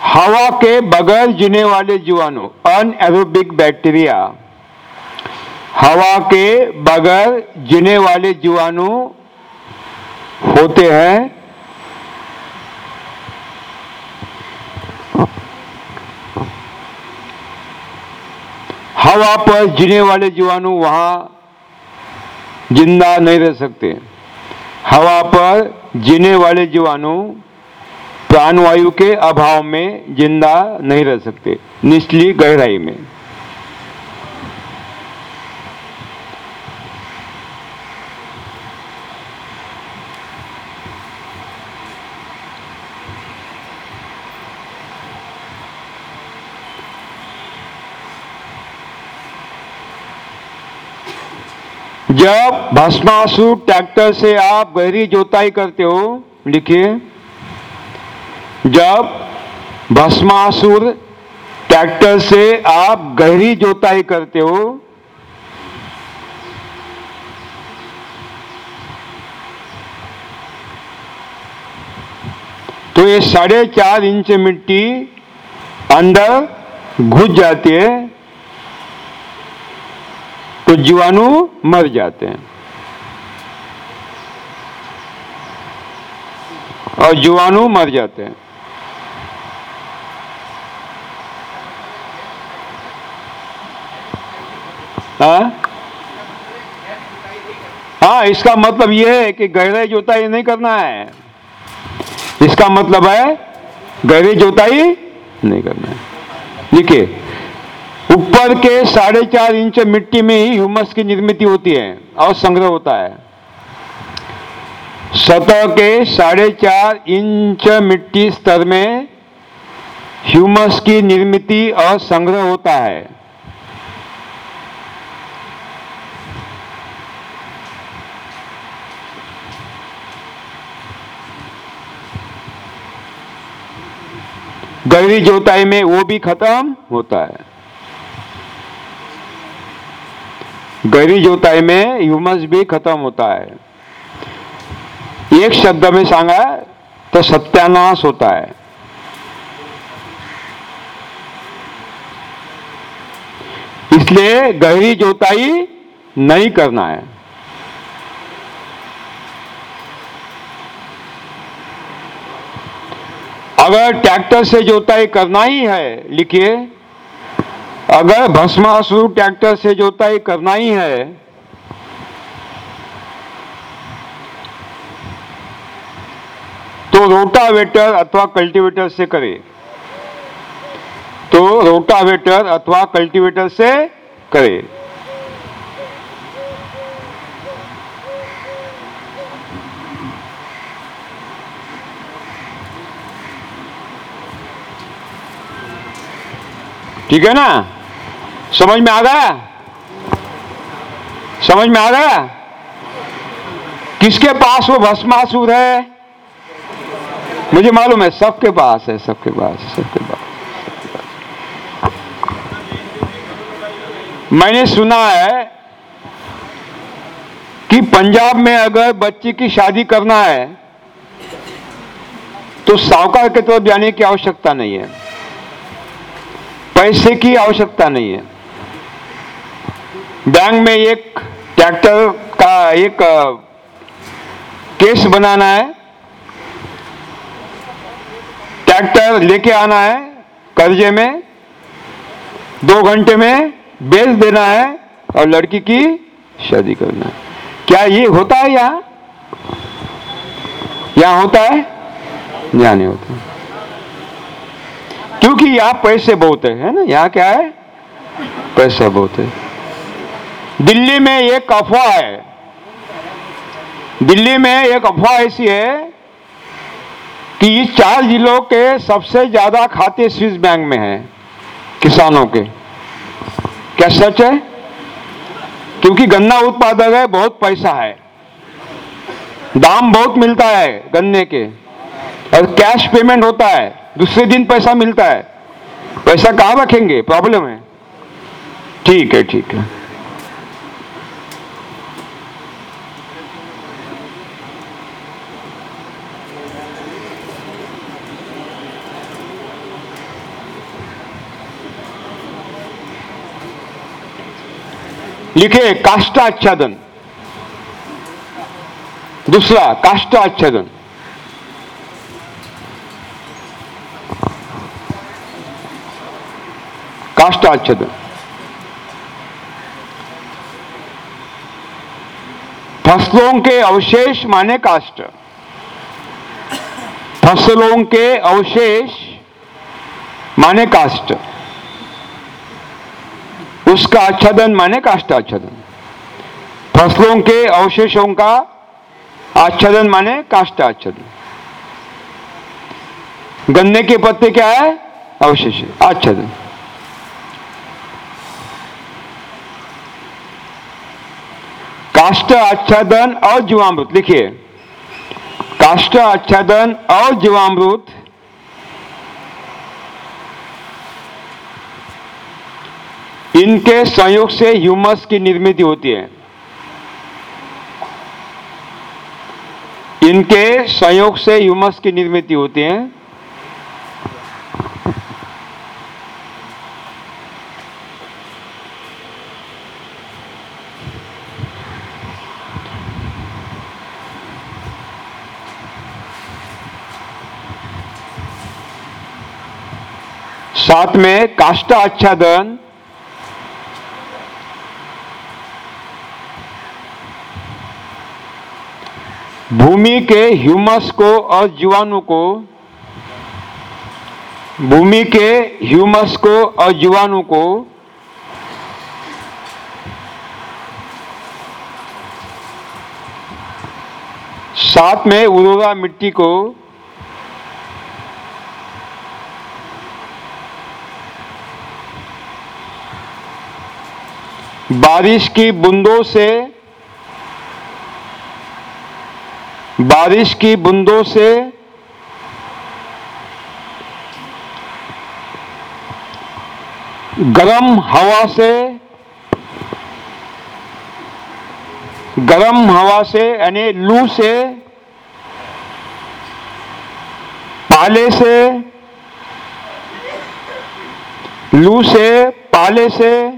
हवा के बगैर जीने वाले जीवाणु अनएरोबिक बैक्टीरिया हवा के बगैर जीने वाले जीवाणु होते हैं हवा पर जीने वाले जीवाणु वहाँ ज़िंदा नहीं रह सकते। हवा पर जीने वाले जीवाणु प्राणवायु के अभाव में ज़िंदा नहीं रह सकते, निचली गहराई में। जब भस्मासुर ट्रैक्टर से आप गहरी जोताई करते हो, लिखिए, जब भस्मासुर ट्रैक्टर से आप गहरी जोताई करते हो तो ये साढ़े चार इंच मिट्टी अंदर घुस जाती है। तो जीवाणु मर जाते हैं। और जीवाणु मर जाते हैं। हाँ? हाँ इसका मतलब यह है कि गहराई जोताई नहीं करना है। इसका मतलब है गहरे जोताई नहीं करना है। लिखिए ऊपर के साढ़े चार इंच मिट्टी में ही ह्यूमस की निर्मित होती है, और संग्रह होता है। सतह के साढ़े चार इंच मिट्टी स्तर में ह्यूमस की निर्मित और संग्रह होता है। गहरी जोताई में वो भी खत्म होता है। गहरी जोताई में ह्यूमस भी खत्म होता है। एक शब्द में सांगा तो सत्यानाश होता है। इसलिए गहरी जोताई नहीं करना है। अगर ट्रैक्टर से जोताई करना ही है, लिखिए अगर भस्मासुर ट्रैक्टर से जोताई करना ही है तो रोटावेटर अथवा कल्टीवेटर से करें। तो रोटावेटर अथवा कल्टीवेटर से करें। ठीक है ना? समझ में आ गया? समझ में आ गया? किसके पास वो भस्मासुर है? मुझे मालूम है, सबके पास है, सबके पास सबके पास। मैंने सुना है कि पंजाब में अगर बच्चे की शादी करना है तो साहूकार की तरफ़ जाने की आवश्यकता नहीं है। पैसे की आवश्यकता नहीं है। बैंक में एक ट्रैक्टर का एक केस बनाना है। ट्रैक्टर लेके आना है कर्जे में, दो घंटे में बेच देना है और लड़की की शादी करना है। क्या ये होता है यहाँ? यहाँ होता है? यहाँ नहीं होता। क्योंकि यहाँ पैसे बहुत है है ना? यहाँ क्या है? पैसा बहुत है। दिल्ली में एक अफवाह है। दिल्ली में एक अफवाह ऐसी है कि इस चार जिलों के सबसे ज़्यादा खाते स्विस बैंक में हैं, किसानों के। क्या सच है? क्योंकि गन्ना उत्पादक है, बहुत पैसा है। दाम बहुत मिलता है गन्ने के। और कैश पेमेंट होता है, दूसरे दिन पैसा मिलता है। पैसा कहाँ रखेंगे? प्रॉब्लम है। ठीक है ठीक है। लिखे काष्ट आच्छादन। दूसरा, काष्ट आच्छादन। काष्ट आच्छादन। फ़सलों के अवशेष माने काष्ट। फ़सलों के अवशेष माने काष्ट। उसका आच्छादन माने काष्ट आच्छादन। फ़सलों के अवशेषों का आच्छादन माने काष्ट आच्छादन। गन्ने के पत्ते क्या है? अवशेष, आच्छादन। काष्ट आच्छादन और जीवामृत, लिखिए। काष्ट आच्छादन और जीवामृत इनके संयोग से ह्यूमस की निर्मित होती है। इनके संयोग से ह्यूमस की निर्मित होती है। साथ में काष्ट आच्छादन भूमि के ह्यूमस को और जीवाणु को, भूमि के ह्यूमस को और जीवाणु को, साथ में उर्वरा मिट्टी को, बारिश की बूंदों से बारिश की बूंदों से गर्म हवा से, गर्म हवा से, यानी लू से, पाले से, लू से, पाले से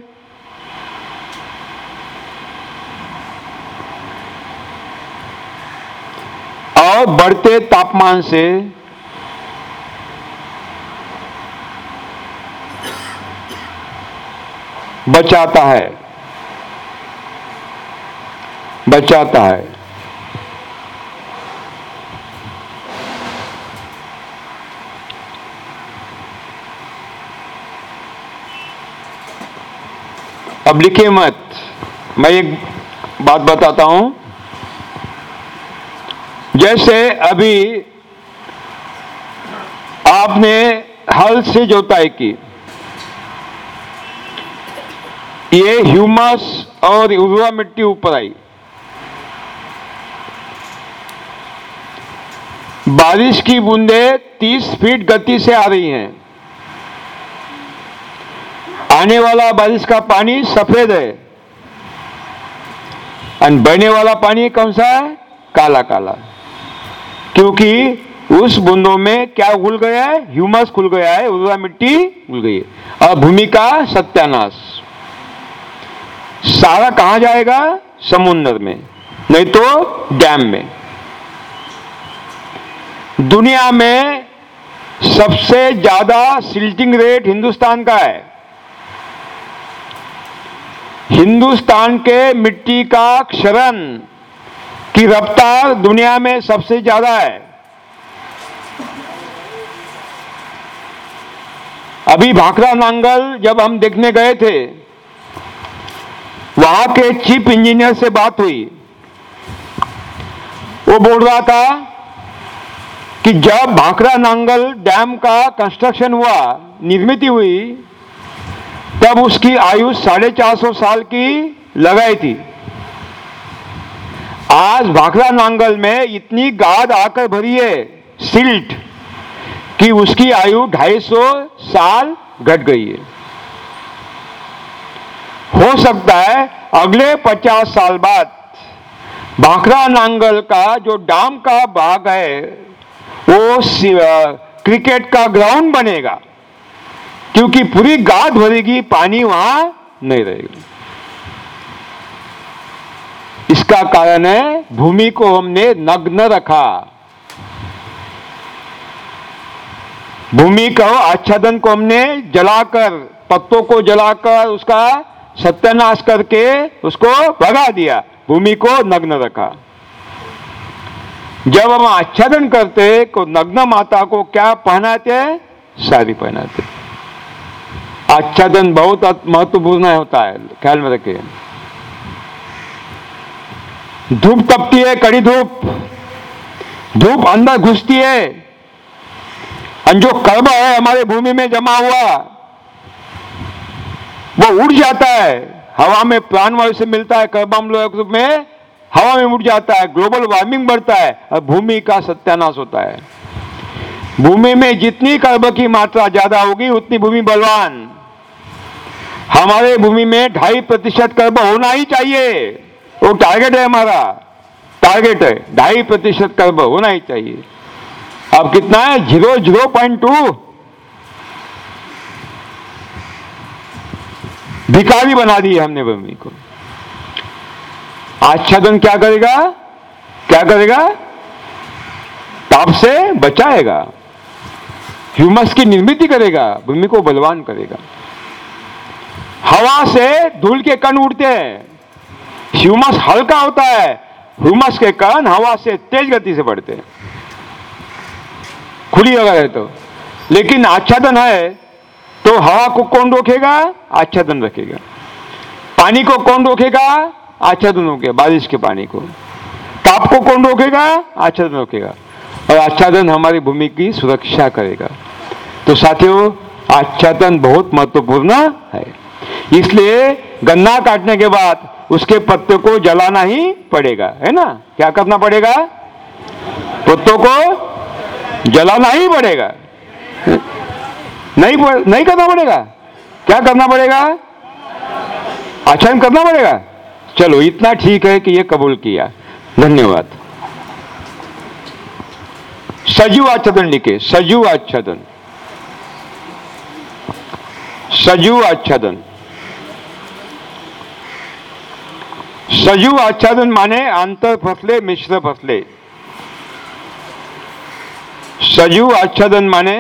बढ़ते तापमान से बचाता है। बचाता है। अब लिखिए मत। मैं एक बात बताता हूँ। जैसे अभी आपने हल से जोताई की, ये ह्यूमस और उर्वरा मिट्टी ऊपर आई। बारिश की बूंदे 30 फीट गति से आ रही हैं। आने वाला बारिश का पानी सफ़ेद है। और बहने वाला पानी कौन सा है? काला काला क्योंकि उस बूंदों में क्या घुल गया है? ह्यूमस खुल गया है, उर्वरा मिट्टी घुल गई है। और भूमि का सत्यानाश। सारा कहाँ जाएगा? समुद्र में, नहीं तो डैम में। दुनिया में सबसे ज़्यादा सिल्टिंग रेट हिंदुस्तान का है। हिंदुस्तान के मिट्टी का क्षरण की रफ्तार दुनिया में सबसे ज़्यादा है। अभी भाखड़ा नांगल जब हम देखने गए थे, वहाँ के चीफ इंजीनियर से बात हुई। वो बोल रहा था कि जब भाखड़ा नांगल डैम का कंस्ट्रक्शन हुआ, निर्मित हुई, तब उसकी आयु साढ़े चार सौ साल की लगाई थी। आज भाखड़ा नांगल में इतनी गाद आकर भरी है सिल्ट कि उसकी आयु 250 साल घट गई है। हो सकता है अगले 50 साल बाद भाखड़ा नांगल का जो डाम का भाग है, वो क्रिकेट का ग्राउंड बनेगा, क्योंकि पूरी गाद भरेगी, पानी वहाँ नहीं रहेगा। इसका कारण है, भूमि को हमने नग्न रखा। भूमि को आच्छादन को हमने जलाकर पत्तों को जलाकर, उसका सत्यानाश करके उसको भगा दिया, भूमि को नग्न रखा। जब हम आच्छादन करते तो नग्न माता को क्या पहनाते हैं? साड़ी पहनाते आच्छादन बहुत महत्वपूर्ण होता है, ख्याल में रखिए। धूप तपती है, कड़ी धूप। धूप अंदर घुसती है। और जो कर्म है हमारे भूमि में जमा हुआ। वो उड़ जाता है। हवा में प्राण वायु से मिलता है कर्बाम में। हवा में उड़ जाता है ग्लोबल वार्मिंग बढ़ता है और भूमि का सत्यानाश होता है। भूमि में जितनी कर्ब की मात्रा ज़्यादा होगी, उतनी भूमि बलवान। हमारे भूमि में ढाई प्रतिशत कर्ब होना ही चाहिए। वो टारगेट है हमारा। टारगेट है। ढाई प्रतिशत कर्ब होना ही चाहिए। अब कितना है? ज़ीरो ज़ीरो पॉइंट टू भिकारी बना दी हमने भूमि को। आच्छादन क्या करेगा? क्या करेगा? ताप से बचाएगा। ह्यूमस की निर्मित करेगा। भूमि को बलवान करेगा। हवा से धूल के कण उड़ते हैं। ह्यूमस हल्का होता है, ह्यूमस के कण हवा से तेज गति से बढ़ते हैं। खुली जगह है तो। लेकिन आच्छादन है तो हवा को कौन रोकेगा? आच्छादन रखेगा। पानी को कौन रोकेगा? आच्छादन रोकेगा, बारिश के पानी को। ताप को कौन रोकेगा? आच्छादन रोकेगा। और आच्छादन हमारी भूमि की सुरक्षा करेगा। तो साथियों, आच्छादन बहुत महत्वपूर्ण है। इसलिए गन्ना काटने के बाद उसके पत्ते को जलाना ही पड़ेगा, है ना? क्या करना पड़ेगा? पत्तों को जलाना ही पड़ेगा। नहीं नहीं करना पड़ेगा। क्या करना पड़ेगा? आचरण करना पड़ेगा। चलो, इतना ठीक है कि ये कबूल किया। धन्यवाद। सजीव आच्छादन लिखे, सजीव आच्छादन। सजीव आच्छादन। सजीव आच्छादन माने आंतर फसले मिश्र फसले सजीव आच्छादन माने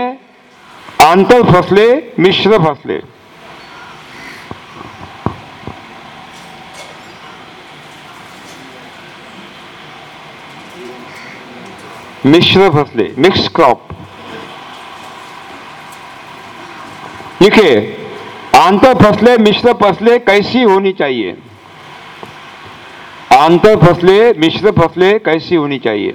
आंतर फसले मिश्र फसले मिश्र फसले मिक्स क्रॉप लिखिए आंतर फसले मिश्र फसले कैसी होनी चाहिए? आंतर फ़सलें, मिश्र फसले कैसी होनी चाहिए?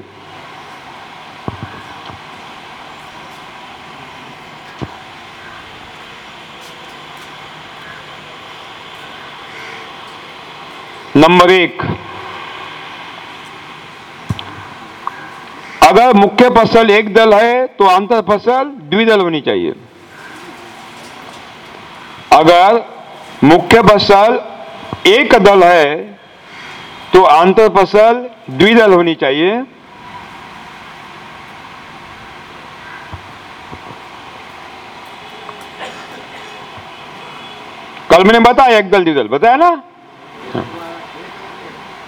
नंबर एक, अगर मुख्य फ़सल एक दल है तो अंतर फ़सल द्विदल होनी चाहिए। अगर मुख्य फ़सल एक दल है तो अंतर फ़सल द्विदल होनी चाहिए। कल मैंने बताया एक दल द्विदल, बताया ना?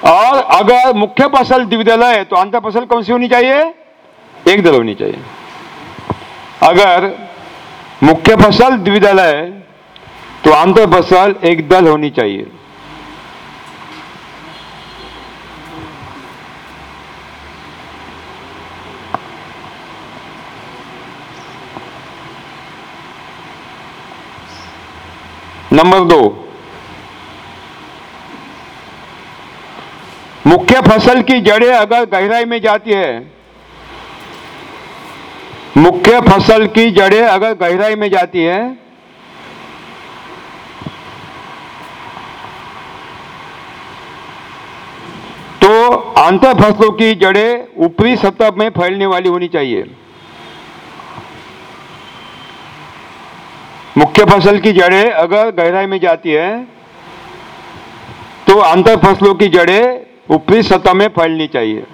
और अगर मुख्य फ़सल द्विदल है तो अंतर फ़सल कौन सी होनी चाहिए? एक दल होनी चाहिए। अगर मुख्य फ़सल द्विदल है तो अंतर फ़सल एक दल होनी चाहिए। नंबर दो। मुख्य फ़सल की जड़ें अगर गहराई में जाती है, मुख्य फ़सल की जड़ें अगर गहराई में जाती है तो आंतर फ़सलों की जड़ें ऊपरी सतह में फैलने वाली होनी चाहिए। मुख्य फ़सल की जड़ें अगर गहराई में जाती है तो आंतर फ़सलों की जड़ें ऊपरी सतह में फैलनी चाहिए।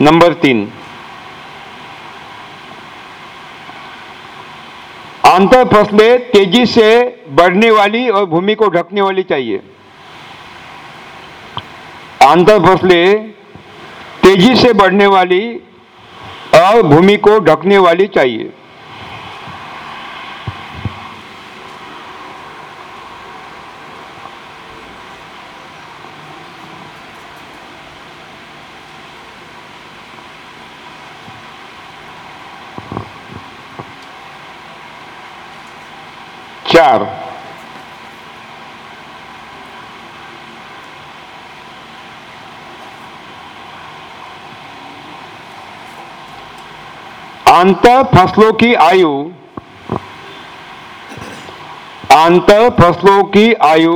नंबर तीन। आंतर फ़सलें तेज़ी से बढ़ने वाली और भूमि को ढकने वाली चाहिए। आंतर फ़सलें तेज़ी से बढ़ने वाली और भूमि को ढकने वाली चाहिए। चार। आंतर फ़सलों की आयु आंतर फ़सलों की आयु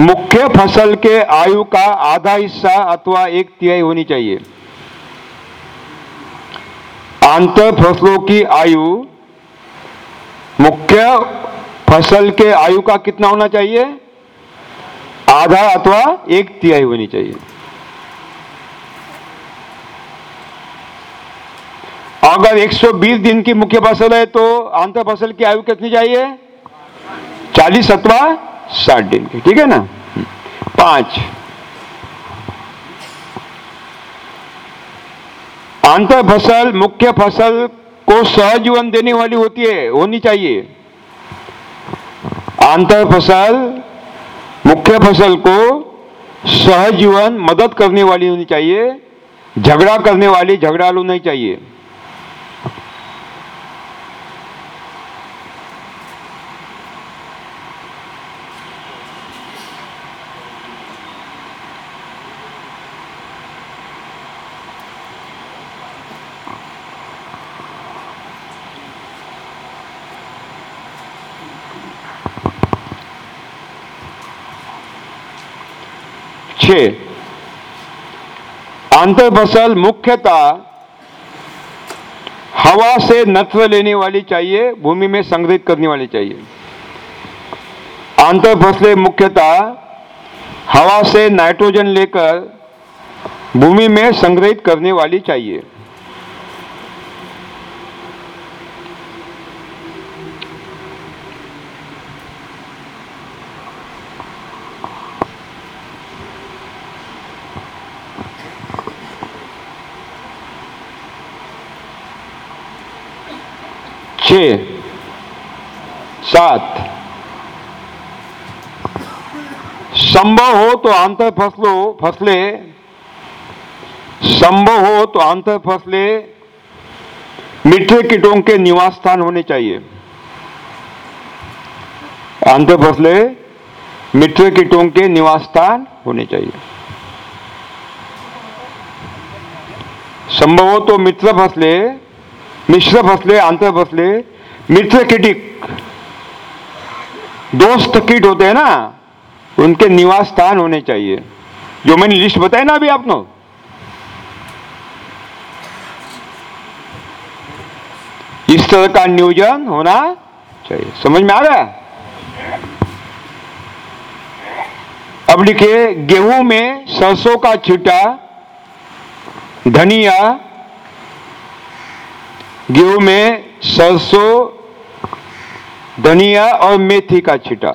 मुख्य फ़सल के आयु का आधा हिस्सा अथवा एक तिहाई होनी चाहिए। आंतर फ़सलों की आयु मुख्य फ़सल के आयु का कितना होना चाहिए? आधा अथवा एक तिहाई होनी चाहिए। अगर 120 दिन की मुख्य फ़सल है तो आंतर फ़सल की आयु कितनी चाहिए? 40 अथवा 60 दिन की, ठीक है ना? पाँच। आंतर फ़सल, मुख्य फ़सल को सहजीवन देने वाली होती है, होनी चाहिए। आंतर फ़सल, मुख्य फ़सल को सहजीवन, मदद करने वाली होनी चाहिए। झगड़ा करने वाली, झगड़ालू नहीं चाहिए। छ आंतर फ़सल मुख्यतः हवा से नत्व लेने वाली चाहिए, भूमि में संग्रहित करने वाली चाहिए। आंतर फ़सलें मुख्यतः हवा से नाइट्रोजन लेकर भूमि में संग्रहित करने वाली चाहिए। छ, सात। संभव हो तो आंतर फसलो फसले संभव हो तो आंतर फ़सलें मीठे कीटों के निवास स्थान होने चाहिए। आंतर फ़सलें मीठे कीटों के निवास स्थान होने चाहिए। संभव हो तो मित्र फ़सलें मिश्र फ़सलें आंतर फ़सलें मित्र कीटिक दोस्त कीट होते हैं ना, उनके निवास स्थान होने चाहिए। जो मैंने लिस्ट बताई ना अभी आपको। इस तरह का नियोजन होना चाहिए। समझ में आ है? अब लिखिए, गेहूँ में सरसों का छिटा, धनिया गेहूँ में सरसों धनिया और मेथी का छिटा।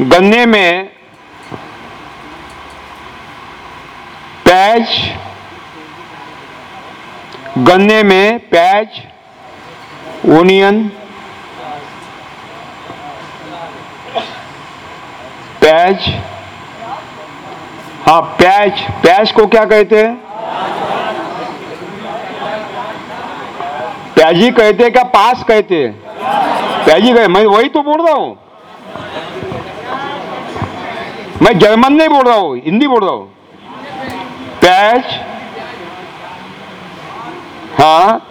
गन्ने में पैच गन्ने में प्याज ओनियन प्याज हाँ प्याज प्याज को क्या कहते हैं? प्याजी कहते हैं क्या? पास कहते हैं। प्याजी कहे, मैं वही तो बोल रहा हूँ। मैं जर्मन नहीं बोल रहा हूँ, हिंदी बोल रहा हूँ। प्याज हाँ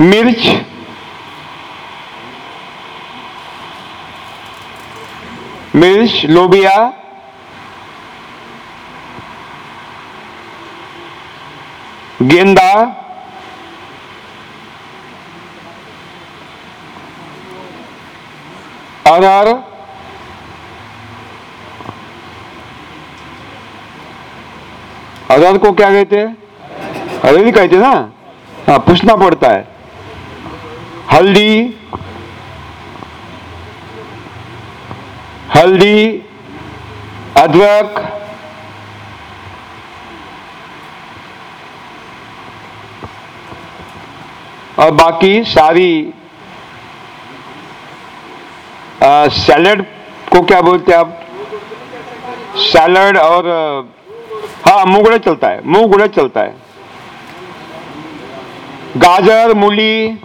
मिर्च। मिर्च लोबिया। गेंदा। अरहर। अरहर को क्या कहते हैं? अरहर ही कहते ना? हाँ पूछना पड़ता है हल्दी हल्दी अदरक. और बाकी सारी सैलड को क्या बोलते हैं आप? सैलड और हाँ मूंग उड़द चलता है मूंग उड़द चलता है। गाजर मूली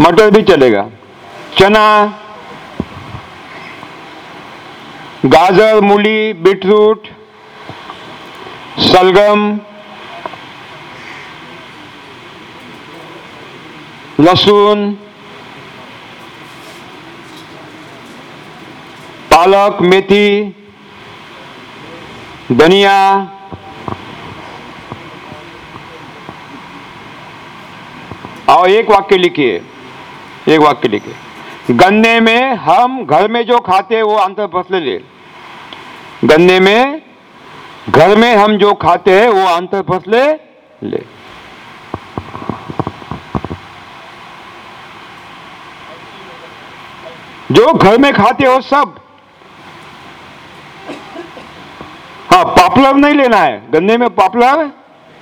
मटर भी चलेगा। चना गाजर मूली बीटरूट सलगम लहसुन पालक मेथी धनिया और एक वाक्य लिखिए। एक वाक्य लिखिए। गन्ने में हम घर में जो खाते हैं, वो अंतर फसले ले। गन्ने में घर में हम जो खाते हैं, वो अंतर फसले ले। जो घर में खाते हो सब। हाँ पॉपुलर नहीं लेना है। गन्ने में पॉपुलर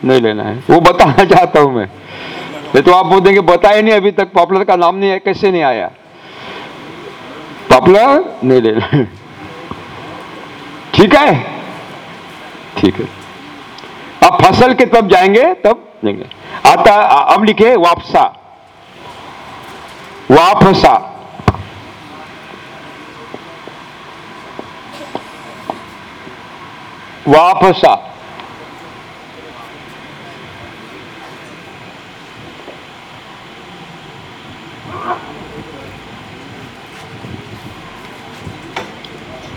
नहीं लेना है। वो बताना चाहता हूँ मैं। तो आप बोल देंगे बताए नहीं अभी तक, पॉपुलर का नाम नहीं है, कैसे नहीं आया? पॉपुलर? नहीं है ठीक है? ठीक है। अब फ़सल के तब जाएँगे, तब देंगे आता, अब लिखे, वापसा। वापसा। वापसा।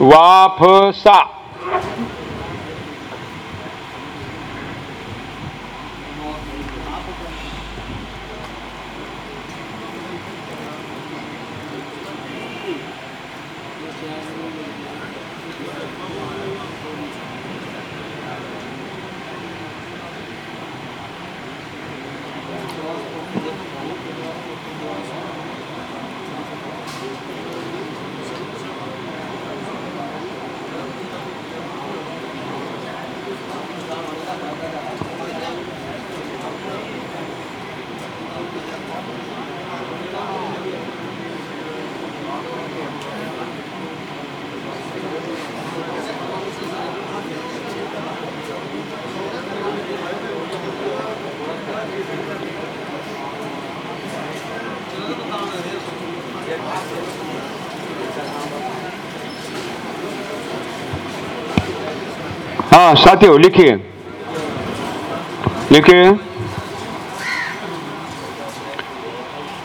वापसा हाँ साथियों लिखिए। लिखिए।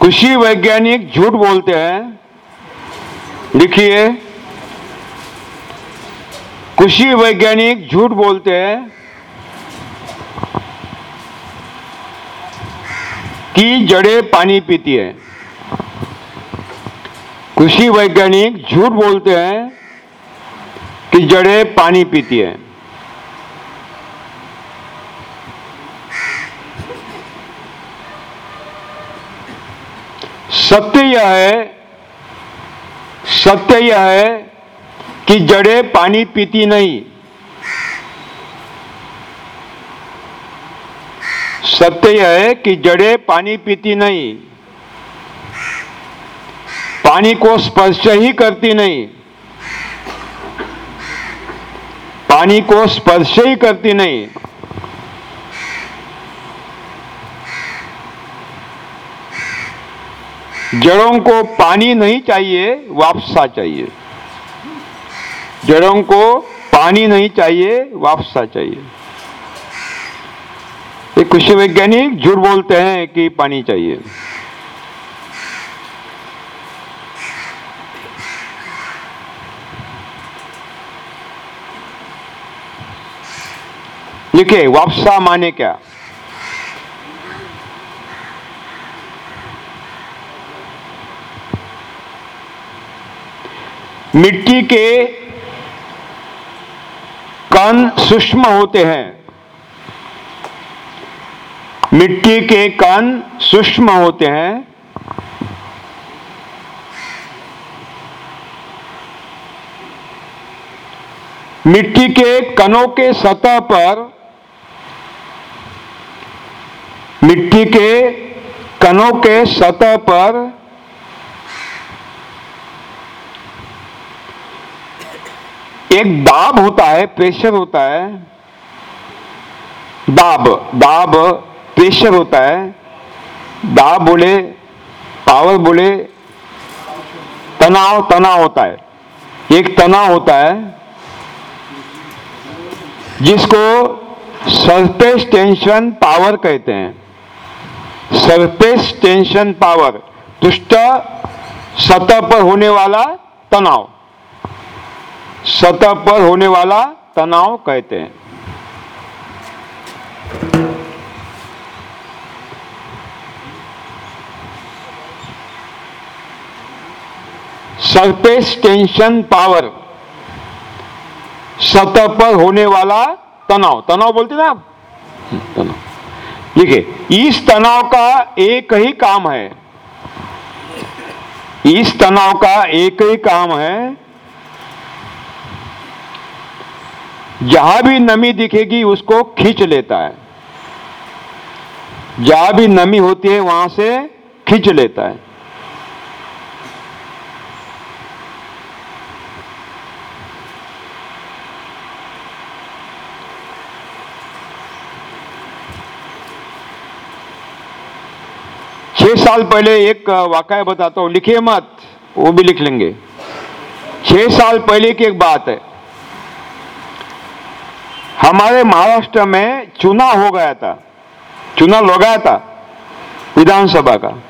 कृषि वैज्ञानिक झूठ बोलते हैं। लिखिए। कृषि वैज्ञानिक झूठ बोलते हैं कि जड़ें पानी पीती है। कृषि वैज्ञानिक झूठ बोलते हैं कि जड़ें पानी पीती है। सत्य यह है, सत्य यह है कि जड़े पानी पीती नहीं। सत्य यह है कि जड़े पानी पीती नहीं। पानी को स्पर्श ही करती नहीं। पानी को स्पर्श ही करती नहीं। जड़ों को पानी नहीं चाहिए, वापसा चाहिए। जड़ों को पानी नहीं चाहिए, वापसा चाहिए। ये कृषि वैज्ञानिक झूठ बोलते हैं कि पानी चाहिए। देखिए वापसा माने क्या? मिट्टी के कण सूक्ष्म होते हैं। मिट्टी के कण सूक्ष्म होते हैं। मिट्टी के कणों के सतह पर, मिट्टी के कणों के सतह पर एक दाब होता है, प्रेशर होता है। दाब दाब, प्रेशर होता है। दाब बोले, पावर बोले, तनाव तनाव होता है। एक तनाव होता है, जिसको सरफेस टेंशन पावर कहते हैं। सरफेस टेंशन पावर पृष्ठ सतह पर होने वाला तनाव। सतह पर होने वाला तनाव कहते हैं। सरफेस टेंशन पावर सतह पर होने वाला तनाव। तनाव बोलते ना आप? तनाव। देखिए, इस तनाव का एक ही काम है। इस तनाव का एक ही काम है जहाँ भी नमी दिखेगी उसको खींच लेता है। जहाँ भी नमी होती है वहाँ से खींच लेता है। छह साल पहले एक वाकया बताता हूँ, लिखिए मत, वो भी लिख लेंगे। छह साल पहले की एक बात है हमारे महाराष्ट्र में चुनाव हो गया था। चुनाव हो गया था विधानसभा का।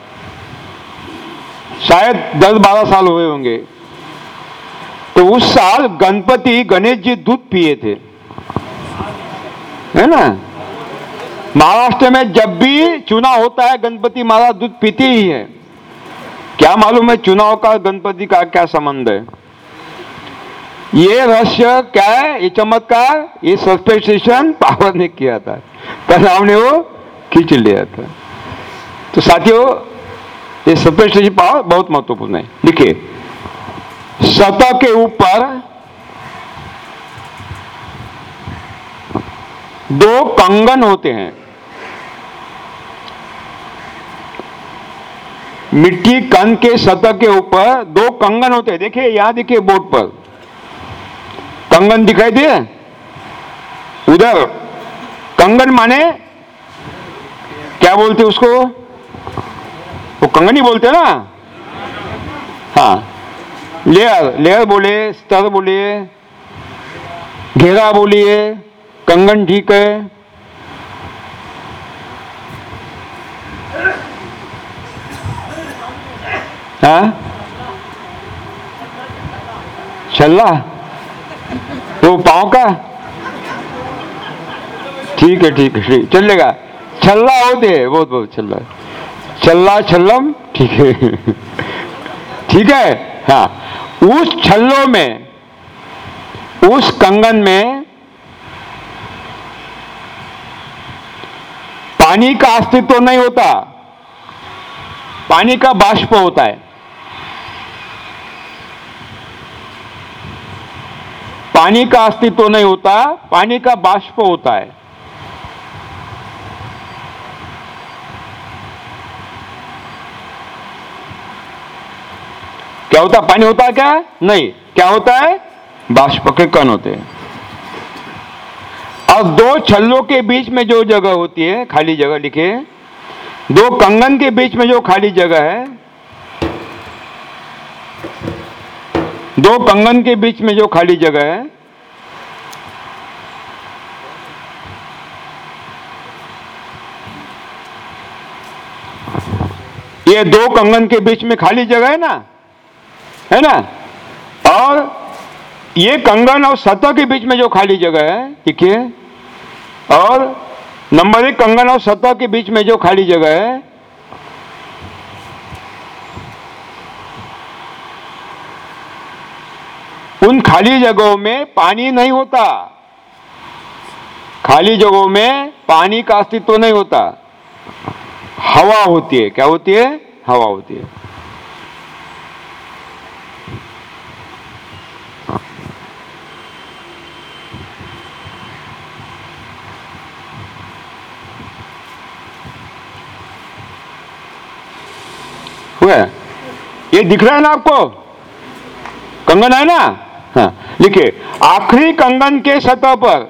शायद दस बारह साल हुए होंगे। तो उस साल गणपति गणेश जी दूध पिए थे। है ना? महाराष्ट्र में जब भी चुनाव होता है, गणपति महाराज दूध पीते ही है। क्या मालूम है चुनाव का गणपति का क्या संबंध है? ये रहस्य क्या है? ये चमत्कार, ये सस्पेंशन पावर ने किया था। तनाव ने वो खींच लिया था। तो साथियों, ये सस्पेंशन पावर बहुत महत्वपूर्ण है। देखिए सतह के ऊपर दो कंगन होते हैं। मिट्टी कण के सतह के ऊपर दो कंगन होते हैं। देखिए, यहाँ देखिए बोर्ड पर। कंगन दिखाई दे उधर। कंगन माने? क्या बोलते उसको? वो कंगन ही बोलते ना? हाँ। लेयर लेयर बोले, स्तर बोलिए घेरा बोलिए कंगन ठीक है। हाँ? छल्ला? तो पाँव का? ठीक है ठीक है, ठीक। चलेगा। छल्ला होते हैं, बहुत बहुत छल्ला। छल्ला, छल्लम, ठीक है। ठीक है? हाँ। उस छल्लों में, उस कंगन में पानी का अस्तित्व नहीं होता। पानी का बाष्प होता है। पानी का अस्तित्व नहीं होता, पानी का बाष्प होता है। क्या होता, पानी होता है क्या? नहीं, क्या होता है? बाष्प के कण होते हैं। और दो छल्लों के बीच में जो जगह होती है, खाली जगह लिखे, दो कंगन के बीच में जो खाली जगह है दो कंगन के बीच में जो खाली जगह है, ये दो कंगन के बीच में खाली जगह है ना? है ना? और ये कंगन और सतह के बीच में जो खाली जगह है, देखिए, और नंबर एक कंगन और सतह के बीच में जो खाली जगह है उन खाली जगहों में पानी नहीं होता। खाली जगहों में पानी का अस्तित्व नहीं होता। हवा होती है। क्या होती है? हवा होती है। हुआ? ये दिख रहा है ना आपको? कंगन है ना? हाँ लिखिए, आखिरी कंगन के सतह पर,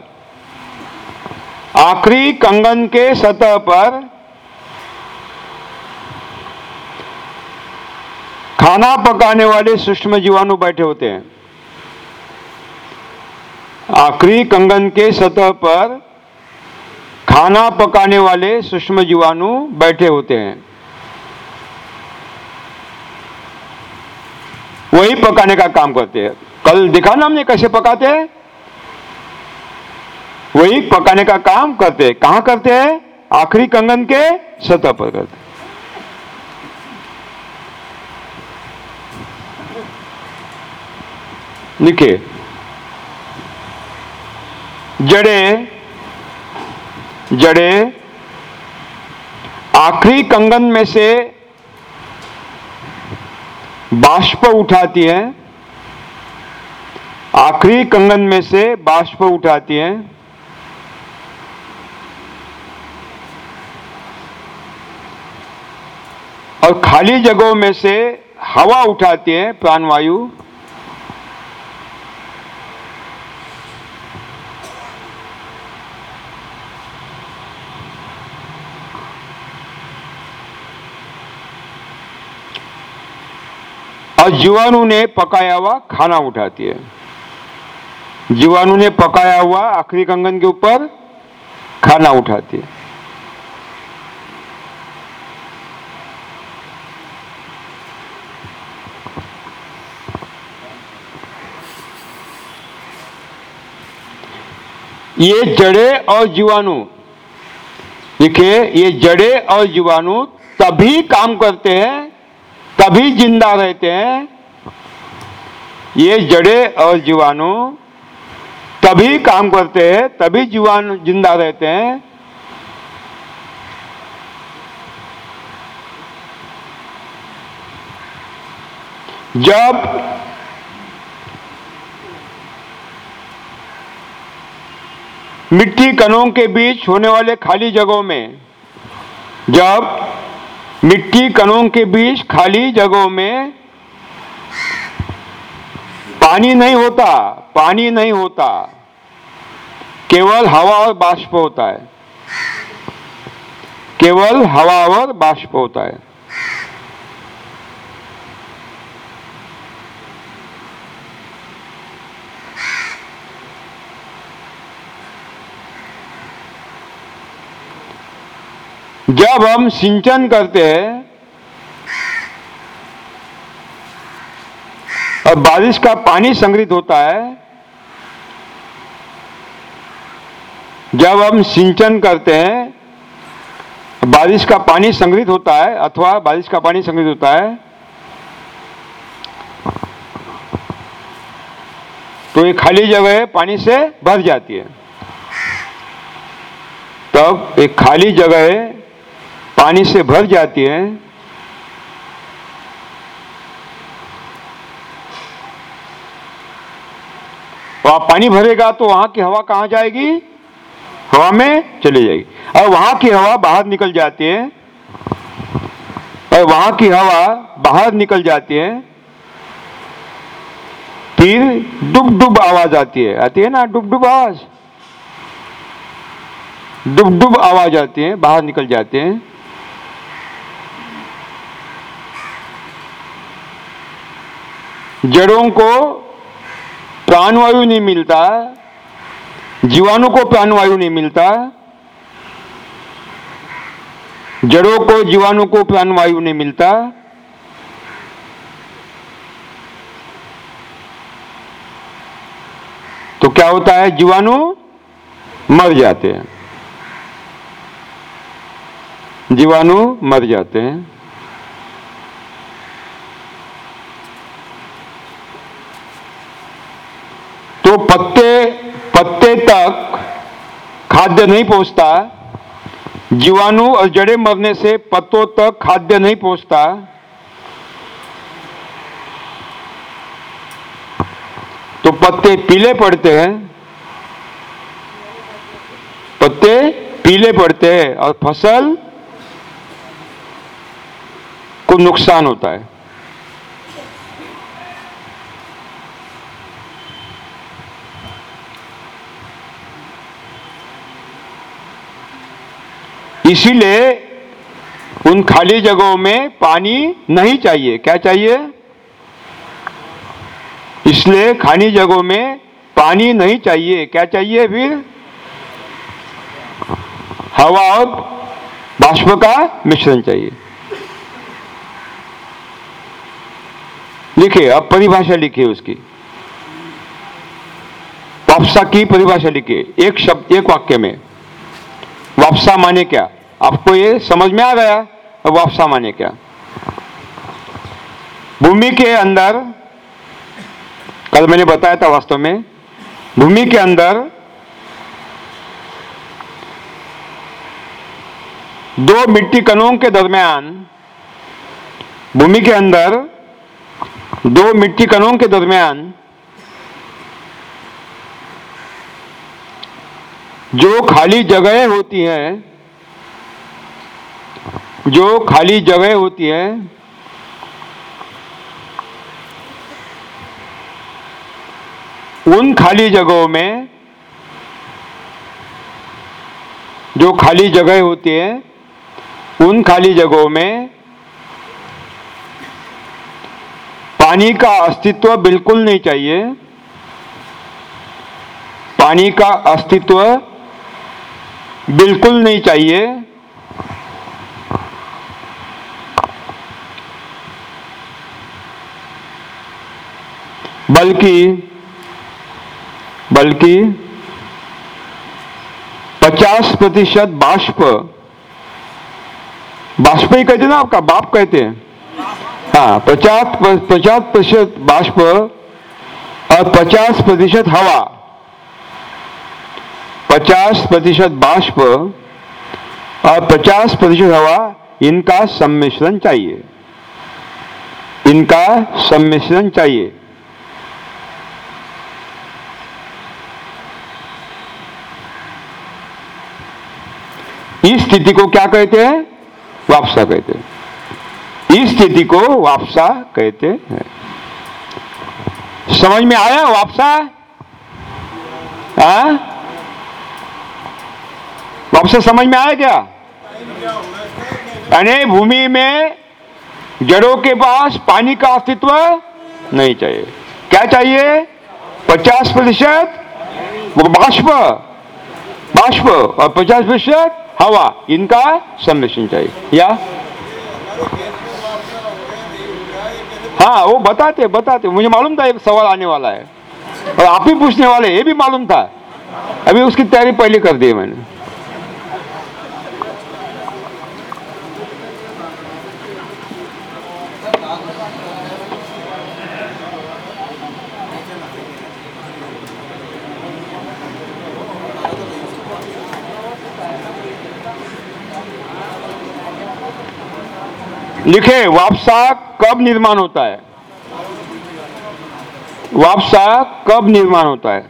आखिरी कंगन के सतह पर खाना पकाने वाले सूक्ष्म जीवाणु बैठे होते हैं। आखिरी कंगन के सतह पर खाना पकाने वाले सूक्ष्म जीवाणु बैठे होते हैं। वही पकाने का काम करते हैं। कल दिखा ना हमने कैसे पकाते हैं? वही पकाने का काम करते हैं। कहाँ करते हैं? आखिरी कंगन के सतह पर करते लिखे जड़े जड़े आखिरी कंगन में से बाष्प उठाती हैं। आखिरी कंगन में से बाष्प उठाती है। और खाली जगहों में से हवा उठाती है प्राणवायु। और जीवाणु ने पकाया हुआ खाना उठाती है। जीवाणु ने पकाया हुआ आखिरी कंगन के ऊपर खाना उठाती है। ये जड़े और जीवाणु, देखिए, ये जड़े और जीवाणु तभी काम करते हैं, तभी ज़िंदा रहते हैं। ये जड़े और जीवाणु तभी काम करते हैं, तभी जीवाणु ज़िंदा रहते हैं। जब मिट्टी कणों के बीच होने वाले खाली जगहों में, जब मिट्टी कणों के बीच खाली जगहों में पानी नहीं होता, पानी नहीं होता। केवल हवा और बाष्प होता है। केवल हवा और बाष्प होता है। जब हम सिंचन करते हैं और बारिश का पानी संग्रहित होता है जब हम सिंचन करते हैं, बारिश का पानी संग्रहित होता है, अथवा बारिश का पानी संग्रहित होता है तो ये खाली जगह पानी से भर जाती है। तब एक खाली जगह पानी से भर जाती है वहाँ पानी भरेगा तो वहाँ की हवा कहाँ जाएगी? हवा में चली जाएगी। और वहाँ की हवा बाहर निकल जाती है। और वहाँ की हवा बाहर निकल जाती है। फिर डुब डुब आवाज़ आती है। आती है ना डुब डुब आवाज़? डुब डुब आवाज़ आती है, बाहर निकल जाते हैं। जड़ों को प्राणवायु नहीं मिलता, जीवाणु को प्राणवायु नहीं मिलता, जड़ों को, जीवाणु को प्राणवायु नहीं मिलता। तो क्या होता है? जीवाणु मर जाते हैं। जीवाणु मर जाते हैं। तो पत्ते पत्ते तक खाद्य नहीं पहुँचता। जीवाणु और जड़े मरने से पत्तों तक खाद्य नहीं पहुँचता। तो पत्ते पीले पड़ते हैं। पत्ते पीले पड़ते हैं और फ़सल को नुकसान होता है। इसीलिए उन खाली जगहों में पानी नहीं चाहिए। क्या चाहिए? इसलिए खाली जगहों में पानी नहीं चाहिए। क्या चाहिए फिर? हवा और बाष्प का मिश्रण चाहिए। लिखिए अब परिभाषा लिखिए उसकी। वापसा की परिभाषा लिखिए, एक शब्द, एक वाक्य में। वापसा माने क्या? आपको ये समझ में आ गया? अब वापसा माने क्या? भूमि के अंदर, कल मैंने बताया था वास्तव में, भूमि के अंदर दो मिट्टी कणों के दरमियान, भूमि के अंदर दो मिट्टी कणों के दरमियान जो खाली जगहें होती हैं जो खाली जगह होती है, उन खाली जगहों में, जो खाली जगह होती है, उन खाली जगहों में पानी का अस्तित्व बिल्कुल नहीं चाहिए। पानी का अस्तित्व बिल्कुल नहीं चाहिए। बल्कि बल्कि 50 प्रतिशत बाष्प। बाष्प ही कहते ना आपका, बाप कहते हैं। हाँ पचास पचास प्रतिशत बाष्प और 50 प्रतिशत हवा। 50 प्रतिशत बाष्प और 50 प्रतिशत हवा, इनका सम्मिश्रण चाहिए। इनका सम्मिश्रण चाहिए। इस स्थिति को क्या कहते हैं? वापसा कहते हैं। इस स्थिति को वापसा कहते हैं। समझ में आया वापसा? आ? वापसा समझ में आया क्या? यानी भूमि में जड़ों के पास पानी का अस्तित्व नहीं चाहिए। क्या चाहिए? पचास प्रतिशत बाष्प। बाष्प और पचास प्रतिशत हवा, इनका सम्मिश्रण चाहिए। या? हाँ वो बताते बताते। मुझे मालूम था ये सवाल आने वाला है। और आप ही पूछने वाले ये भी मालूम था। अभी उसकी तैयारी पहले कर दी मैंने। लिखे वापसा कब निर्माण होता है? वापसा कब निर्माण होता है?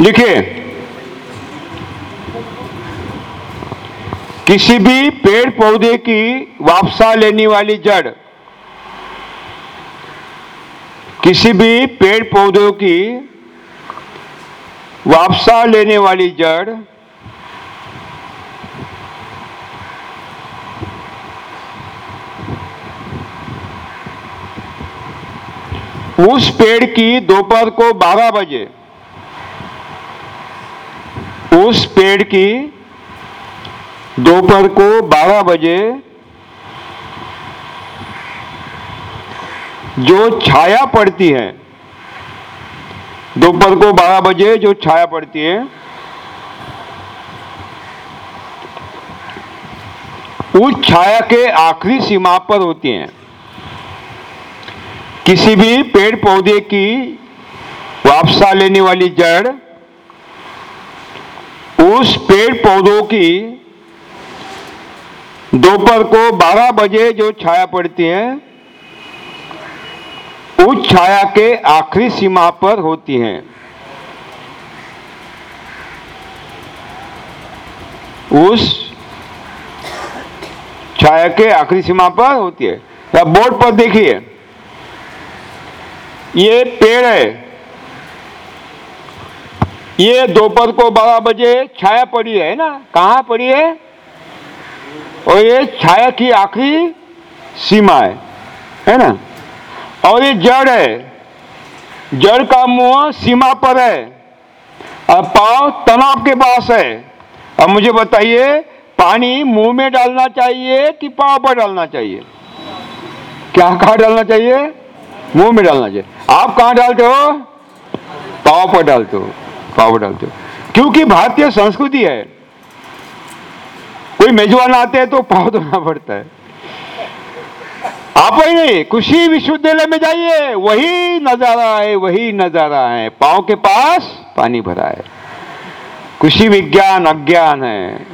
लिखिए। किसी भी पेड़ पौधे की वापसा लेने वाली जड़, किसी भी पेड़ पौधों की वापसा लेने वाली जड़, उस पेड़ की दोपहर को 12 बजे उस पेड़ की दोपहर को 12 बजे जो छाया पड़ती है, दोपहर को 12 बजे जो छाया पड़ती है, उस छाया के आखिरी सीमा पर होती है। किसी भी पेड़ पौधे की वापसा लेने वाली जड़ उस पेड़ पौधों की दोपहर को 12 बजे जो छाया पड़ती है, उस छाया के आखिरी सीमा पर होती है। उस छाया के आखिरी सीमा पर होती है। बोर्ड पर देखिए, ये पेड़ है। ये दोपहर को 12 बजे छाया पड़ी है ना? कहाँ पड़ी है? और ये छाया की आखिरी सीमा है है ना? और ये जड़ है। जड़ का मुँह सीमा पर है। और पाव तनाव के पास है। अब मुझे बताइए, पानी मुँह में डालना चाहिए कि पाव पर डालना चाहिए? क्या, कहाँ डालना चाहिए? मुँह में डालना चाहिए। आप कहाँ डालते हो? पाव पर डालते हो। पाव डालते हो। क्योंकि भारतीय संस्कृति है। कोई मेजबान आते हैं तो पाव धोना पड़ता है। आप ही नहीं कृषि विश्वविद्यालय में जाइए, वही नज़ारा है, वही नज़ारा है। पाव के पास पानी भरा है। कृषि विज्ञान अज्ञान है।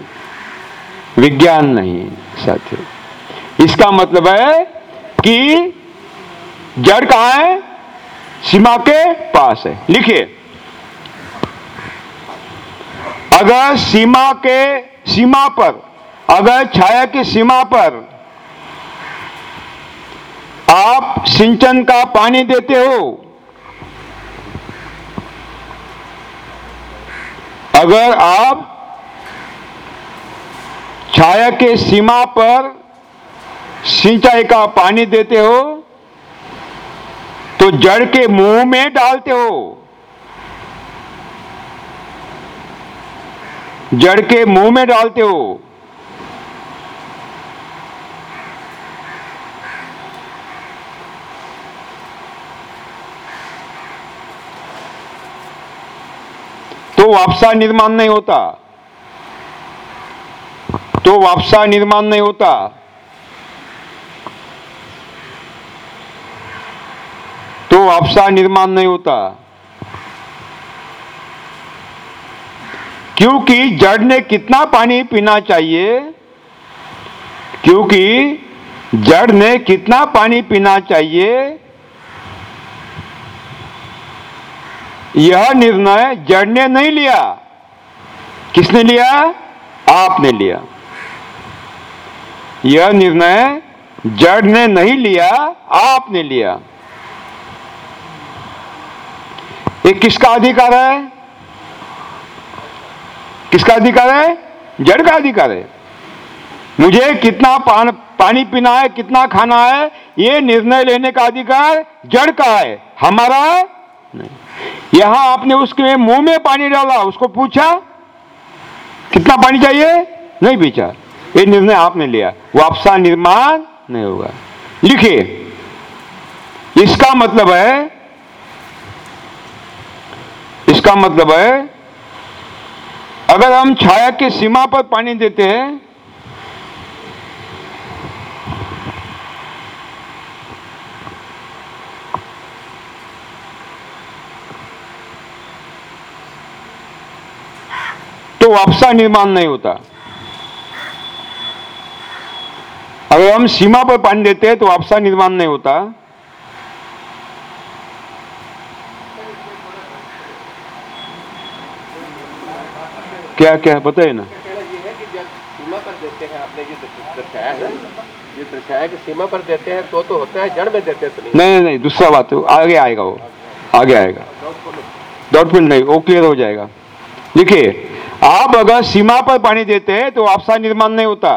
विज्ञान नहीं, साथियों। इसका मतलब है कि जड़ कहाँ है? सीमा के पास है। लिखिए। अगर सीमा के सीमा पर, अगर छाया की सीमा पर आप सिंचन का पानी देते हो, अगर आप छाया के सीमा पर सिंचाई का पानी देते हो तो जड़ के मुँह में डालते हो। जड़ के मुँह में डालते हो। तो वापसा निर्माण नहीं होता। तो वापसा निर्माण नहीं होता। तो वापसा निर्माण नहीं होता। क्योंकि जड़ ने कितना पानी पीना चाहिए? क्योंकि जड़ ने कितना पानी पीना चाहिए? यह निर्णय जड़ ने नहीं लिया। किसने लिया? आपने लिया। यह निर्णय जड़ ने नहीं लिया, आपने लिया। ये किसका अधिकार है? किसका अधिकार है? जड़ का अधिकार है। मुझे कितना पान, पानी पीना है कितना खाना है ये निर्णय लेने का अधिकार जड़ का है। हमारा नहीं। यहाँ आपने उसके मुँह में पानी डाला उसको पूछा कितना पानी चाहिए? नहीं पूछा। ये निर्णय आपने लिया। वापसा निर्माण नहीं होगा। लिखिए। इसका मतलब है इसका मतलब है अगर हम छाया की सीमा पर पानी देते हैं तो वापसा निर्माण नहीं होता। अगर हम सीमा पर पानी देते हैं तो वापसा निर्माण नहीं होता। क्या क्या बताइए ना। है कि जब सीमा पर देते हैं आपने ये दर्शाया है ये दर्शाया कि सीमा पर देते हैं तो तो होता है जड़ में देते हैं तो नहीं। नहीं नहीं दूसरा बात है आगे आएगा वो आगे आएगा। डॉट पिल नहीं वो क्लियर हो जाएगा। देखिए आप अगर सीमा पर पानी देते हैं तो आपसा निर्माण नहीं होता।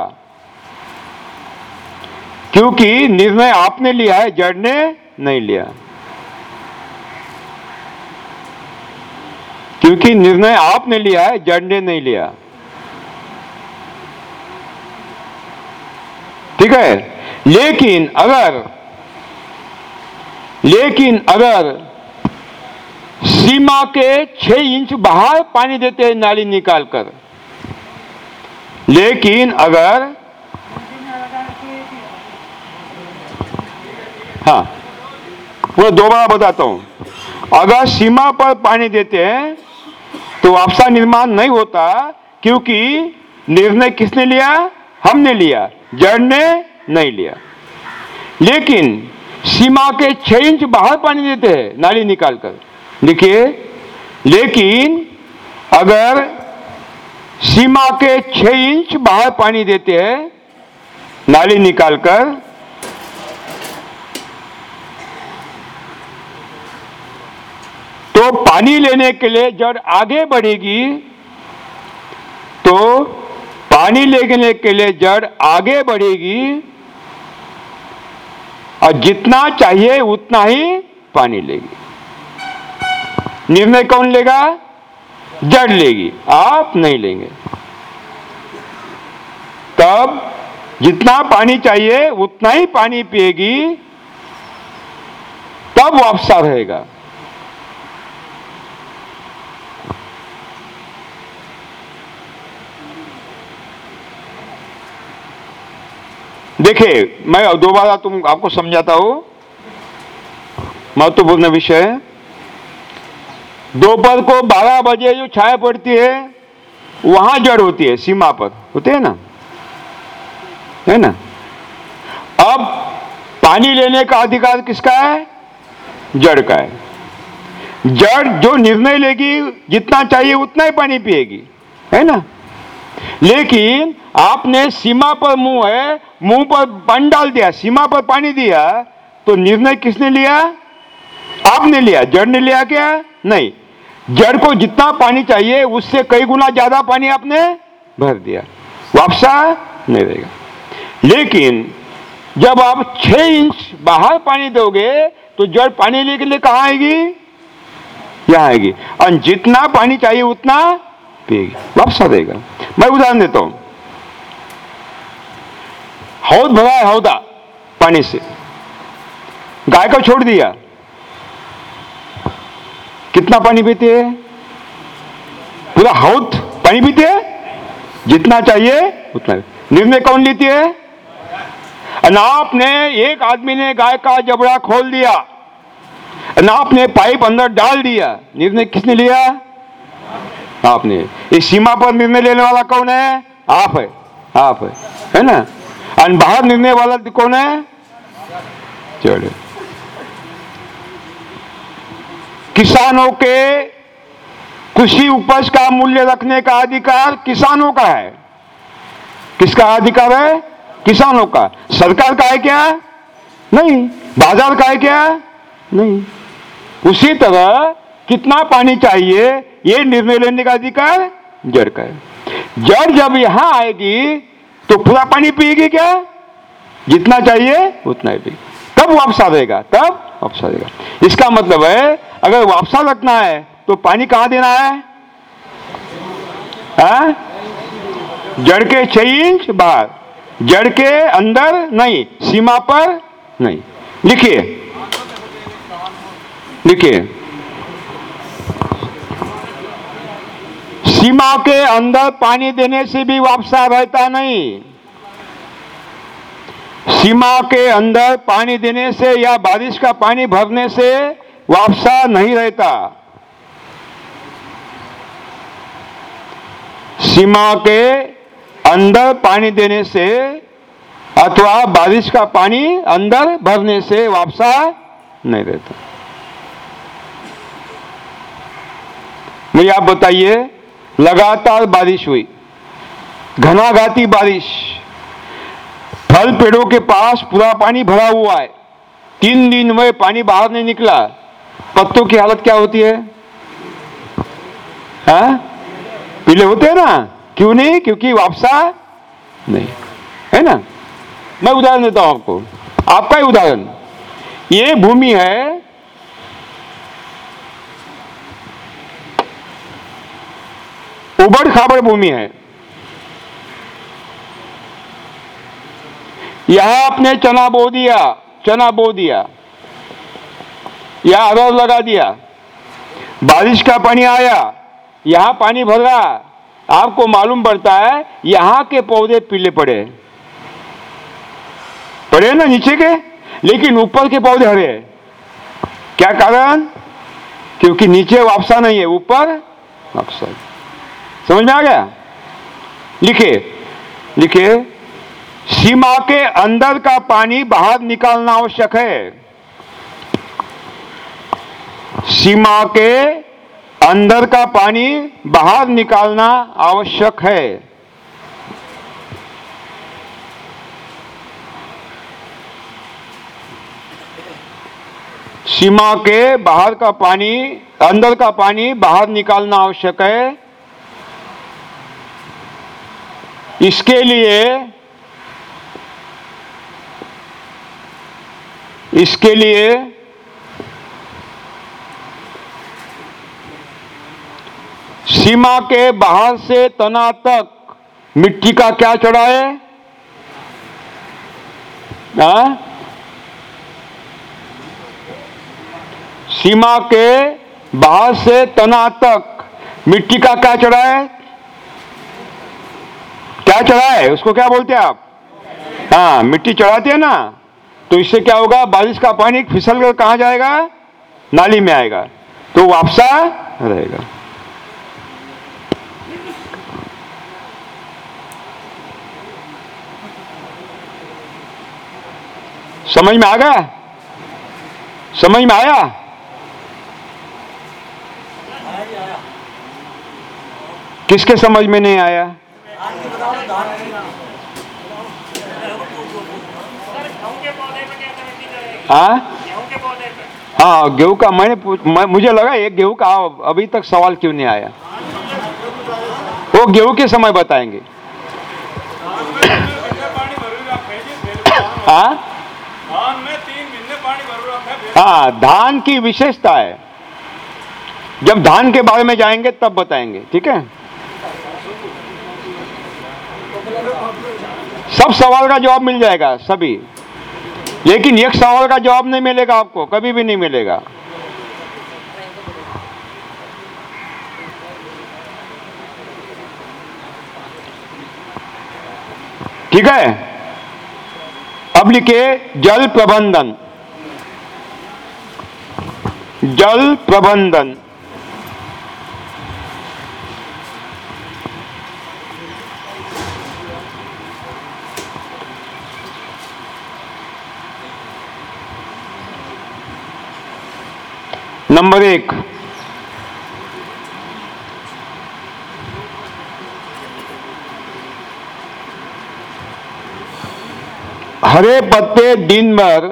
क्योंकि निर्णय आपने लिया है जड़ ने नहीं लिया। क्योंकि निर्णय आपने लिया है जड़ ने नहीं लिया। ठीक है? लेकिन अगर लेकिन अगर सीमा के छह इंच बाहर पानी देते हैं नाली निकालकर, लेकिन अगर हाँ मैं दोबारा बताता हूँ। अगर सीमा पर पानी देते हैं तो आपसा निर्माण नहीं होता क्योंकि निर्णय किसने लिया? हमने लिया। जड़ ने नहीं लिया। लेकिन सीमा के छह इंच बाहर पानी देते हैं, नाली निकालकर। देखिए, लेकिन अगर सीमा के छह इंच बाहर पानी देते हैं, नाली निकालकर तो पानी लेने के लिए जब आगे बढ़ेगी तो पानी लेने के लिए जड़ आगे बढ़ेगी, और जितना चाहिए उतना ही पानी लेगी। निर्णय कौन लेगा? जड़ लेगी, आप नहीं लेंगे। तब जितना पानी चाहिए उतना ही पानी पिएगी, तब वापसा रहेगा। देखिए मैं दोबारा तुम आपको समझाता हूँ। महत्वपूर्ण विषय दोपहर को 12 बजे जो छाया पड़ती है, वहाँ जड़ होती है, सीमा पर। होते है ना? है ना? अब पानी लेने का अधिकार किसका है? जड़ का है। जड़ जो निर्णय लेगी, जितना चाहिए उतना ही पानी पिएगी। है ना? लेकिन आपने सीमा पर मुँह है, मुँह पर पानी डाल दिया, सीमा पर पानी दिया तो निर्णय किसने लिया? आपने लिया। जड़ ने लिया क्या? नहीं। जड़ को जितना पानी चाहिए, उससे कई गुना ज़्यादा पानी आपने भर दिया। वापसा नहीं रहेगा। लेकिन जब आप छह इंच बाहर पानी दोगे तो जड़ पानी लेने के लिए कहाँ आएगी? यहाँ आएगी। और जितना पानी चाहिए, उतना पिएगी। वापस देगा। मैं उदाहरण देता हूँ। हौद भरा है हौदा, पानी से। गाय को छोड़ दिया। कितना पानी पीती है? पूरा हौद पानी पीती है? जितना चाहिए, उतना। निर्णय कौन लेती है? ना आपने एक आदमी ने गाय का जबड़ा खोल दिया, ना ने पाइप अंदर डाल दिया। निर्णय किसने लिया? आपने। इस सीमा पर निर्णय लेने वाला कौन है? आप है। आप है। है ना? और बाहर निर्णय वाला कौन है? चलो। किसानों के कृषि उपज का मूल्य रखने का अधिकार किसानों का है। किसका अधिकार है? किसानों का। सरकार का है क्या? नहीं। बाज़ार का है क्या? नहीं। उसी तरह कितना पानी चाहिए? ये निर्णय लेने का अधिकार जड़ का है। जड़ जब यहाँ आएगी तो पूरा पानी पिएगी क्या? जितना चाहिए, उतना ही पिएगी। तब वापस आ देगा तब वापस आ देगा इसका मतलब है, अगर वापसा रखना है तो पानी कहाँ देना है? हाँ? जड़ के छह इंच बाहर। जड़ के अंदर नहीं, सीमा पर नहीं। लिखिए। लिखिए। सीमा के अंदर पानी देने से भी वापसा रहता नहीं। सीमा के अंदर पानी देने से या बारिश का पानी भरने से वापसा नहीं रहता। सीमा के अंदर पानी देने से अथवा बारिश का पानी अंदर भरने से वापसा नहीं रहता। मुझे आप बताइए लगातार बारिश हुई। घनाघाती बारिश। फल पेड़ों के पास पूरा पानी भरा हुआ है। तीन दिन में पानी बाहर नहीं निकला। पत्तों की हालत क्या होती है? हाँ? पीले होते हैं ना? क्यों नहीं? क्योंकि वापसा नहीं। है ना? मैं उदाहरण देता हूँ आपको। आपका ही उदाहरण। ये भूमि है उबड़ खाबड़ भूमि है। यहाँ आपने चना बो दिया, चना बो दिया या अरहर लगा दिया। बारिश का पानी आया, यहाँ पानी भर रहा। आपको मालूम पड़ता है, यहाँ के पौधे पीले पड़े। पड़े ना नीचे के? लेकिन ऊपर के पौधे हरे। क्या कारण? क्योंकि नीचे वापसा नहीं है, ऊपर वापसा। समझ में आ गया? लिखे लिखे, सीमा के अंदर का पानी बाहर निकालना आवश्यक है। सीमा के अंदर का पानी बाहर निकालना आवश्यक है। सीमा के बाहर का पानी, अंदर का पानी बाहर निकालना आवश्यक है। इसके लिए इसके लिए, सीमा के बाहर से तना तक मिट्टी का क्या चढ़ा हाँ? सीमा के बाहर से तना तक मिट्टी का क्या चढ़ा है क्या चढ़ा है उसको क्या बोलते हैं आप? हाँ मिट्टी चढ़ाते हैं ना तो इससे क्या होगा? बारिश का पानी फिसल कर कहा जाएगा? नाली में आएगा। तो वापसा रहेगा। समझ में आ गया? समझ में आया? किसके समझ में नहीं आया? हाँ? हाँ गेहूँ का मैंने मैं, मुझे लगा ये गेहूँ का अभी तक सवाल क्यों नहीं आया? वो गेहूँ के समय बताएँगे। है? हाँ धान की विशेषता है। जब धान के बारे में जाएँगे तब बताएँगे ठीक है? सब सवाल का जवाब मिल जाएगा, सभी। लेकिन एक सवाल का जवाब नहीं मिलेगा आपको, कभी भी नहीं मिलेगा। ठीक है? अब लिखिए जल प्रबंधन। जल प्रबंधन। नंबर एक। हरे पत्ते दिन भर,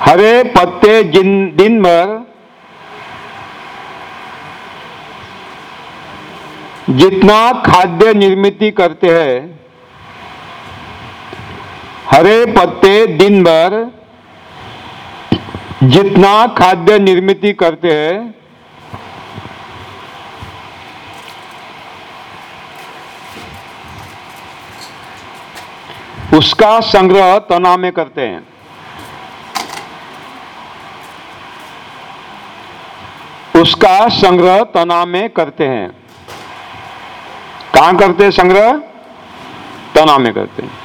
हरे पत्ते दिन भर, जितना खाद्य निर्मित करते हैं, हरे पत्ते दिन भर जितना खाद्य निर्मित करते हैं, उसका संग्रह तना में करते हैं। उसका संग्रह तना में करते हैं। कहाँ करते हैं संग्रह? तना में करते हैं।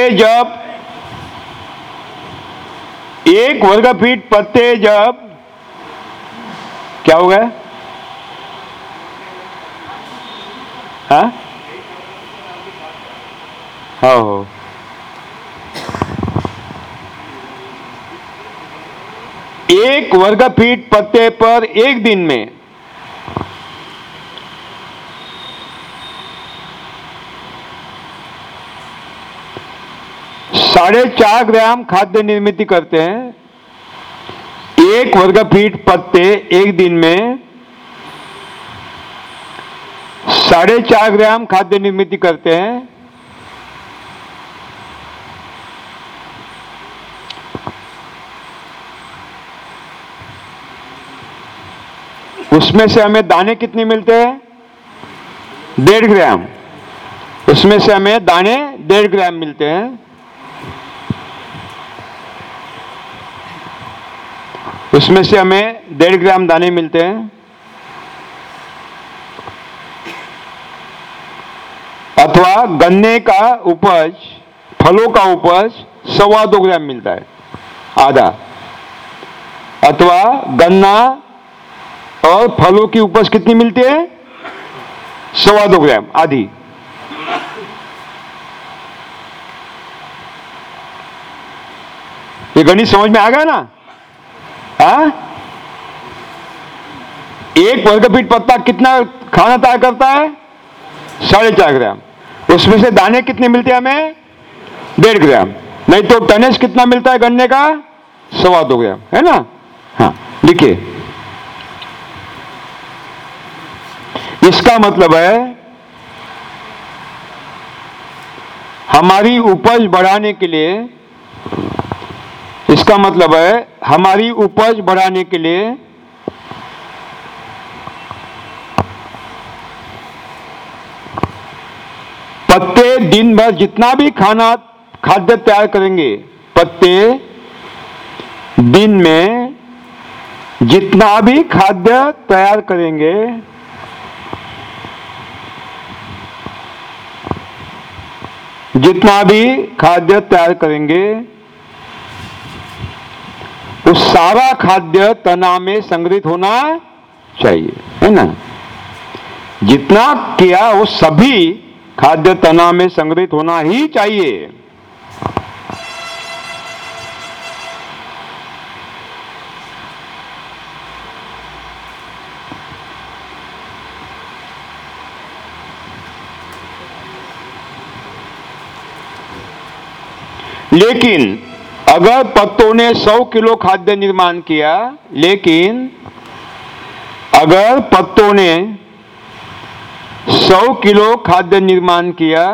पत्ते जब, एक वर्ग फीट पत्ते जब, क्या हो गया हाँ? हाँ हो। एक वर्ग फीट पत्ते पर एक दिन में साढ़े चार ग्राम खाद्य निर्मित करते हैं। एक वर्ग फीट पत्ते एक दिन में साढ़े चार ग्राम खाद्य निर्मित करते हैं। उसमें से हमें दाने कितने मिलते हैं? डेढ़ ग्राम। उसमें से हमें दाने डेढ़ ग्राम मिलते हैं। उसमें से हमें डेढ़ ग्राम दाने मिलते हैं। अथवा गन्ने का उपज, फलों का उपज, सवा दो ग्राम मिलता है, आधा। अथवा गन्ना और फलों की उपज कितनी मिलती है? सवा दो ग्राम, आधी। ये गणित समझ में आ गया ना? हाँ? एक वर्ग फीट पत्ता कितना खाना तैयार करता है? साढ़े चार ग्राम। उसमें से दाने कितने मिलते हैं हमें? डेढ़ ग्राम। नहीं तो टनेज कितना मिलता है गन्ने का? सवा दो ग्राम। है ना? हाँ लिखिए। इसका मतलब है, हमारी उपज बढ़ाने के लिए इसका मतलब है, हमारी उपज बढ़ाने के लिए पत्ते दिन भर जितना भी खाना, खाद्य तैयार करेंगे, पत्ते दिन में जितना भी खाद्य तैयार करेंगे, जितना भी खाद्य तैयार करेंगे उस सारा खाद्य तना में संग्रहित होना चाहिए, है ना? जितना किया वो सभी खाद्य तना में संग्रहित होना ही चाहिए। लेकिन अगर पत्तों ने 100 किलो खाद्य निर्माण किया, लेकिन अगर पत्तों ने 100 किलो खाद्य निर्माण किया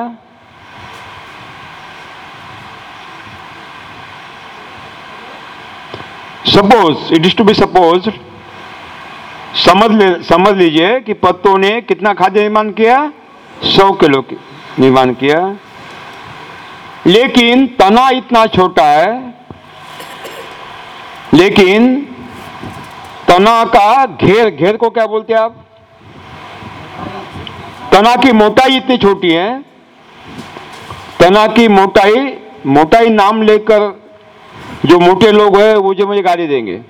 suppose it is to be suppose समझ ले, समझ लीजिए कि पत्तों ने कितना खाद्य निर्माण किया? 100 किलो निर्माण किया। लेकिन तना इतना छोटा है लेकिन तना का घेर घेर को क्या बोलते हैं आप? तना की मोटाई इतनी छोटी है तना की मोटाई मोटाई नाम लेकर जो मोटे लोग हैं वो जो मुझे गाली देंगे।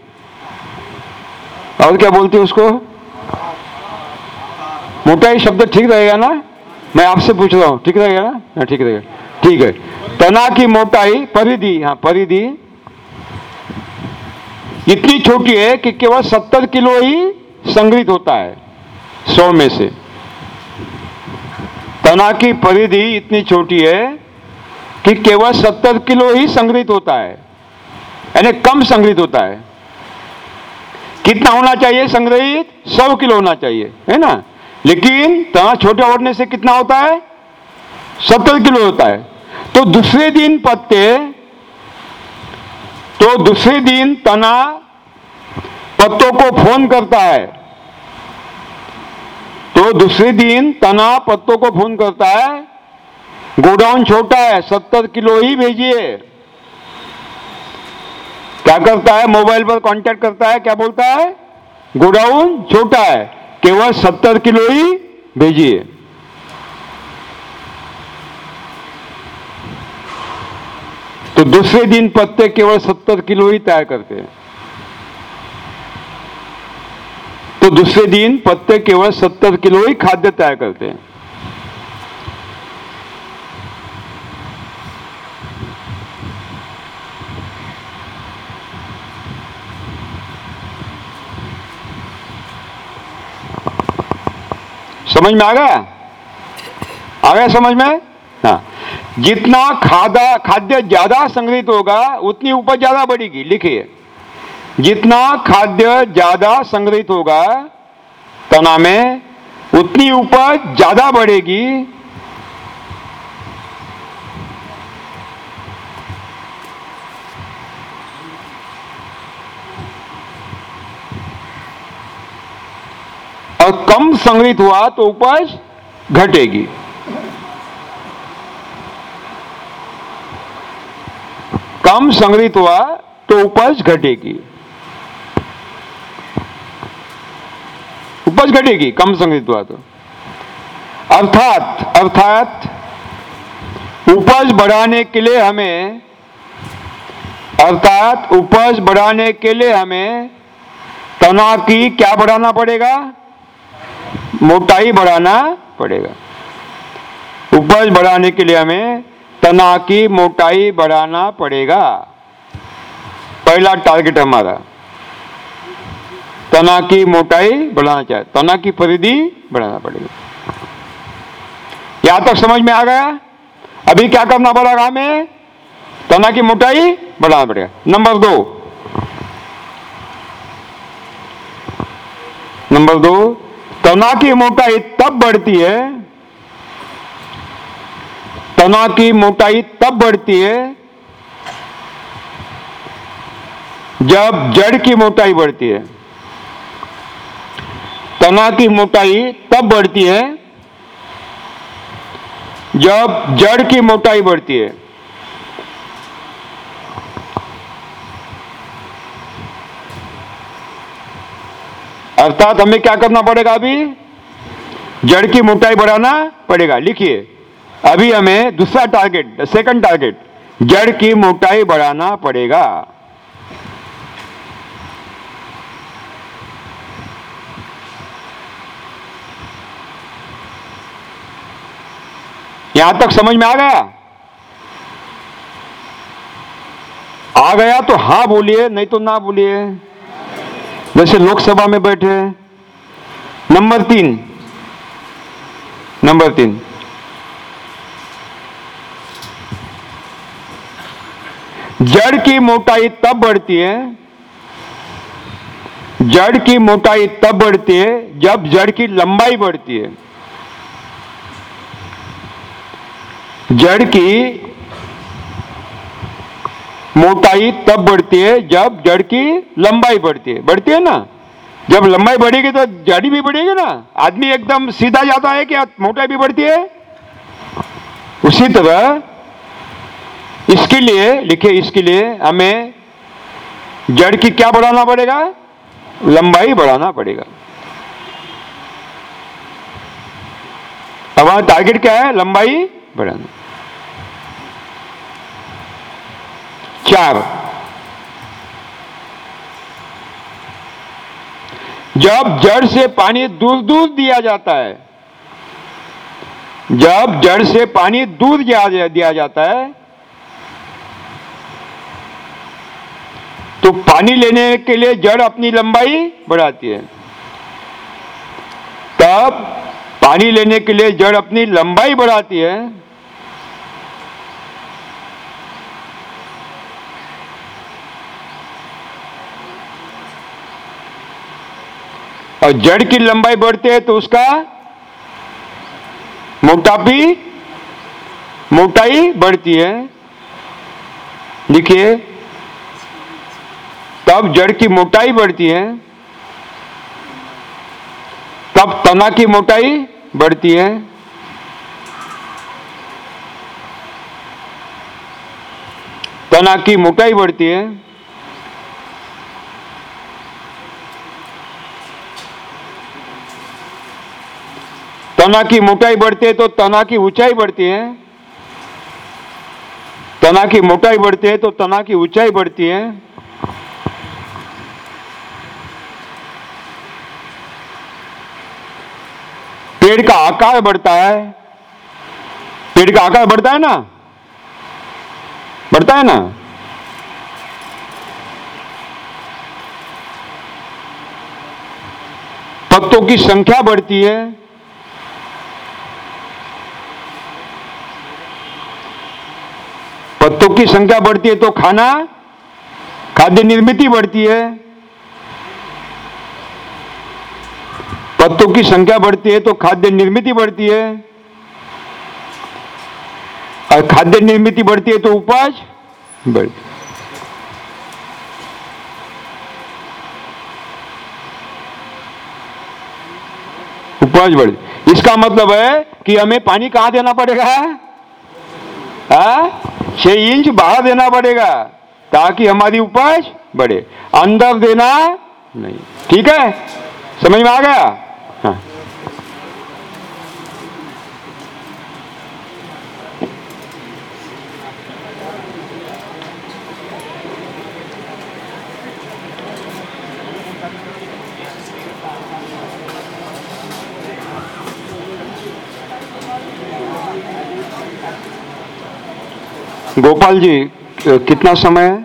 और क्या बोलते हैं उसको? मोटाई शब्द ठीक रहेगा ना? मैं आपसे पूछ रहा हूँ ठीक रहेगा ना? हाँ, ठीक रहेगा। ठीक है। तना की मोटाई परिधि हाँ परिधि इतनी छोटी है कि केवल सत्तर किलो ही संग्रहित होता है, सौ में से। तना की परिधि इतनी छोटी है कि केवल सत्तर किलो ही संग्रहित होता है, यानी कम संग्रहित होता है। कितना होना चाहिए संग्रहित? सौ किलो होना चाहिए, है ना? लेकिन तना छोटे होने से कितना होता है? सत्तर किलो होता है। तो दूसरे दिन पत्ते तो दूसरे दिन तना पत्तों को फ़ोन करता है। तो दूसरे दिन तना पत्तों को फ़ोन करता है। गोडाउन छोटा है, सत्तर किलो ही भेजिए। क्या करता है? मोबाइल पर कांटेक्ट करता है। क्या बोलता है? गोडाउन छोटा है, केवल सत्तर किलो ही भेजिए। तो दूसरे दिन पत्ते केवल सत्तर किलो ही तय करते हैं। तो दूसरे दिन पत्ते केवल सत्तर किलो ही खाद्य तय करते हैं। समझ में आ गया? आ गया समझ में? हाँ। जितना खादा, खाद्य ज़्यादा संग्रहित होगा, उतनी उपज ज़्यादा बढ़ेगी, लिखिए। जितना खाद्य ज़्यादा संग्रहित होगा, तना में, उतनी उपज ज़्यादा बढ़ेगी। और कम संग्रहित हुआ तो उपज घटेगी। कम संग्रहित हुआ तो उपज घटेगी। उपज घटेगी, कम संग्रहित हुआ तो। अर्थात अर्थात, उपज बढ़ाने के लिए हमें, अर्थात, उपज बढ़ाने के लिए हमें तना की क्या बढ़ाना पड़ेगा? मोटाई बढ़ाना पड़ेगा। उपज बढ़ाने के लिए हमें तना की मोटाई बढ़ाना पड़ेगा। पहला टारगेट हमारा। तना की मोटाई बढ़ाना चाहिए। तना की परिधि बढ़ाना पड़ेगा। यहाँ तक समझ में आ गया? अभी क्या करना पड़ेगा हमें? तना की मोटाई बढ़ाना पड़ेगा। नंबर दो। नंबर दो तना की मोटाई तब बढ़ती है तना की मोटाई तब बढ़ती है जब जड़ की मोटाई बढ़ती है। तना की मोटाई तब बढ़ती है जब जड़ की मोटाई बढ़ती है। अर्थात हमें क्या करना पड़ेगा अभी? जड़ की मोटाई बढ़ाना पड़ेगा। लिखिए। अभी हमें दूसरा टारगेट सेकंड टारगेट जड़ की मोटाई बढ़ाना पड़ेगा। यहाँ तक समझ में आ गया? आ गया तो हाँ बोलिए, नहीं तो ना बोलिए। जैसे लोकसभा में बैठे। नंबर तीन नंबर तीन। जड़ की मोटाई तब बढ़ती है, जड़ की मोटाई तब बढ़ती है जब जड़ की लंबाई बढ़ती है। जड़ की मोटाई तब बढ़ती है जब जड़ की लंबाई बढ़ती है। बढ़ती है ना? जब लंबाई बढ़ेगी तो जड़ी भी बढ़ेगी ना? आदमी एकदम सीधा जाता है क्या मोटाई भी बढ़ती है? उसी तरह इसके लिए, लिखिए, इसके लिए हमें जड़ की क्या बढ़ाना पड़ेगा? लंबाई बढ़ाना पड़ेगा। हमारा टारगेट क्या है? लंबाई बढ़ाना। चार। जब जड़ से पानी दूर दूर दिया जाता है, जब जड़ से पानी दूर दिया जाता है तो पानी लेने के लिए जड़ अपनी लंबाई बढ़ाती है। तब पानी लेने के लिए जड़ अपनी लंबाई बढ़ाती है। और जड़ की लंबाई बढ़ती है तो उसका मोटापी, मोटाई बढ़ती है। देखिए तब जड़ की मोटाई बढ़ती है। तब तना की मोटाई बढ़ती है। तना की मोटाई बढ़ती है। तना की मोटाई बढ़ती है तो तना की ऊंचाई बढ़ती है। तना की मोटाई बढ़ती है तो तना की ऊंचाई बढ़ती है। पेड़ का आकार बढ़ता है। पेड़ का आकार बढ़ता है ना? बढ़ता है ना? पत्तों की संख्या बढ़ती है। पत्तों की संख्या बढ़ती है तो खाना, खाद्य निर्मित बढ़ती है। पत्तों की संख्या बढ़ती है तो खाद्य निर्मित बढ़ती है। और खाद्य निर्मित बढ़ती है तो उपज बढ़ती उपज बढ़ती इसका मतलब है कि हमें पानी कहाँ देना पड़ेगा? छह इंच बाहर देना पड़ेगा ताकि हमारी उपज बढ़े। अंदर देना नहीं। ठीक है? समझ में आ गया? हाँ। गोपाल जी कितना समय है?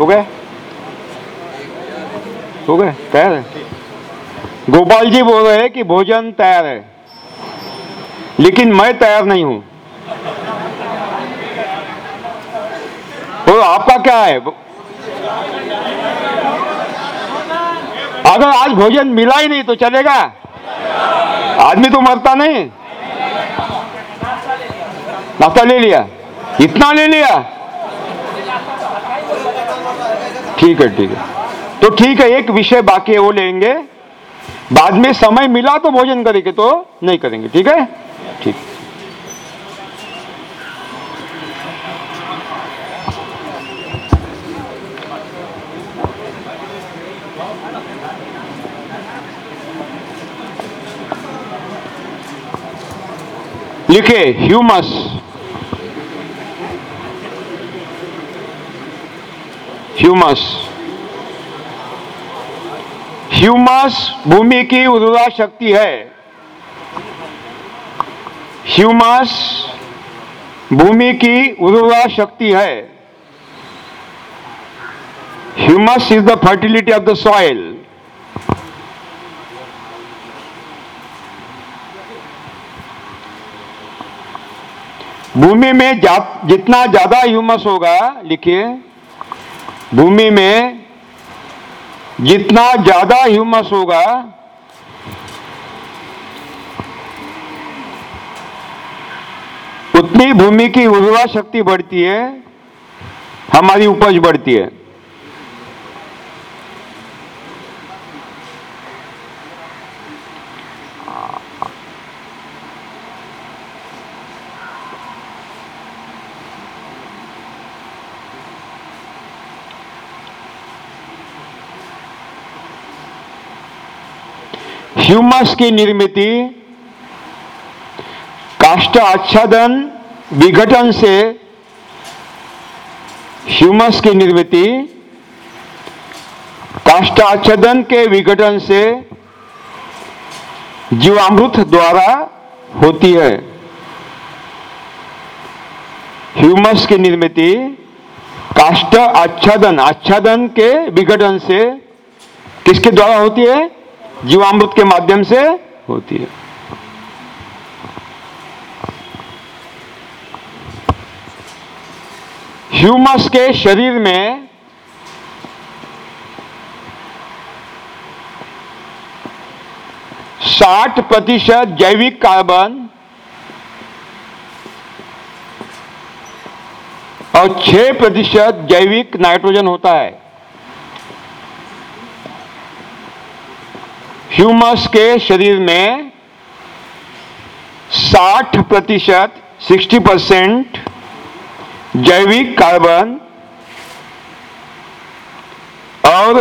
हो? गए हो गए? तैयार है। गोपाल जी बोल रहे हैं कि भोजन तैयार है। लेकिन मैं तैयार नहीं हूँ। तो आपका क्या है? अगर आज भोजन मिला ही नहीं तो चलेगा? आदमी तो मरता नहीं। नाश्ता ले लिया। इतना ले लिया? ठीक है ठीक है। तो ठीक है, एक विषय बाकी है, वो लेंगे। बाद में समय मिला तो भोजन करेंगे तो नहीं करेंगे, ठीक है? ठीक। लिखे ह्यूमस ह्यूमस ह्यूमस भूमि की उर्वरा शक्ति है। ह्यूमस भूमि की उर्वरा शक्ति है। Humus is the fertility of the soil भूमि में जा, जितना ज़्यादा ह्यूमस होगा लिखिए भूमि में जितना ज़्यादा ह्यूमस होगा, उतनी भूमि की उर्वरा शक्ति बढ़ती है, हमारी उपज बढ़ती है। ह्यूमस की निर्मित, काष्ट आच्छादन, विघटन से ह्यूमस की निर्मित, काष्ट आच्छादन के विघटन से जीवामृत द्वारा होती है। ह्यूमस की निर्मित, काष्ट आच्छादन आच्छादन के विघटन से किसके द्वारा होती है? जीवामृत के माध्यम से होती है। ह्यूमस के शरीर में साठ प्रतिशत जैविक कार्बन और 6 प्रतिशत जैविक नाइट्रोजन होता है। ह्यूमस के शरीर में 60 प्रतिशत, सिक्सटी परसेंट जैविक कार्बन और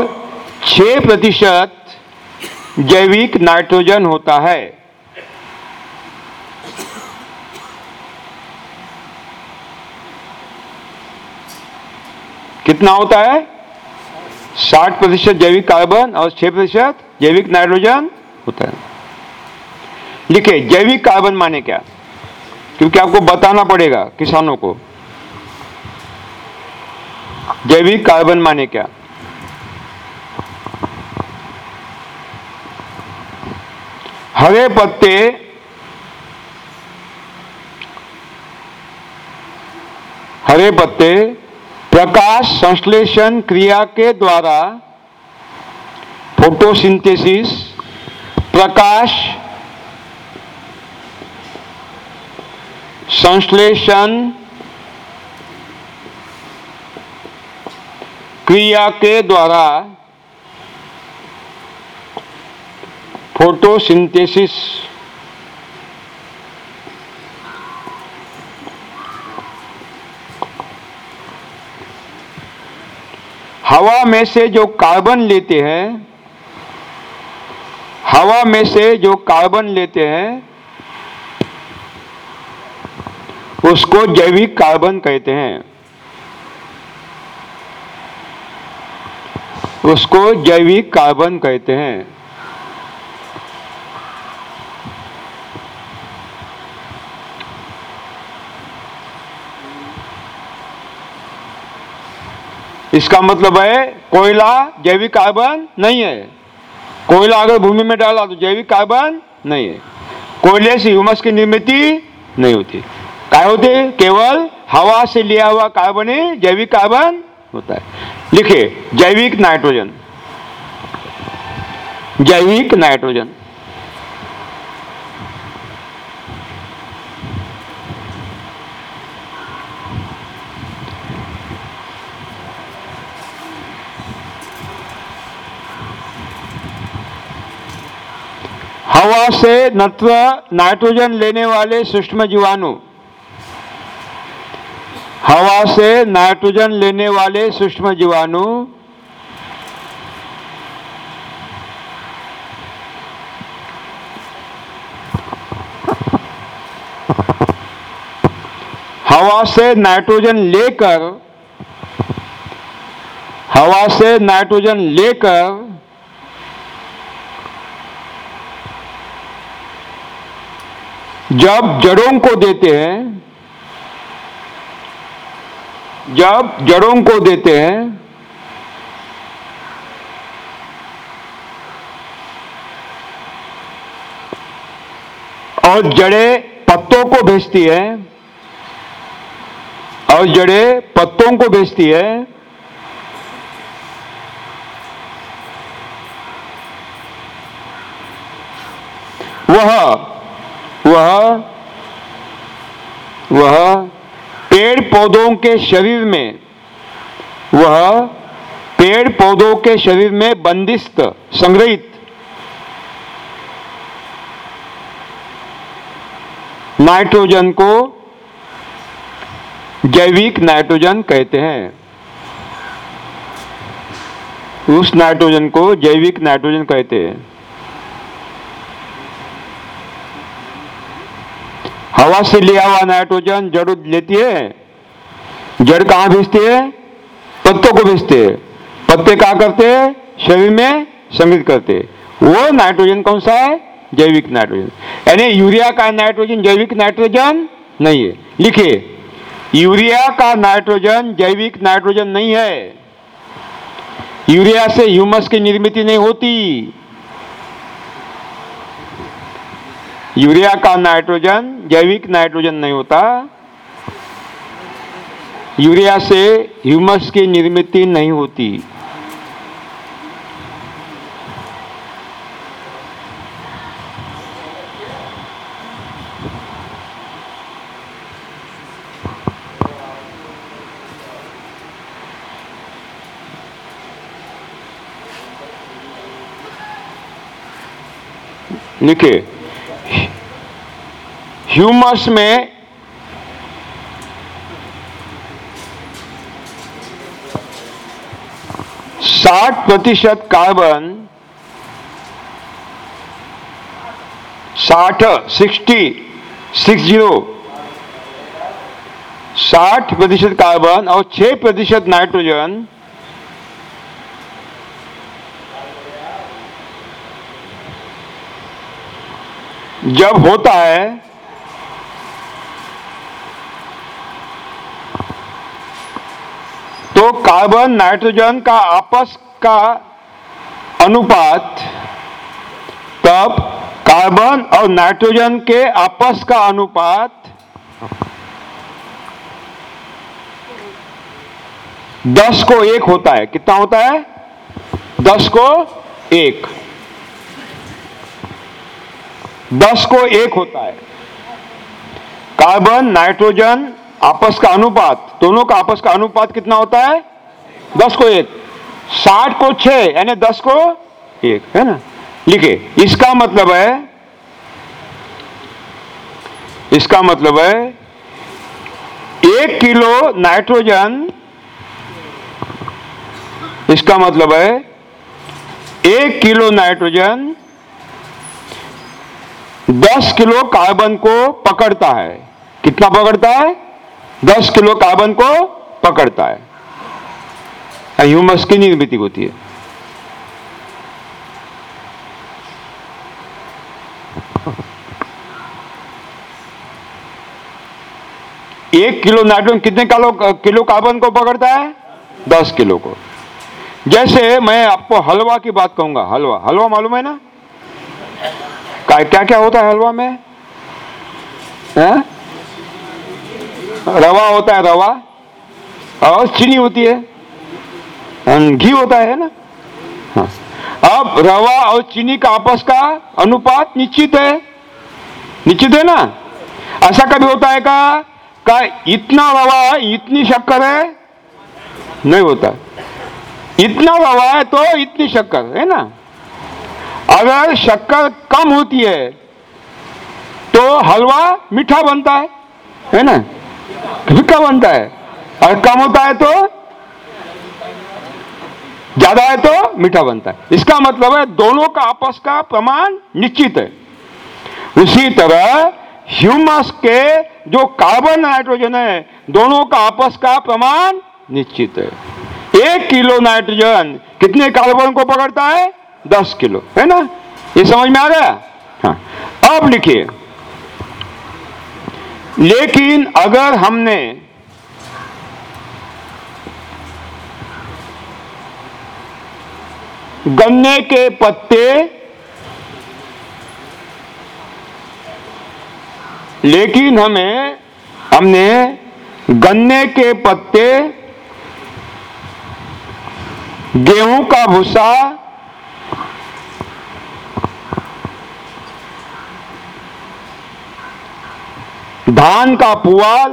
6 प्रतिशत जैविक नाइट्रोजन होता है। कितना होता है? 60 प्रतिशत जैविक कार्बन और 6 प्रतिशत जैविक नाइट्रोजन होता है। लिखे जैविक कार्बन माने क्या? क्योंकि आपको बताना पड़ेगा किसानों को। जैविक कार्बन माने क्या? हरे पत्ते हरे पत्ते प्रकाश संश्लेषण क्रिया के द्वारा फोटोसिंथेसिस प्रकाश संश्लेषण क्रिया के द्वारा फोटोसिंथेसिस हवा में से जो कार्बन लेते हैं हवा में से जो कार्बन लेते हैं, उसको जैविक कार्बन कहते हैं। उसको जैविक कार्बन कहते हैं। इसका मतलब है कोयला जैविक कार्बन नहीं है। कोयला अगर भूमि में डाला तो जैविक कार्बन नहीं है। कोयले से ह्यूमस की निर्मित नहीं होती। क्या होते? केवल हवा से लिया हुआ कार्बन ही जैविक कार्बन होता है। लिखे जैविक नाइट्रोजन। जैविक नाइट्रोजन। हवा से नत्व नाइट्रोजन लेने वाले सूक्ष्म जीवाणु। हवा से नाइट्रोजन लेने वाले सूक्ष्म जीवाणु। हवा से नाइट्रोजन लेकर, हवा से नाइट्रोजन लेकर जब जड़ों को देते हैं, जब जड़ों को देते हैं, और जड़े पत्तों को भेजती है, और जड़े पत्तों को भेजती है, वह वह वह पेड़ पौधों के शरीर में, वह पेड़ पौधों के शरीर में बंदिस्त, संग्रहित। नाइट्रोजन को जैविक नाइट्रोजन कहते हैं। उस नाइट्रोजन को जैविक नाइट्रोजन कहते हैं। हवा से लिया हुआ नाइट्रोजन जड़ लेती है। जड़ कहाँ भेजती है? पत्तों को भेजते है। पत्ते क्या करते हैं? शरीर में संग्रहित करते वो नाइट्रोजन कौन सा है? जैविक नाइट्रोजन। यानी यूरिया का नाइट्रोजन, जैविक नाइट्रोजन नहीं है। लिखिए। यूरिया का नाइट्रोजन, जैविक नाइट्रोजन नहीं है। यूरिया से ह्यूमस की निर्मित नहीं होती। यूरिया का नाइट्रोजन, जैविक नाइट्रोजन नहीं होता। यूरिया से ह्यूमस की निर्मित नहीं होती। लिखिए ह्यूमस में साठ प्रतिशत कार्बन साठ, सिक्सटी, सिक्स ज़ीरो। साठ प्रतिशत कार्बन और छह प्रतिशत नाइट्रोजन जब होता है तो कार्बन नाइट्रोजन का आपस का अनुपात, तब कार्बन और नाइट्रोजन के आपस का अनुपात दस को एक होता है। कितना होता है? दस को एक। दस को एक होता है। कार्बन नाइट्रोजन आपस का अनुपात, दोनों का आपस का अनुपात कितना होता है? दस को एक। साठ को छ यानी दस को एक, है ना? लिखे इसका मतलब है, इसका मतलब है, एक किलो नाइट्रोजन, इसका मतलब है, एक किलो नाइट्रोजन दस किलो कार्बन को पकड़ता है। कितना पकड़ता है? दस किलो कार्बन को पकड़ता है। ह्यूमस की निर्मित होती है। एक किलो नाइट्रोजन कितने किलो किलो कार्बन को पकड़ता है? दस किलो को। जैसे मैं आपको हलवा की बात कहूँगा, हलवा हलवा मालूम है ना? क्या क्या होता है हलवा में? है? रवा होता है रवा। और चीनी होती है। घी होता है ना? हाँ। अब रवा और चीनी का आपस का अनुपात निश्चित है। निश्चित है ना? ऐसा कभी होता है का का इतना रवा है इतनी शक्कर है? नहीं होता। इतना रवा है तो इतनी शक्कर, है ना? अगर शक्कर कम होती है तो हलवा मीठा बनता है है ना? फीका बनता है? और कम होता है तो ज़्यादा है तो मीठा बनता है। इसका मतलब है दोनों का आपस का प्रमाण निश्चित है। उसी तरह ह्यूमस के जो कार्बन नाइट्रोजन है, दोनों का आपस का प्रमाण निश्चित है। एक किलो नाइट्रोजन कितने कार्बन को पकड़ता है? दस किलो, है ना? ये समझ में आ गया हाँ। अब लिखिए। लेकिन अगर हमने गन्ने के पत्ते लेकिन हमें, हमने गन्ने के पत्ते, गेहूँ का भूसा धान का पुआल,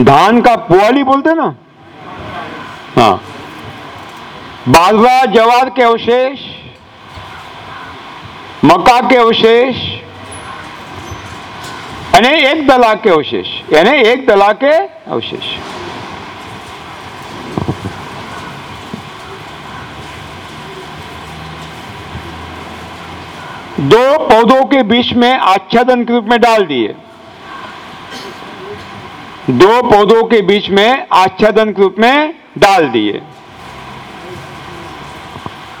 धान का पुआल ही बोलते ना? हाँ। बाजरा जवार के अवशेष, मक्का के अवशेष, यानी एक दला के अवशेष, यानी एक दला के अवशेष। दो पौधों के बीच में आच्छादन के रूप में डाल दिए। दो पौधों के बीच में आच्छादन के रूप में डाल दिए।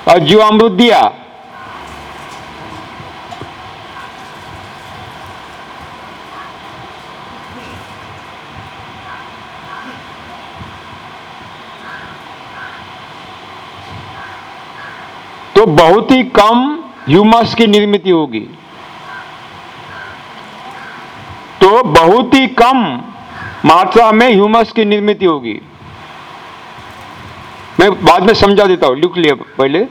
और जीवामृत दिया तो बहुत ही कम ह्यूमस की निर्मित होगी। तो बहुत ही कम मात्रा में ह्यूमस की निर्मित होगी। मैं बाद में समझा देता हूँ, लिख लिया पहले।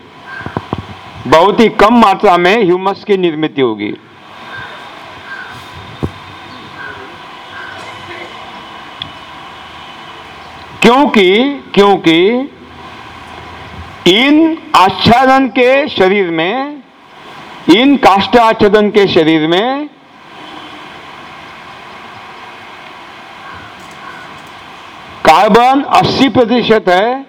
बहुत ही कम मात्रा में ह्यूमस की निर्मित होगी। क्योंकि क्योंकि इन आच्छादन के शरीर में इन काष्ट आच्छादन के शरीर में कार्बन 80 प्रतिशत है।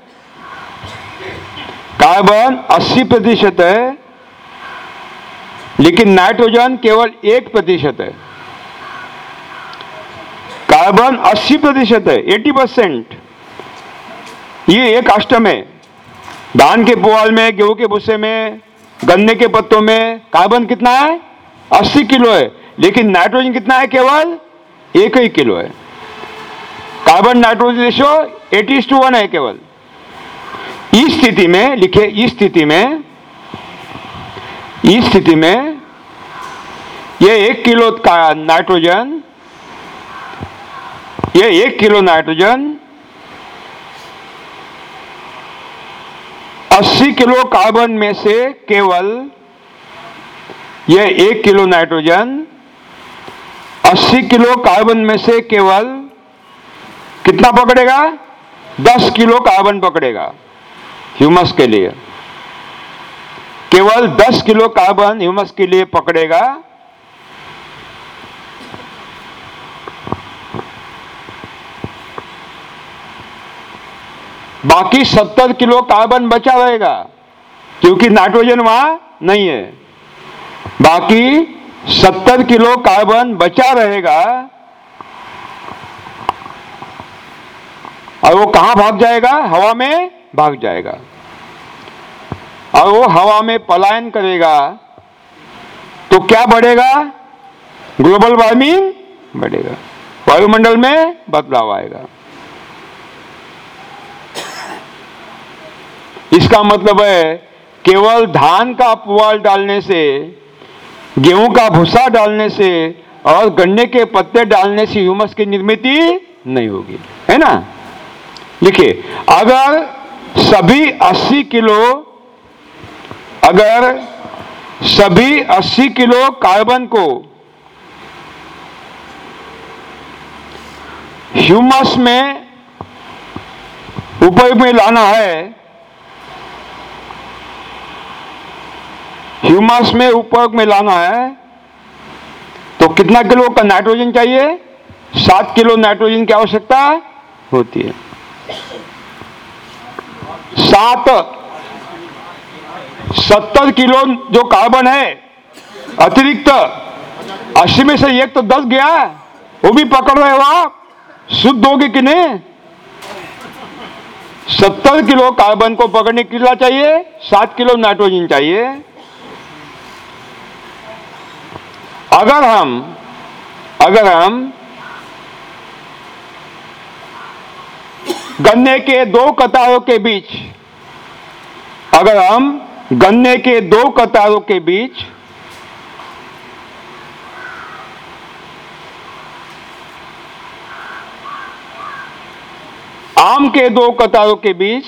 कार्बन 80 प्रतिशत है। लेकिन नाइट्रोजन केवल एक प्रतिशत है। कार्बन 80 प्रतिशत है 80 परसेंट ये एक अष्टम है। धान के पुआल में, गेहूँ के भूसे में गन्ने के पत्तों में कार्बन कितना है? 80 किलो है। लेकिन नाइट्रोजन कितना है केवल? एक ही किलो है। Carbon nitrogen ratio eighty to one है केवल। इस स्थिति में, लिखे, इस स्थिति में, इस स्थिति में, ये एक किलो का नाइट्रोजन, ये एक किलो नाइट्रोजन 80 किलो कार्बन में से केवल यह एक किलो नाइट्रोजन 80 किलो कार्बन में से केवल कितना पकड़ेगा? 10 किलो कार्बन पकड़ेगा ह्यूमस के लिए। केवल 10 किलो कार्बन ह्यूमस के लिए पकड़ेगा बाकी 70 किलो कार्बन बचा रहेगा, क्योंकि नाइट्रोजन वहाँ नहीं है। बाकी 70 किलो कार्बन बचा रहेगा, और वो कहाँ भाग जाएगा? हवा में भाग जाएगा। और वो हवा में पलायन करेगा तो क्या बढ़ेगा? ग्लोबल वार्मिंग बढ़ेगा। वायुमंडल में बदलाव आएगा। इसका मतलब है, केवल धान का पुआल डालने से, गेहूँ का भूसा डालने से और गन्ने के पत्ते डालने से ह्यूमस की निर्मित नहीं होगी। है ना? देखिए अगर सभी 80 किलो, अगर सभी 80 किलो कार्बन को ह्यूमस में उपयोग में लाना है ह्यूमस में उपयोग में लाना है तो कितना किलो का नाइट्रोजन चाहिए? सात किलो नाइट्रोजन की आवश्यकता होती है। सात, सत्तर किलो जो कार्बन है, अतिरिक्त अस्सी में से एक तो दस गया, वो भी पकड़ रहे हो आप? शुद्ध होगी कि नहीं? सत्तर किलो कार्बन को पकड़ने कितना चाहिए, सात किलो नाइट्रोजन चाहिए। अगर हम अगर हम गन्ने के दो कतारों के बीच, अगर हम गन्ने के दो कतारों के बीच आम के दो कतारों के बीच,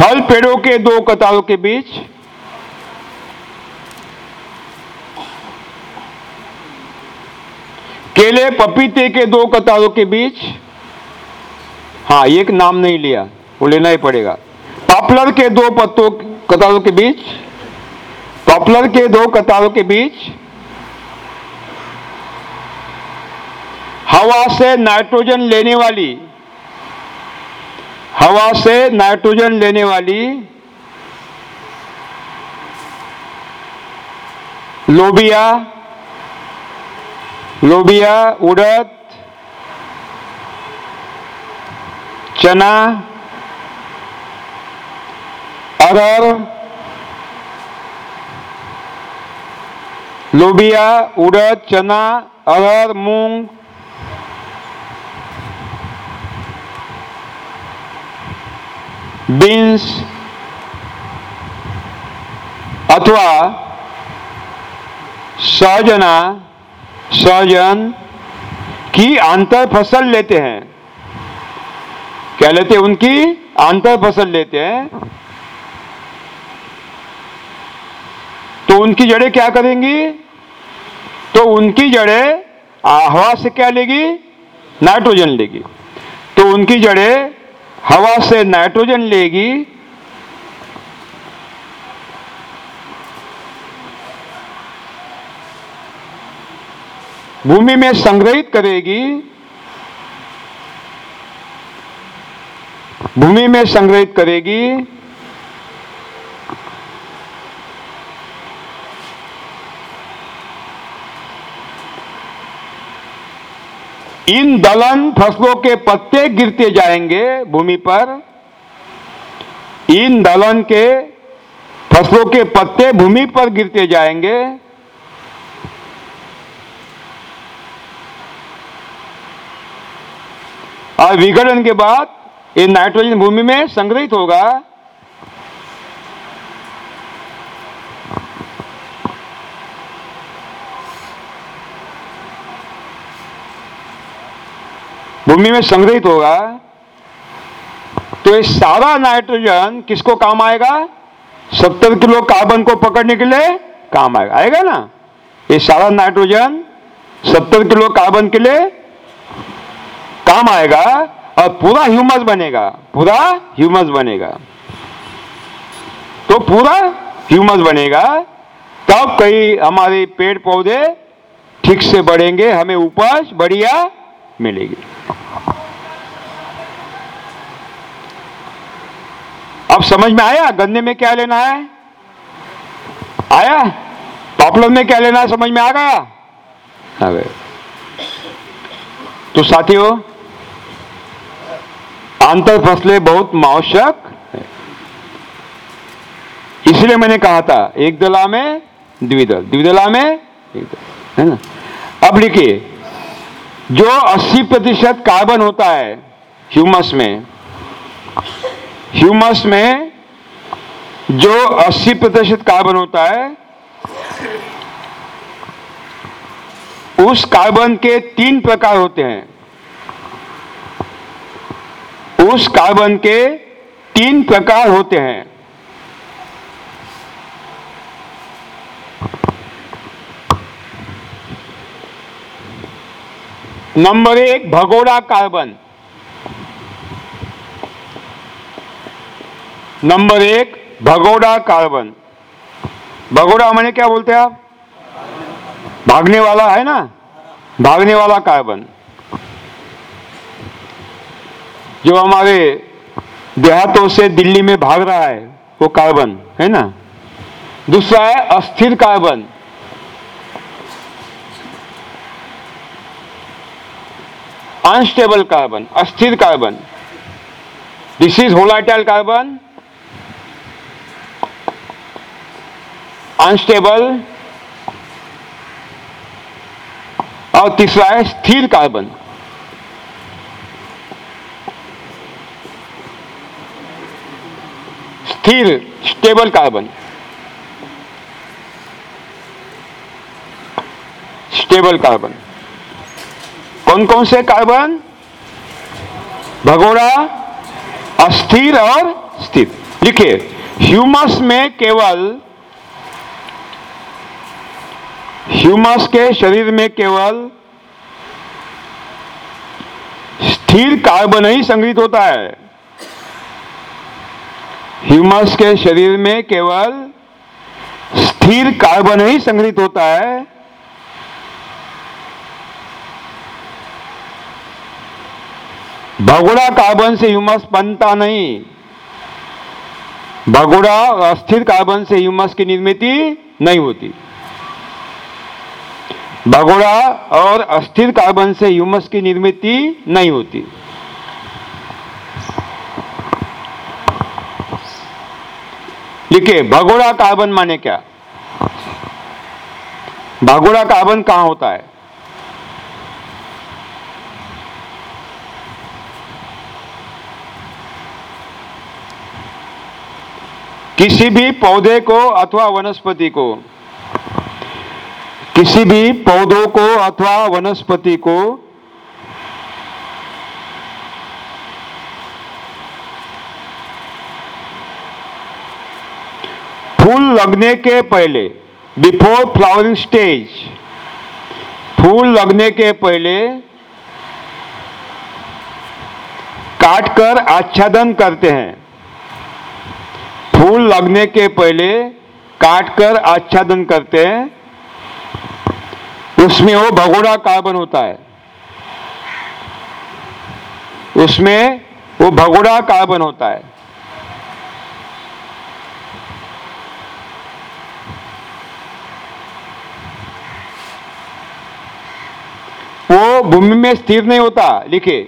फल पेड़ों के दो कतारों के बीच केले, पपीते के दो कतारों के बीच। हाँ एक नाम नहीं लिया, वो लेना ही पड़ेगा। पॉपुलर के दो पत्तों, कतारों के बीच। पॉपुलर के दो कतारों के बीच। हवा से नाइट्रोजन लेने वाली। हवा से नाइट्रोजन लेने वाली। लोबिया। लोबिया उड़द चना अरहर लोबिया उड़द चना अरहर मूंग बीन्स अथवा सहजना सहजन की आंतर फ़सल लेते हैं। क्या लेते हैं? उनकी आंतर फ़सल लेते हैं। तो उनकी जड़ें क्या करेंगी? तो उनकी जड़ें हवा से क्या लेगी? नाइट्रोजन लेगी। तो उनकी जड़ें हवा से नाइट्रोजन लेगी। भूमि में संग्रहित करेगी। भूमि में संग्रहित करेगी। इन दलहन फ़सलों के पत्ते गिरते जाएँगे भूमि पर। इन दलहन के फ़सलों के पत्ते भूमि पर गिरते जाएँगे। और विघटन के बाद ये नाइट्रोजन भूमि में संग्रहित होगा। भूमि में संग्रहित होगा। तो ये सारा नाइट्रोजन किसको काम आएगा? सत्तर किलो कार्बन को पकड़ने के लिए काम आएगा। आएगा ना? ये सारा नाइट्रोजन सत्तर किलो कार्बन के लिए काम आएगा और पूरा ह्यूमस बनेगा, पूरा ह्यूमस बनेगा। तो पूरा ह्यूमस बनेगा, तब कई हमारे पेड़ पौधे ठीक से बढ़ेंगे, हमें उपज बढ़िया मिलेगी। अब समझ में आया गन्ने में क्या लेना है? आया? पॉपुलर में क्या लेना है? समझ में आ गया? तो साथियों आंतर फ़सलें बहुत आवश्यक है इसलिए मैंने कहा था, एक दला में द्विदल, द्विदला में एक दल, है ना? अब लिखिए जो 80 प्रतिशत कार्बन होता है ह्यूमस में ह्यूमस में जो 80 प्रतिशत कार्बन होता है, उस कार्बन के तीन प्रकार होते हैं। उस कार्बन के तीन प्रकार होते हैं। नंबर एक, भगोड़ा कार्बन। नंबर एक, भगोड़ा कार्बन। भगोड़ा मैंने क्या बोलते हैं आप? भागने वाला है ना? भागने वाला कार्बन। जो हमारे देहातों से दिल्ली में भाग रहा है, वो कार्बन, है ना? दूसरा है अस्थिर कार्बन। अनस्टेबल कार्बन, अस्थिर carbon. This is volatile carbon unstable और तीसरा है स्थिर कार्बन स्थिर स्टेबल कार्बन स्टेबल कार्बन कौन कौन से कार्बन भगोड़ा, अस्थिर और स्थिर। लिखिए ह्यूमस में केवल, ह्यूमस के शरीर में केवल स्थिर कार्बन ही संग्रहित होता है। ह्यूमस के शरीर में केवल स्थिर कार्बन ही संग्रहित होता है। भगोड़ा कार्बन से ह्यूमस बनता नहीं। भगोड़ा और अस्थिर कार्बन से ह्यूमस की निर्मित नहीं होती। भगोड़ा और अस्थिर कार्बन से ह्यूमस की निर्मित नहीं होती। लिखिए भगोड़ा कार्बन माने क्या? भगोड़ा कार्बन कहाँ होता है? किसी भी पौधे को अथवा वनस्पति को, किसी भी पौधों को अथवा वनस्पति को फूल लगने के पहले बिफोर फ्लावरिंग स्टेज फूल लगने के पहले काटकर आच्छादन करते हैं। फूल लगने के पहले काटकर आच्छादन करते हैं। उसमें वो भगोड़ा कार्बन होता है। उसमें वो भगोड़ा कार्बन होता है। वो भूमि में स्थिर नहीं होता। लिखे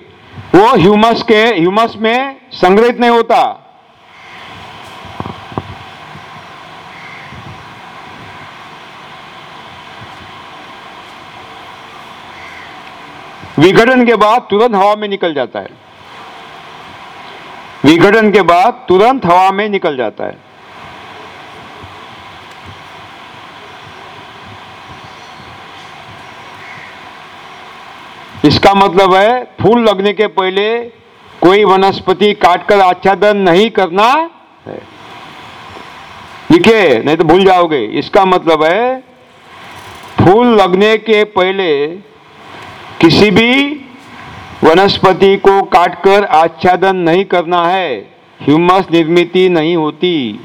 वो ह्यूमस के, ह्यूमस में संग्रहित नहीं होता। विघटन के बाद तुरंत हवा में निकल जाता है। विघटन के बाद तुरंत हवा में निकल जाता है। इसका मतलब है, फूल लगने के पहले कोई वनस्पति काटकर आच्छादन नहीं करना है। लिखिए, नहीं तो भूल जाओगे। इसका मतलब है, फूल लगने के पहले किसी भी वनस्पति को काटकर आच्छादन नहीं करना है। ह्यूमस निर्मित नहीं होती।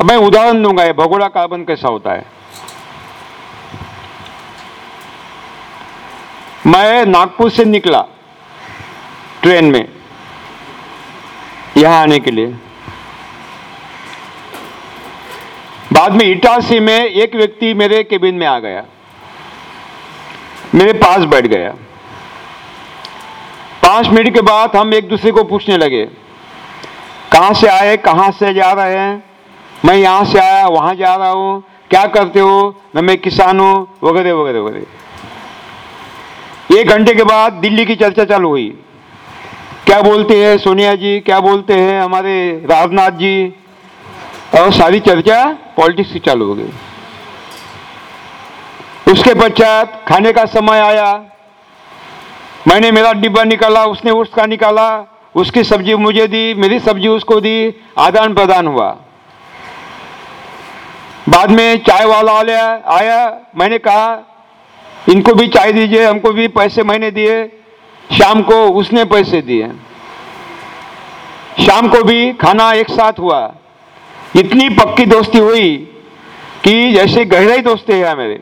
अब मैं उदाहरण दूँगा, ये भगोड़ा कार्बन कैसा होता है? मैं नागपुर से निकला ट्रेन में, यहाँ आने के लिए। बाद में इटारसी में एक व्यक्ति मेरे केबिन में आ गया। मेरे पास बैठ गया। पाँच मिनट के बाद हम एक दूसरे को पूछने लगे, कहाँ से आए? कहाँ से जा रहे हैं? मैं यहाँ से आया, वहाँ जा रहा हूँ। क्या करते हो? न मैं किसान हूँ, वगैरह वगैरह वगैरह। एक घंटे के बाद दिल्ली की चर्चा चालू हुई। क्या बोलते हैं सोनिया जी? क्या बोलते हैं हमारे राजनाथ जी? और सारी चर्चा पॉलिटिक्स की चालू हो गई। उसके पश्चात खाने का समय आया। मैंने मेरा डिब्बा निकाला, उसने उसका निकाला। उसकी सब्ज़ी मुझे दी, मेरी सब्ज़ी उसको दी आदान प्रदान हुआ। बाद में चाय वाला आया आया, मैंने कहा, इनको भी चाय दीजिए, हमको भी पैसे मैंने दिए, शाम को उसने पैसे दिए। शाम को भी खाना एक साथ हुआ। इतनी पक्की दोस्ती हुई कि जैसे गहराई दोस्ती है मेरे।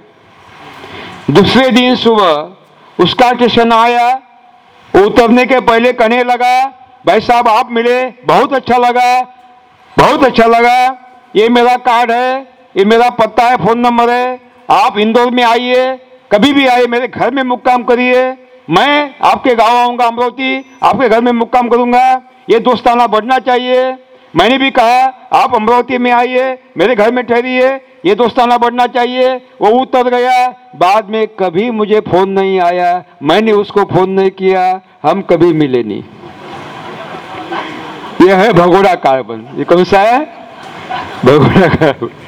दूसरे दिन सुबह उसका स्टेशन आया, उतरने के पहले कहने लगा, भाई साहब, आप मिले, बहुत अच्छा लगा, बहुत अच्छा लगा, ये मेरा कार्ड है ये मेरा पत्ता है, फ़ोन नंबर है। आप इंदौर में आइए, कभी भी आइए, मेरे घर में मुक्काम करिए। मैं आपके गाँव आऊँगा, अमरावती, आपके घर में मुक्काम करूँगा। ये दोस्ताना बढ़ना चाहिए। मैंने भी कहा, आप अमरावती में आइए, मेरे घर में ठहरिए। ये दोस्ताना बढ़ना चाहिए। वो उतर गया। बाद में कभी मुझे फ़ोन नहीं आया। मैंने उसको फ़ोन नहीं किया। हम कभी मिले नहीं। ये है भगोड़ा कार्बन। ये कौन सा है? भगोड़ा कार्बन।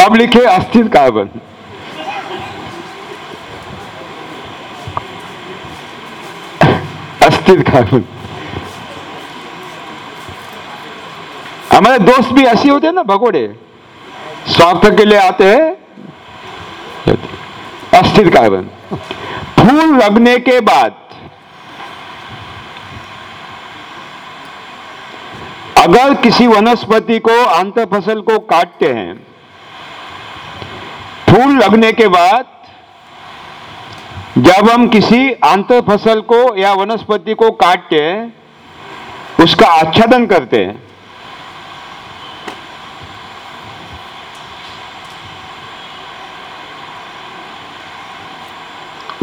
अब लिखे अस्थिर कार्बन अस्थिर कार्बन हमारे दोस्त भी ऐसे होते हैं ना, भगोड़े। स्वार्थ के लिए आते हैं। अस्थिर कार्बन फूल लगने के बाद अगर किसी वनस्पति को आंतर फ़सल को काटते हैं फूल लगने के बाद, जब हम किसी आंतर फ़सल को या वनस्पति को काटते हैं, उसका आच्छादन करते हैं।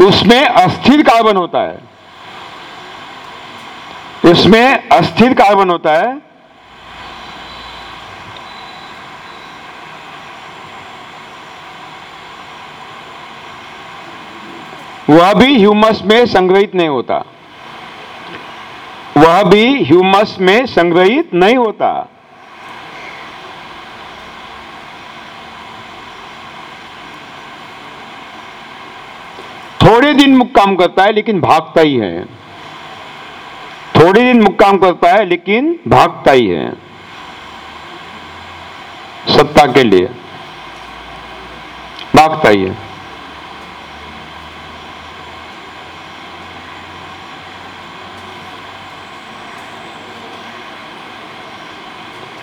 उसमें अस्थिर कार्बन होता है। उसमें अस्थिर कार्बन होता है। वह भी ह्यूमस में संग्रहित नहीं होता। वह भी ह्यूमस में संग्रहित नहीं होता। थोड़े दिन मुक्काम करता है, लेकिन भागता ही है। थोड़े दिन मुक्काम करता है, लेकिन भागता ही है। सत्ता के लिए। भागता ही है।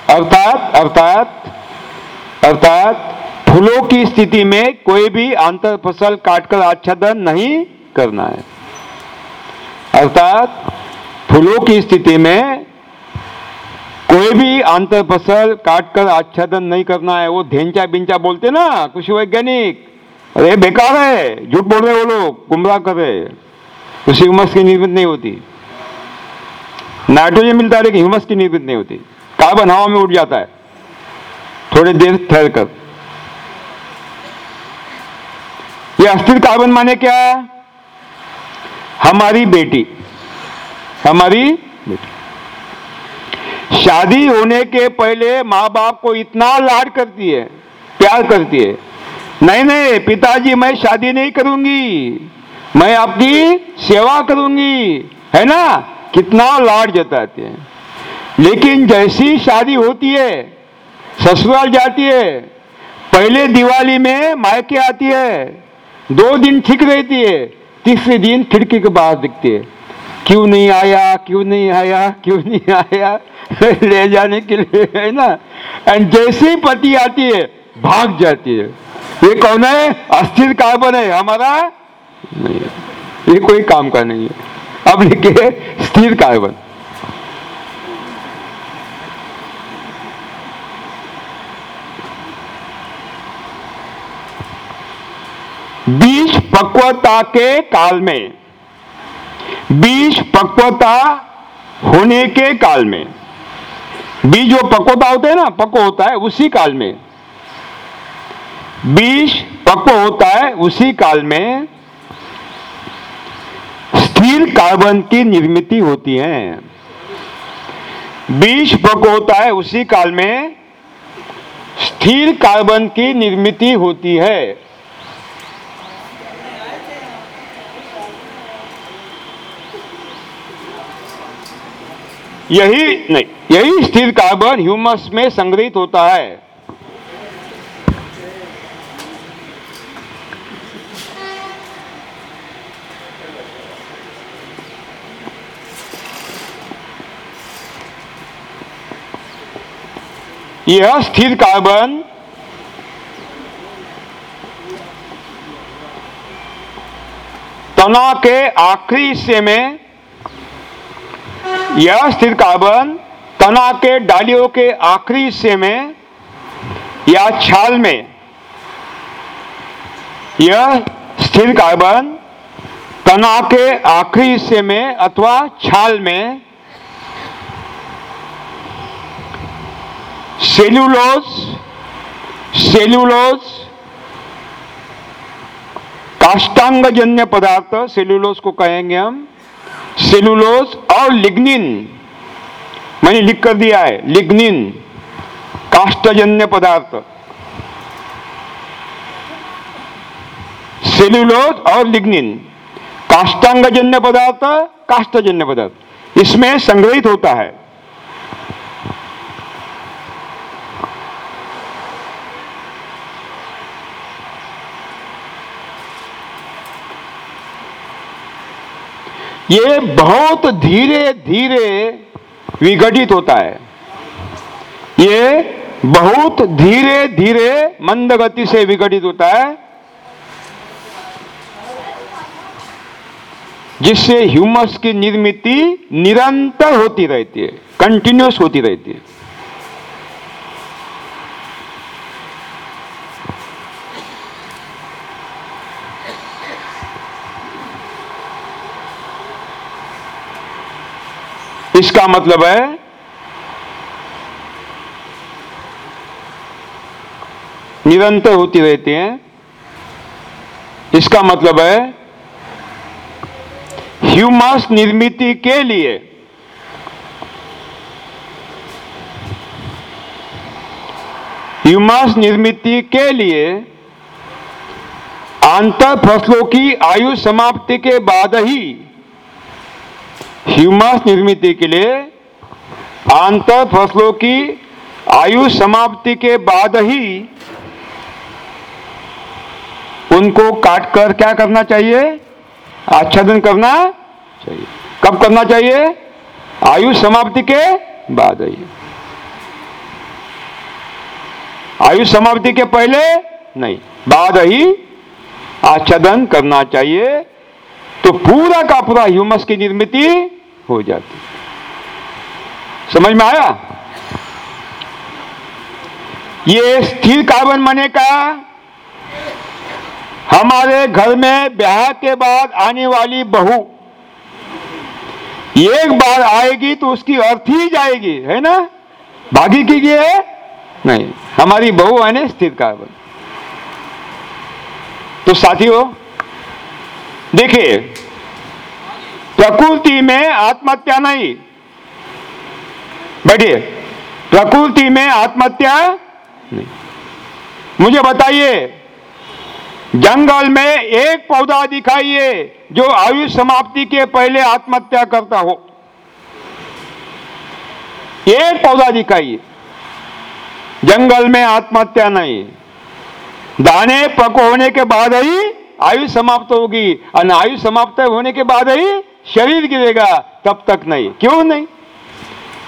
अर्थात अर्थात अर्थात, फूलों की स्थिति में कोई भी आंतर फ़सल काटकर आच्छादन नहीं करना है। अर्थात, फूलों की स्थिति में कोई भी आंतर फ़सल काटकर आच्छादन नहीं करना है, वो धेंचा बिंचा बोलते ना, कृषि वैज्ञानिक। अरे, बेकार है, झूठ बोल रहे वो लोग, गुमराह कर रहे कृषि ह्यूमस की निर्मित नहीं होती। नाइट्रोजन मिलता है लेकिन ह्यूमस की निर्मित नहीं होती। कार्बन हवा में उड़ जाता है। थोड़ी देर ठहर कर। ये अस्थिर कार्बन माने क्या है? हमारी बेटी। हमारी बेटी। शादी होने के पहले माँ बाप को इतना लाड करती है, प्यार करती है। नहीं नहीं, पिताजी, मैं शादी नहीं करूँगी। मैं आपकी सेवा करूँगी। है ना? कितना लाड जताते हैं। लेकिन जैसी शादी होती है, ससुराल जाती है, पहले दिवाली में मायके आती है, दो दिन ठीक रहती है, तीसरे दिन खिड़की के बाहर दिखती है। क्यों नहीं आया, क्यों नहीं आया, क्यों नहीं आया? ले जाने के लिए, है ना? एंड जैसे पति आती है, भाग जाती है। ये कौन है? अस्थिर कार्बन है, हमारा? नहीं ये कोई काम का नहीं है। अब लिखे स्थिर कार्बन। बीज पक्वता के काल में। बीज पक्वता होने के काल में। बीज जो पक्वता होते हैं ना, पक्व होता है उसी काल में। बीज पक्व होता है उसी काल में। स्थिर कार्बन की निर्मित होती है। बीज पक्व होता है उसी काल में। स्थिर कार्बन की निर्मित होती है। यही नहीं, यही स्थिर कार्बन ह्यूमस में संग्रहित होता है। यह स्थिर कार्बन तना के आखिरी हिस्से में यह स्थिर कार्बन तना के डालियों के आखिरी हिस्से में या छाल में। यह स्थिर कार्बन तना के आखिरी हिस्से में अथवा छाल में सेल्यूलोज सेल्यूलोज काष्टांगजन्य पदार्थ, सेल्यूलोज को कहेंगे हम सेलुलोज और लिग्निन, मैंने लिख कर दिया है, लिग्निन काष्टजन्य पदार्थ। सेलुलोज और लिग्निन काष्टांगजन्य पदार्थ काष्टजन्य पदार्थ, इसमें संग्रहित होता है। ये बहुत धीरे धीरे विघटित होता है। ये बहुत धीरे धीरे मंद गति से विघटित होता है, जिससे ह्यूमस की निर्मित निरंतर होती रहती है कंटिन्यूस होती रहती है। इसका मतलब है निरंतर होती रहती हैं। इसका मतलब है ह्यूमस निर्मित के लिए। ह्यूमस निर्मित के लिए आंतर फ़सलों की आयु समाप्ति के बाद ही ह्यूमस निर्मित के लिए आंतर फ़सलों की आयु समाप्ति के बाद ही उनको काट कर क्या करना चाहिए? आच्छादन करना चाहिए। कब करना चाहिए? आयु समाप्ति के बाद ही। आयु समाप्ति के पहले नहीं, बाद ही आच्छादन करना चाहिए। तो पूरा का पूरा ह्यूमस की निर्मित हो जाती। समझ में आया? ये स्थिर कार्बन मने का हमारे घर में ब्याह के बाद आने वाली बहू एक बार आएगी तो उसकी अर्थ ही जाएगी, है ना? भागी की है? नहीं, हमारी बहू है ना स्थिर कार्बन। तो साथियों, देखिए प्रकृति में आत्महत्या नहीं। बैठिए। प्रकृति में आत्महत्या नहीं। मुझे बताइए, जंगल में एक पौधा दिखाइए जो आयु समाप्ति के पहले आत्महत्या करता हो। एक पौधा दिखाइए। जंगल में आत्महत्या नहीं। दाने पक होने के बाद ही आयु समाप्त होगी। और आयु समाप्त होने के बाद ही शरीर गिरेगा तब तक नहीं। क्यों नहीं?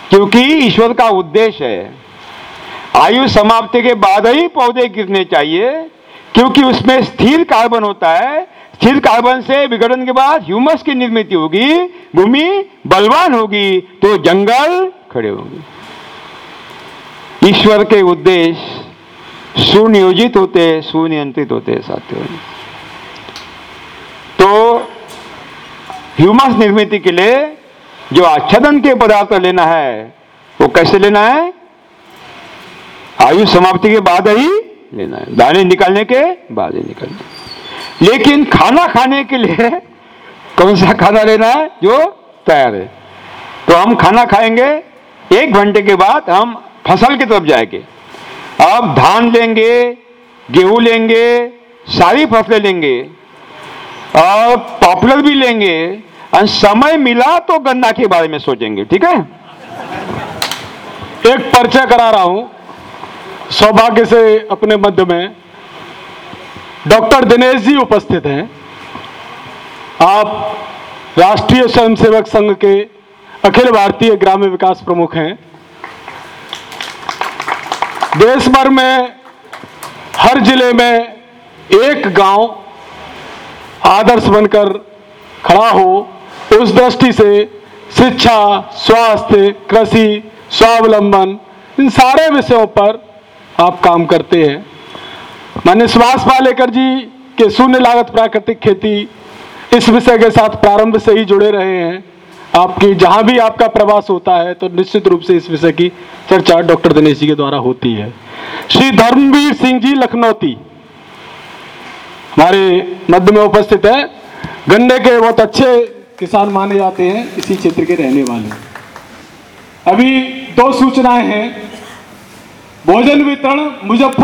क्योंकि ईश्वर का उद्देश्य है। आयु समाप्ति के बाद ही पौधे गिरने चाहिए, क्योंकि उसमें स्थिर कार्बन होता है। स्थिर कार्बन से विघटन के बाद ह्यूमस की निर्मित होगी, भूमि बलवान होगी तो जंगल खड़े होंगे। ईश्वर के उद्देश्य सुनियोजित होते, सुनियंत्रित होते साथियों। तो ह्यूमस निर्मित के लिए जो आच्छादन के पदार्थ लेना है, वो कैसे लेना है? आयु समाप्ति के बाद ही लेना है। दाने निकालने के बाद ही निकालना लेकिन खाना खाने के लिए कौन सा खाना लेना है? जो तैयार है। तो हम खाना खाएँगे, एक घंटे के बाद हम फ़सल की तरफ़ जाएँगे। अब धान लेंगे, गेहूँ लेंगे, सारी फ़सलें लेंगे। और पॉपुलर भी लेंगे। और समय मिला तो गन्ना के बारे में सोचेंगे, ठीक है? एक पर्चा करा रहा हूँ, सौभाग्य से अपने मध्य में। डॉक्टर दिनेश जी उपस्थित हैं। आप राष्ट्रीय स्वयंसेवक संघ के अखिल भारतीय ग्राम्य विकास प्रमुख हैं। देश भर में, हर ज़िले में एक गाँव आदर्श बनकर खड़ा हो उस दृष्टि से शिक्षा, स्वास्थ्य, कृषि, स्वावलंबन, इन सारे विषयों पर आप काम करते हैं। मान्य सुभाष पालेकर जी के शून्य लागत प्राकृतिक खेती इस विषय के साथ प्रारंभ से ही जुड़े रहे हैं। आपकी जहाँ भी आपका प्रवास होता है तो निश्चित रूप से इस विषय की चर्चा डॉक्टर दिनेश जी के द्वारा होती है। श्री धर्मवीर सिंह जी लखनौती, हमारे मध्य में उपस्थित है। गन्ने के बहुत अच्छे किसान माने जाते हैं, इसी क्षेत्र के रहने वाले अभी दो सूचनाएँ हैं। भोजन वितरण मुजफ्फर